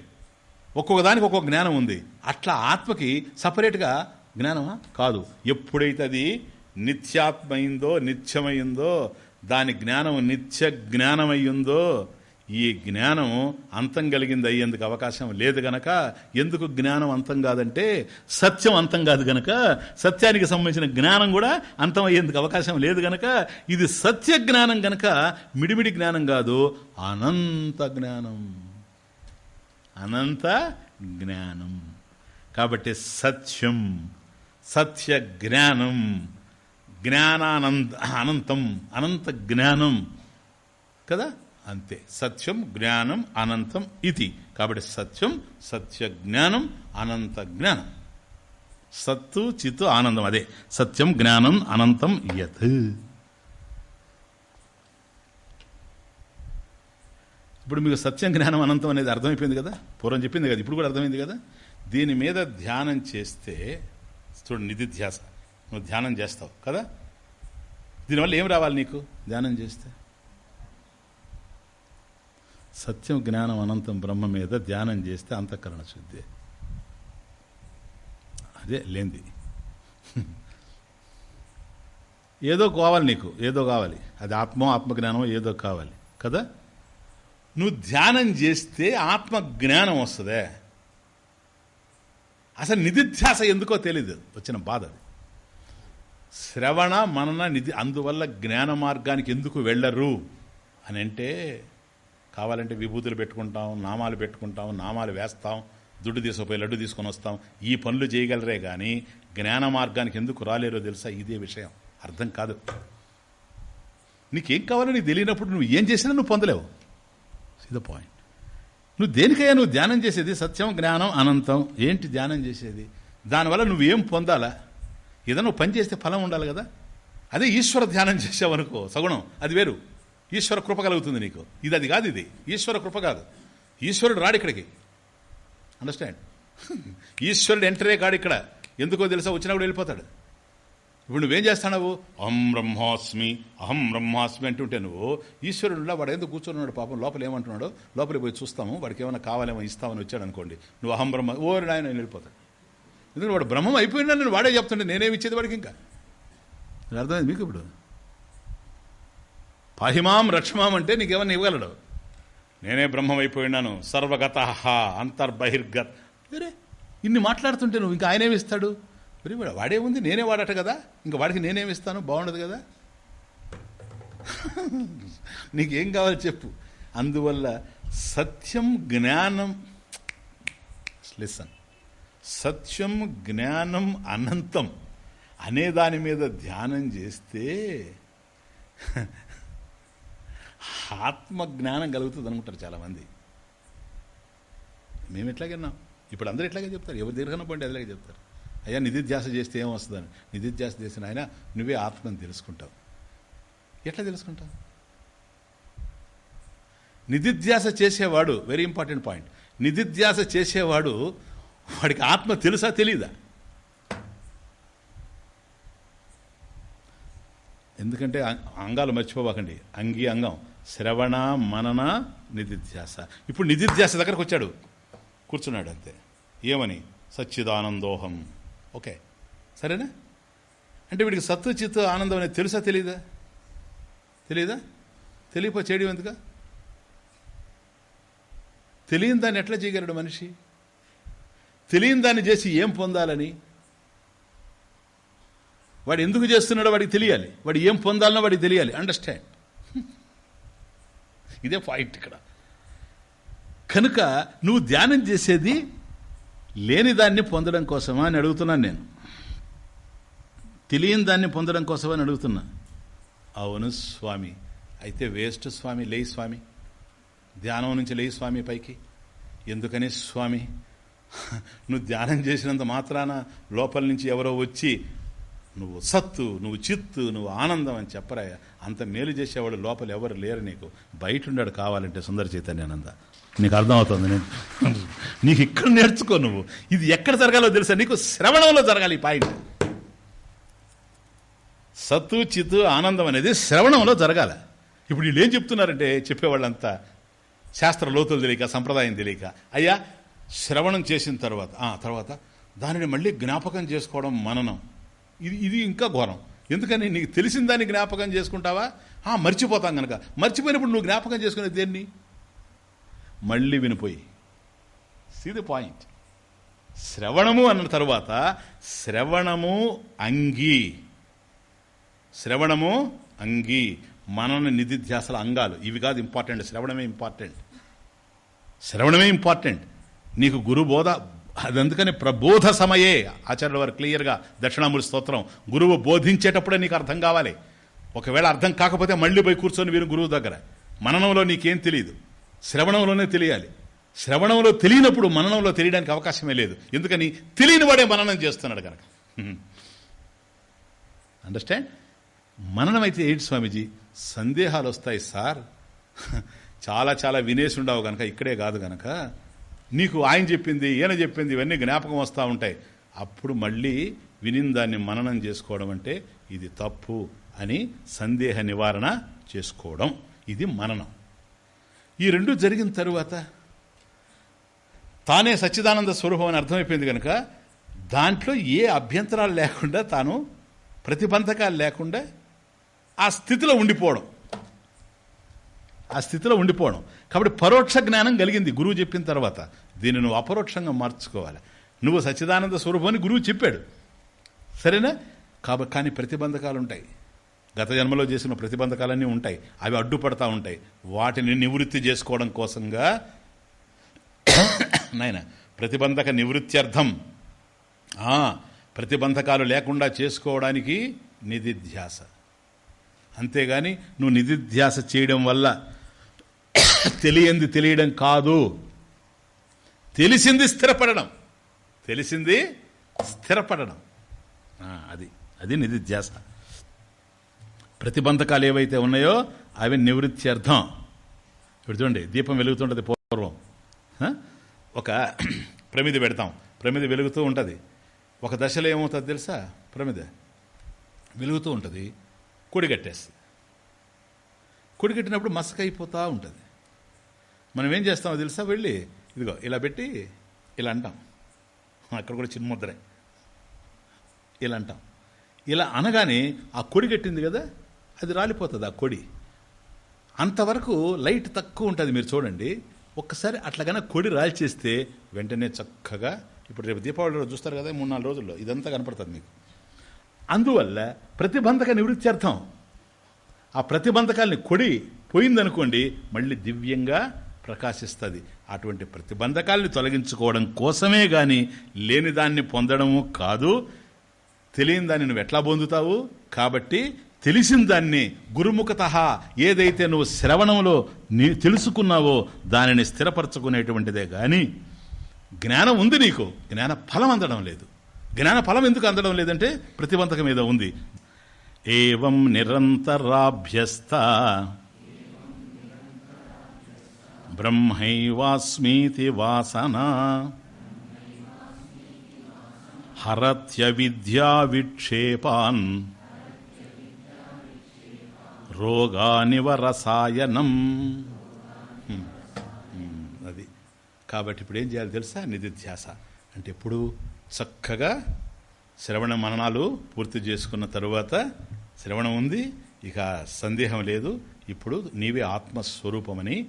ఒక్కొక్క దానికి ఒక్కొక్క జ్ఞానం ఉంది. అట్లా ఆత్మకి సపరేట్గా జ్ఞానమా? కాదు. ఎప్పుడైతే అది నిత్యాత్మైందో నిత్యమైందో దాని జ్ఞానం నిత్య జ్ఞానమయ్యిందో ఈ జ్ఞానం అంతం కలిగింది అయ్యేందుకు అవకాశం లేదు గనక ఎందుకు జ్ఞానం అంతం కాదంటే సత్యం అంతం కాదు గనక సత్యానికి సంబంధించిన జ్ఞానం కూడా అంతం అయ్యేందుకు అవకాశం లేదు గనక ఇది సత్య జ్ఞానం గనక మిడిమిడి జ్ఞానం కాదు అనంత జ్ఞానం. అనంత జ్ఞానం. కాబట్టి సత్యం సత్య జ్ఞానం జ్ఞానానంద అనంతం అనంత జ్ఞానం. కదా? అంతే. సత్యం జ్ఞానం అనంతం ఇది. కాబట్టి సత్యం సత్య జ్ఞానం అనంత జ్ఞానం. సత్తు చిత్తు ఆనందం అదే. సత్యం జ్ఞానం అనంతం యత్. ఇప్పుడు మీకు సత్యం జ్ఞానం అనంతం అనేది అర్థమైపోయింది కదా? పూర్వం చెప్పింది కదా? ఇప్పుడు కూడా అర్థమైంది కదా? దీని మీద ధ్యానం చేస్తే చూడు నిధిధ్యాస. నువ్వు ధ్యానం చేస్తావు కదా? దీనివల్ల ఏం రావాలి నీకు? ధ్యానం చేస్తే. సత్యం జ్ఞానం అనంతం బ్రహ్మ మీద ధ్యానం చేస్తే అంతఃకరణ శుద్ధి. అదే లేంది ఏదో కావాలి నీకు ఏదో కావాలి. అది ఆత్మ ఆత్మజ్ఞానం ఏదో కావాలి. కదా? నువ్వు ధ్యానం చేస్తే ఆత్మ జ్ఞానం వస్తుందే. అసలు నిధిధ్యాస ఎందుకో తెలీదు. వచ్చిన బాధ అది. శ్రవణ మనన నిధి అందువల్ల జ్ఞాన మార్గానికి ఎందుకు వెళ్ళరు? అని అంటే కావాలంటే విభూతులు పెట్టుకుంటాం నామాలు పెట్టుకుంటాం నామాలు వేస్తాం దుడ్డు తీసుకుపోయి లడ్డు తీసుకొని వస్తాం. ఈ పనులు చేయగలరే కానీ జ్ఞాన మార్గానికి ఎందుకు రాలేరో తెలుసా? ఇదే విషయం. అర్థం కాదు. నీకేం కావాలో నీకు తెలియనప్పుడు నువ్వు ఏం చేసినా నువ్వు పొందలేవు. ఇది పాయింట్ నువ్వు దేనికయ్యా నువ్వు ధ్యానం చేసేది సత్యం జ్ఞానం అనంతం. ఏంటి ధ్యానం చేసేది? దానివల్ల నువ్వేం పొందాలా? ఏదైనా నువ్వు పని చేస్తే ఫలం ఉండాలి కదా? అదే ఈశ్వర ధ్యానం చేసావనుకో సగుణం. అది వేరు. ఈశ్వర కృప కలుగుతుంది నీకు. ఇది అది కాదు ఇది. ఈశ్వర కృప కాదు. ఈశ్వరుడు రాడు ఇక్కడికి. అండర్స్టాండ్ [LAUGHS] ఈశ్వరుడు ఎంటరే కాడు ఇక్కడ. ఎందుకో తెలుసా? వచ్చినా కూడా వెళ్ళిపోతాడు. ఇప్పుడు నువ్వేం చేస్తావు అహం బ్రహ్మాస్మి అహం బ్రహ్మాస్మి అంటుంటే నువ్వు ఈశ్వరుడులా వాడు ఎందుకు కూర్చున్నాడు పాపం? లోపల ఏమంటున్నాడో? లోపలికి పోయి చూస్తాము. వాడికి ఏమైనా కావాలేమో ఇస్తామని వచ్చాడు అనుకోండి. నువ్వు అహం బ్రహ్మ ఓ ఆయన వెళ్ళిపోతాడు ఎందుకంటే వాడు బ్రహ్మం అయిపోయినా నేను వాడే చెప్తుండే. నేనేమి ఇచ్చేది వాడికి ఇంకా? అర్థమైంది మీకు ఇప్పుడు? పహిమాం రక్షమాం అంటే నీకేమన్నా ఇవ్వగలడు? నేనే బ్రహ్మం అయిపోయినాను సర్వగత అంతర్బహిర్గత. వేరే ఇన్ని మాట్లాడుతుంటే నువ్వు ఇంకా ఆయనేమి ఇస్తాడు? మరి వాడే ఉంది నేనే వాడట కదా? ఇంకా వాడికి నేనేమి ఇస్తాను? బాగుండదు కదా? [LAUGHS] నీకేం కావాలి చెప్పు. అందువల్ల సత్యం జ్ఞానం లిసన్. సత్యం జ్ఞానం అనంతం అనే దాని మీద ధ్యానం చేస్తే ఆత్మ జ్ఞానం కలుగుతుంది అనుకుంటారు చాలామంది. మేము ఎట్లాగన్నాం ఇప్పుడు అందరూ ఎట్లాగే చెప్తారు. ఎవరు దీర్ఘన పండి అదిలాగే చెప్తారు. అయ్యా నిధిధ్యాస చేస్తే ఏమొస్తుందని. నిధిధ్యాస చేసిన ఆయన నువ్వే ఆత్మని తెలుసుకుంటావు. ఎట్లా తెలుసుకుంటావు? నిధిధ్యాస చేసేవాడు వెరీ ఇంపార్టెంట్ పాయింట్ నిధిధ్యాస చేసేవాడు వాడికి ఆత్మ తెలుసా తెలీదా? ఎందుకంటే అంగాలు మర్చిపోబాకండి. అంగి అంగం. శ్రవణ మనన నిధిధ్యాస. ఇప్పుడు నిధిధ్యాస దగ్గరకు వచ్చాడు. కూర్చున్నాడు అంతే. ఏమని? సచ్చిదానందోహం. ఓకే. సరేనా? అంటే వీడికి సత్తు చిత్తు ఆనందం అనేది తెలుసా తెలీదా? తెలీదా? తెలియపో చేయడం ఎందుక? తెలియని దాన్ని ఎట్లా చేయగలడు మనిషి? తెలియని దాన్ని చేసి ఏం పొందాలని? వాడు ఎందుకు చేస్తున్నాడో వాడికి తెలియాలి. వాడు ఏం పొందాలనో వాడికి తెలియాలి. అండర్స్టాండ్. ఇదే పాయింట్ ఇక్కడ. కనుక నువ్వు ధ్యానం చేసేది లేని దాన్ని పొందడం కోసమా అని అడుగుతున్నాను నేను. తెలియని దాన్ని పొందడం కోసమా అని అడుగుతున్నా. అవును స్వామి. అయితే వేస్ట్ స్వామి లేయి స్వామి. ధ్యానం నుంచి లేయి స్వామి పైకి. ఎందుకని స్వామి? నువ్వు ధ్యానం చేసినంత మాత్రాన లోపల నుంచి ఎవరో వచ్చి నువ్వు సత్తు నువ్వు చిత్తు నువ్వు ఆనందం అని చెప్పరా అంత మేలు చేసేవాడు లోపల ఎవరు లేరు నీకు. బయట ఉన్నాడు కావాలంటే సుందర చైతన్యానంద. నీకు అర్థమవుతుంది నేను నీకు ఇక్కడ నేర్చుకో నువ్వు. ఇది ఎక్కడ జరగాలో తెలుసా? నీకు శ్రవణంలో జరగాలి ఈ పాయింట్. సత్తు చిత్తు ఆనందం అనేది శ్రవణంలో జరగాల. ఇప్పుడు వీళ్ళు ఏం చెప్తున్నారంటే చెప్పేవాళ్ళంతా? శాస్త్ర లోతులు తెలియక సంప్రదాయం తెలియక. అయ్యా శ్రవణం చేసిన తర్వాత ఆ తర్వాత దానిని మళ్ళీ జ్ఞాపకం చేసుకోవడం మననం. ఇది ఇది ఇంకా ఘోరం. ఎందుకని నీకు తెలిసిన దాన్ని జ్ఞాపకం చేసుకుంటావా? ఆ, మర్చిపోతాం కనుక మర్చిపోయినప్పుడు నువ్వు జ్ఞాపకం చేసుకునే దేన్ని? మళ్ళీ వినిపోయి. సిది పాయింట్ శ్రవణము అన్న తర్వాత శ్రవణము అంగీ. శ్రవణము అంగీ. మనన నిధిధ్యాసల అంగాలు. ఇవి కాదు ఇంపార్టెంట్ శ్రవణమే ఇంపార్టెంట్ శ్రవణమే ఇంపార్టెంట్ నీకు గురుబోధ అది అందుకని ప్రబోధ సమయే. ఆచార్యుల వారు క్లియర్గా దక్షిణామూలి స్తోత్రం గురువు బోధించేటప్పుడే నీకు అర్థం కావాలి. ఒకవేళ అర్థం కాకపోతే మళ్ళీ పోయి కూర్చొని వీరు గురువు దగ్గర. మననంలో నీకేం తెలియదు శ్రవణంలోనే తెలియాలి. శ్రవణంలో తెలియనప్పుడు మననంలో తెలియడానికి అవకాశమే లేదు. ఎందుకని? తెలియని వాడే మననం చేస్తున్నాడు కనుక అండర్స్టాండ్? మననం అయితే ఏంటి స్వామీజీ? సందేహాలు వస్తాయి సార్ చాలా చాలా వినేసి ఉండవు కనుక ఇక్కడే కాదు కనుక నీకు ఆయన చెప్పింది ఈయన చెప్పింది ఇవన్నీ జ్ఞాపకం వస్తూ ఉంటాయి. అప్పుడు మళ్ళీ వినిన దాన్ని మననం చేసుకోవడం అంటే ఇది తప్పు అని సందేహ నివారణ చేసుకోవడం. ఇది మననం. ఈ రెండు జరిగిన తరువాత తానే సచ్చిదానంద స్వరూపం అని అర్థమైపోయింది కనుక దాంట్లో ఏ అభ్యంతరాలు లేకుండా తాను ప్రతిబంధకాలు లేకుండా ఆ స్థితిలో ఉండిపోవడం. ఆ స్థితిలో ఉండిపోవడం. కాబట్టి పరోక్ష జ్ఞానం కలిగింది గురువు చెప్పిన తర్వాత. దీన్ని నువ్వు అపరోక్షంగా మార్చుకోవాలి. నువ్వు సచ్చిదానంద స్వరూపం అని గురువు చెప్పాడు. సరేనా? కాబట్టి కానీ ప్రతిబంధకాలు ఉంటాయి. గత జన్మలో చేసిన ప్రతిబంధకాలన్నీ ఉంటాయి. అవి అడ్డుపడతా ఉంటాయి. వాటిని నివృత్తి చేసుకోవడం కోసంగా [COUGHS] నాయన ప్రతిబంధక నివృత్త్యర్థం. ప్రతిబంధకాలు లేకుండా చేసుకోవడానికి నిధిధ్యాస. అంతేగాని నువ్వు నిధిధ్యాస చేయడం వల్ల [LAUGHS] తెలియంది తెలియడం కాదు. తెలిసింది స్థిరపడడం. తెలిసింది స్థిరపడడం. అది అది నిధిధ్యాస. ప్రతిబంధకాలు ఏవైతే ఉన్నాయో అవి నివృత్త్యర్థం. ఇప్పుడు చూడండి దీపం వెలుగుతుంటుంది పూర్వం. ఒక [CLEARS THROAT] ప్రమిది పెడతాం. ప్రమిది వెలుగుతూ ఉంటుంది. ఒక దశలో ఏమవుతుంది తెలుసా? ప్రమిద. వెలుగుతూ ఉంటుంది. కుడిగట్టేస్తుంది కుడిగట్టినప్పుడు మసకైపోతూ అయిపోతూ ఉంటుంది. మనం ఏం చేస్తామో తెలుసా? వెళ్ళి ఇదిగో ఇలా పెట్టి ఇలా అంటాం. అక్కడ కూడా చిన్న ముద్రే. ఇలా అంటాం. ఇలా అనగానే ఆ కొడి కట్టింది కదా? అది రాలిపోతుంది ఆ కొడి. అంతవరకు లైట్ తక్కువ ఉంటుంది మీరు చూడండి. ఒక్కసారి అట్లాగనే కొడి రాల్చేస్తే వెంటనే చక్కగా ఇప్పుడు రేపు దీపావళి రోజు చూస్తారు కదా మూడు నాలుగు రోజుల్లో ఇదంతా కనపడుతుంది మీకు. అందువల్ల ప్రతిబంధక నివృత్త్యర్థం. ఆ ప్రతిబంధకాల్ని కొడి పోయిందనుకోండి మళ్ళీ దివ్యంగా ప్రకాశిస్తుంది. అటువంటి ప్రతిబంధకాల్ని తొలగించుకోవడం కోసమే కానీ లేని దాన్ని పొందడము కాదు. తెలియని దాన్ని నువ్వు ఎట్లా పొందుతావు? కాబట్టి తెలిసిన దాన్ని గురుముఖత ఏదైతే నువ్వు శ్రవణంలో నీ తెలుసుకున్నావో దానిని స్థిరపరచుకునేటువంటిదే కానీ జ్ఞానం ఉంది నీకు. జ్ఞాన ఫలం అందడం లేదు. జ్ఞాన ఫలం ఎందుకు అందడం లేదంటే ప్రతిబంధకం ఏదో ఉంది. ఏవం నిరంతరాభ్యస్త బ్రహ్మైవాస్మీతి వాసన. హరత్య విద్యా విక్షేపాన్. రోగానివరసాయనం రసాయనం అది. కాబట్టి ఇప్పుడు ఏం చేయాలి తెలుసా? నిధిధ్యాస. అంటే ఎప్పుడు? చక్కగా శ్రవణ మననాలు పూర్తి చేసుకున్న తరువాత శ్రవణం ఉంది. ఇక సందేహం లేదు. ఇప్పుడు నీవే ఆత్మస్వరూపమని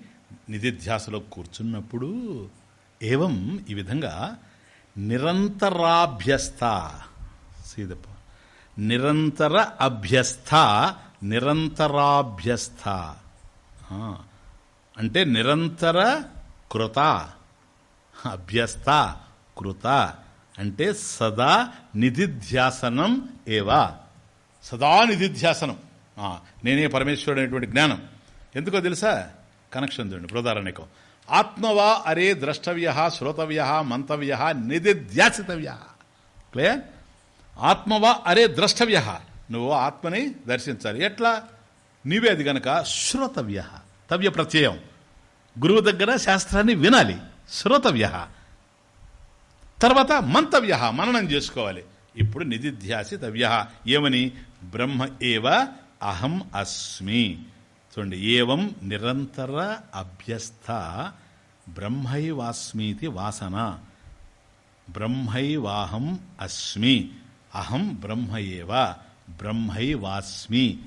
నిధిధ్యాసలో కూర్చున్నప్పుడు ఏవం ఈ విధంగా నిరంతరాభ్యస్త సీదప్ప. నిరంతర అభ్యస్థ నిరంతరాభ్యస్థ. అంటే నిరంతర కృత అభ్యస్త కృత అంటే సదా నిధిధ్యాసనం ఏవా. సదా నిధిధ్యాసనం. నేనే పరమేశ్వరుడు అనేటువంటి జ్ఞానం. ఎందుకో తెలుసా? కనెక్షన్ చూడండి బృదారణ్యకం ఆత్మవా అరే ద్రష్టవ్య శ్రోతవ్య మంతవ్య నిధిధ్యాసితవ్య. క్లియర్? ఆత్మవా అరే ద్రష్టవ్య. నువ్వు ఆత్మని దర్శించాలి. ఎట్లా? నీవే అది గనక శ్రోతవ్య. తవ్య ప్రత్యయం. గురువు దగ్గర శాస్త్రాన్ని వినాలి. శ్రోతవ్య. తర్వాత మంతవ్య మననం చేసుకోవాలి. ఇప్పుడు నిధిధ్యాసి తవ్య ఏమని? బ్రహ్మ ఏవ అహం అస్మి. చూడండి ఏవం నిరంతర అభ్యస్థ బ్రహ్మైవాస్మీతి వాసన. బ్రహ్మైవాహం అస్మి అహం బ్రహ్మ బ్రహ్మైవాస్మి.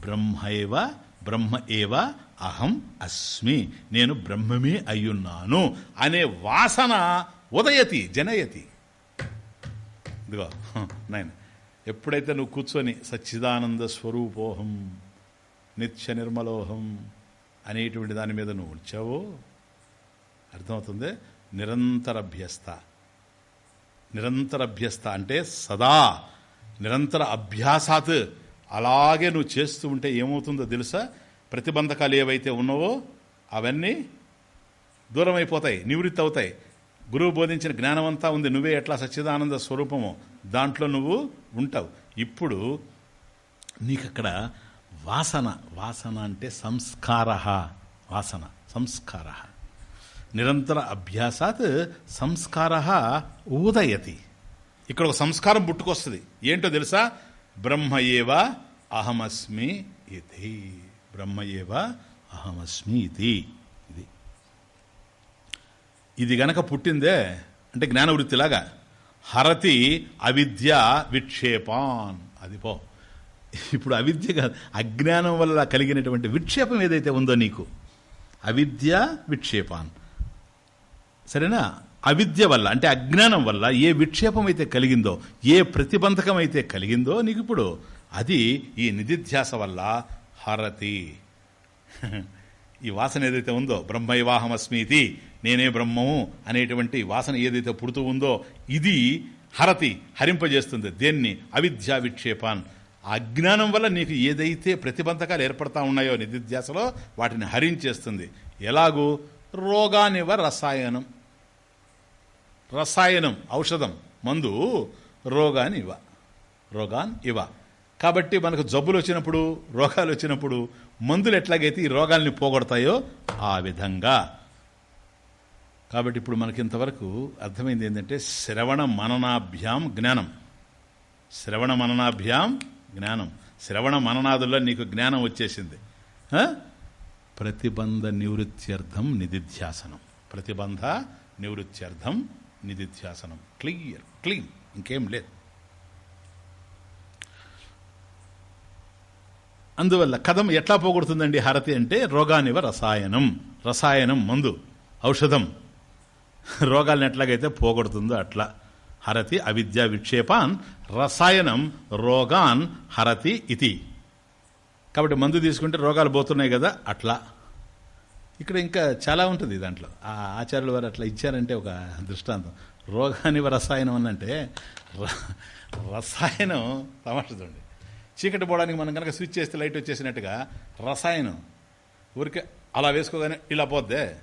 బ్రహ్మైవ బ్రహ్మ ఏవ అహం అస్మి. నేను బ్రహ్మమే అయ్యున్నాను అనే వాసన ఉదయతి జనయతి. ఇదిగో నాయన ఎప్పుడైతే నువ్వు కూర్చొని సచ్చిదానంద స్వరూపోహం నిత్య నిర్మలోహం అనేటువంటి దాని మీద నువ్వు ఉంచావో? అర్థమవుతుంది? నిరంతర అభ్యస్త. నిరంతర అభ్యస్త అంటే సదా. నిరంతర అభ్యాసాత్. అలాగే నువ్వు చేస్తూ ఉంటే ఏమవుతుందో తెలుసా? ప్రతిబంధకాలు ఏవైతే ఉన్నావో అవన్నీ దూరం అయిపోతాయి నివృత్తి అవుతాయి గురువు బోధించిన జ్ఞానం అంతా ఉంది. నువ్వే ఎట్లా సచ్చిదానంద స్వరూపమో దాంట్లో నువ్వు ఉంటావు. ఇప్పుడు నీకక్కడ వాసన. వాసన అంటే సంస్కార. వాసన సంస్కార. నిరంతర అభ్యాసాత్ సంస్కార ఉదయతి ఇక్కడ ఒక సంస్కారం పుట్టుకొస్తుంది. ఏంటో తెలుసా? బ్రహ్మ అహమస్మి ఇది బ్రహ్మ అహమస్మి ఇది ఇది. ఇది గనక పుట్టిందే అంటే జ్ఞానవృత్తిలాగా హరతి అవిద్య విక్షేపాన్. అది పో. ఇప్పుడు అవిద్య కాదు. అజ్ఞానం వల్ల కలిగినటువంటి విక్షేపం ఏదైతే ఉందో నీకు అవిద్య విక్షేపాన్. సరేనా? అవిద్య వల్ల అంటే అజ్ఞానం వల్ల ఏ విక్షేపం అయితే కలిగిందో ఏ ప్రతిబంధకం అయితే కలిగిందో నీకు ఇప్పుడు అది ఈ నిధిధ్యాస వల్ల హరతి. ఈ వాసన ఏదైతే ఉందో బ్రహ్మైవాహమస్మీతి నేనే బ్రహ్మము అనేటువంటి వాసన ఏదైతే పుడుతూ ఉందో ఇది హరతి హరింపజేస్తుంది. దేన్ని? అవిద్యా విక్షేపాన్. అజ్ఞానం వల్ల నీకు ఏదైతే ప్రతిబంధకాలు ఏర్పడతా ఉన్నాయో నిధిధ్యాసలో వాటిని హరించేస్తుంది. ఎలాగూ? రోగానివ రసాయనం. రసాయనం ఔషధం మందు రోగాని ఇవ రోగాన్ ఇవ. కాబట్టి మనకు జబ్బులు వచ్చినప్పుడు రోగాలు వచ్చినప్పుడు మందులు ఎట్లాగైతే ఈ రోగాల్ని పోగొడతాయో ఆ విధంగా. కాబట్టి ఇప్పుడు మనకి ఇంతవరకు అర్థమైంది ఏంటంటే శ్రవణ మననాభ్యాం జ్ఞానం. శ్రవణ మననాభ్యాం జ్ఞానం. శ్రవణ మననాదుల్లో నీకు జ్ఞానం వచ్చేసింది. ఆ? ప్రతిబంధ నివృత్త్యర్థం నిధిధ్యాసనం. ప్రతిబంధ నివృత్త్యర్థం నిధిధ్యాసనం. క్లియర్ క్లీన్ ఇంకేం లేదు. అందువల్ల కథం ఎట్లా పోగొడుతుందండి హారతి అంటే రోగానివ రసాయనం. రసాయనం మందు ఔషధం. రోగాలను ఎట్లాగైతే పోగొడుతుందో అట్లా. హరతి అవిద్యా విక్షేపాన్ రసాయనం రోగాన్ హరతి ఇతి. కాబట్టి మందు తీసుకుంటే రోగాలు పోతున్నాయి కదా అట్లా. ఇక్కడ ఇంకా చాలా ఉంటుంది దాంట్లో. ఆ ఆచార్యుల వారు అట్లా ఇచ్చారంటే ఒక దృష్టాంతం. రోగాని రసాయనం అనంటే ర- రసాయనం తమాష చూడండి. చీకటి పోవడానికి మనం కనుక స్విచ్ చేస్తే లైట్ వచ్చేసినట్టుగా రసాయనం. ఊరికే అలా వేసుకోగానే ఇలా పోద్దే.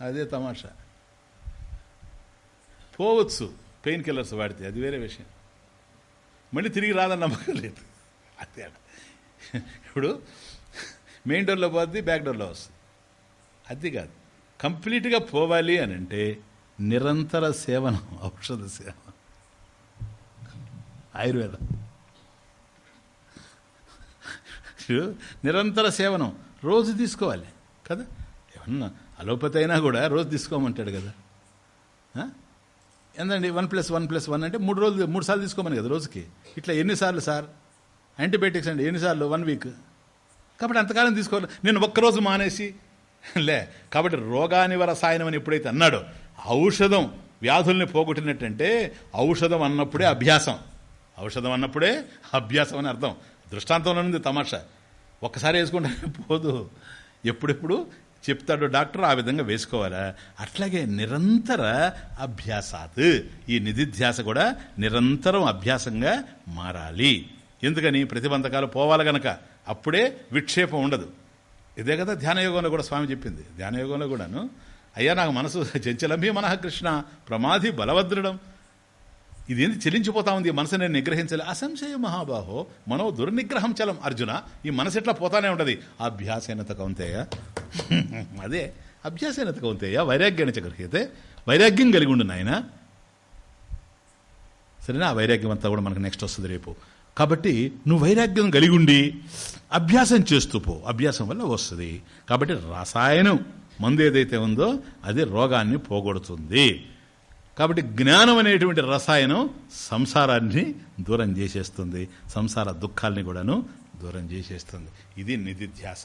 అదే తమాషా. పోవచ్చు. పెయిన్ కిల్లర్స్ వాడితే. అది వేరే విషయం. మళ్ళీ తిరిగి రాదని నమ్మకం లేదు. అంతే ఇప్పుడు మెయిన్ డోర్లో పోద్ది బ్యాక్ డోర్లో వస్తుంది. అది కాదు. కంప్లీట్గా పోవాలి అని అంటే నిరంతర సేవనం ఔషధ సేవనం. ఆయుర్వేదం. నిరంతర సేవనం. రోజు తీసుకోవాలి. కదా? ఏమన్నా అలోపతి అయినా కూడా రోజు తీసుకోమంటాడు కదా? ఆ? ఏందండి one plus one plus one అంటే మూడు రోజులు మూడు సార్లు తీసుకోమని కదా రోజుకి? ఇట్లా ఎన్నిసార్లు సార్? యాంటీబయాటిక్స్ అండి ఎన్నిసార్లు? వన్ వీక్ కాబట్టి అంతకాలం తీసుకోవాలి. నేను ఒక్కరోజు మానేసి లే కాబట్టి రోగానివ రసాయనం అని ఎప్పుడైతే అన్నాడో ఔషధం వ్యాధుల్ని పోగొట్టినట్టంటే ఔషధం అన్నప్పుడే అభ్యాసం. ఔషధం అన్నప్పుడే అభ్యాసం అని అర్థం. దృష్టాంతంలో ఉంది తమాషా. ఒక్కసారి వేసుకుంటే పోదు. ఎప్పుడెప్పుడు? చెప్తాడు డాక్టర్ ఆ విధంగా వేసుకోవాలా? అట్లాగే నిరంతర అభ్యాసాత్. ఈ నిధిధ్యాస కూడా నిరంతరం అభ్యాసంగా మారాలి. ఎందుకని? ప్రతిబంధకాలు పోవాలి గనక. అప్పుడే విక్షేపం ఉండదు. ఇదే కదా ధ్యానయోగంలో కూడా స్వామి చెప్పింది. ధ్యానయోగంలో కూడాను అయ్యా నాకు మనసు చంచలభి మనః కృష్ణ ప్రమాధి బలవద్రుడం ఇది ఏంది చెలించిపోతా ఉంది మనసు నేను నిగ్రహించాలి. అసంశయ మహాబాహో మనో దుర్నిగ్రహం చలం అర్జున ఈ మనసు ఎట్లా పోతానే ఉండదు అభ్యాసేనత కౌంతేయ. [LAUGHS] అదే అభ్యాసేన కౌంతేయ వైరాగ్యాన్ని చగలిగితే వైరాగ్యం కలిగి ఉండు నాయన. సరేనా? ఆ వైరాగ్యం అంతా కూడా మనకు నెక్స్ట్ వస్తుంది రేపు. కాబట్టి నువ్వు వైరాగ్యం కలిగి ఉండి అభ్యాసం చేస్తూ పో. అభ్యాసం వల్ల వస్తుంది. కాబట్టి రసాయనం మందు ఏదైతే ఉందో అది రోగాన్ని పోగొడుతుంది. కాబట్టి జ్ఞానం అనేటువంటి రసాయనం సంసారాన్ని దూరం చేసేస్తుంది. సంసార దుఃఖాల్ని కూడాను దూరం చేసేస్తుంది. ఇది నిధిధ్యాస.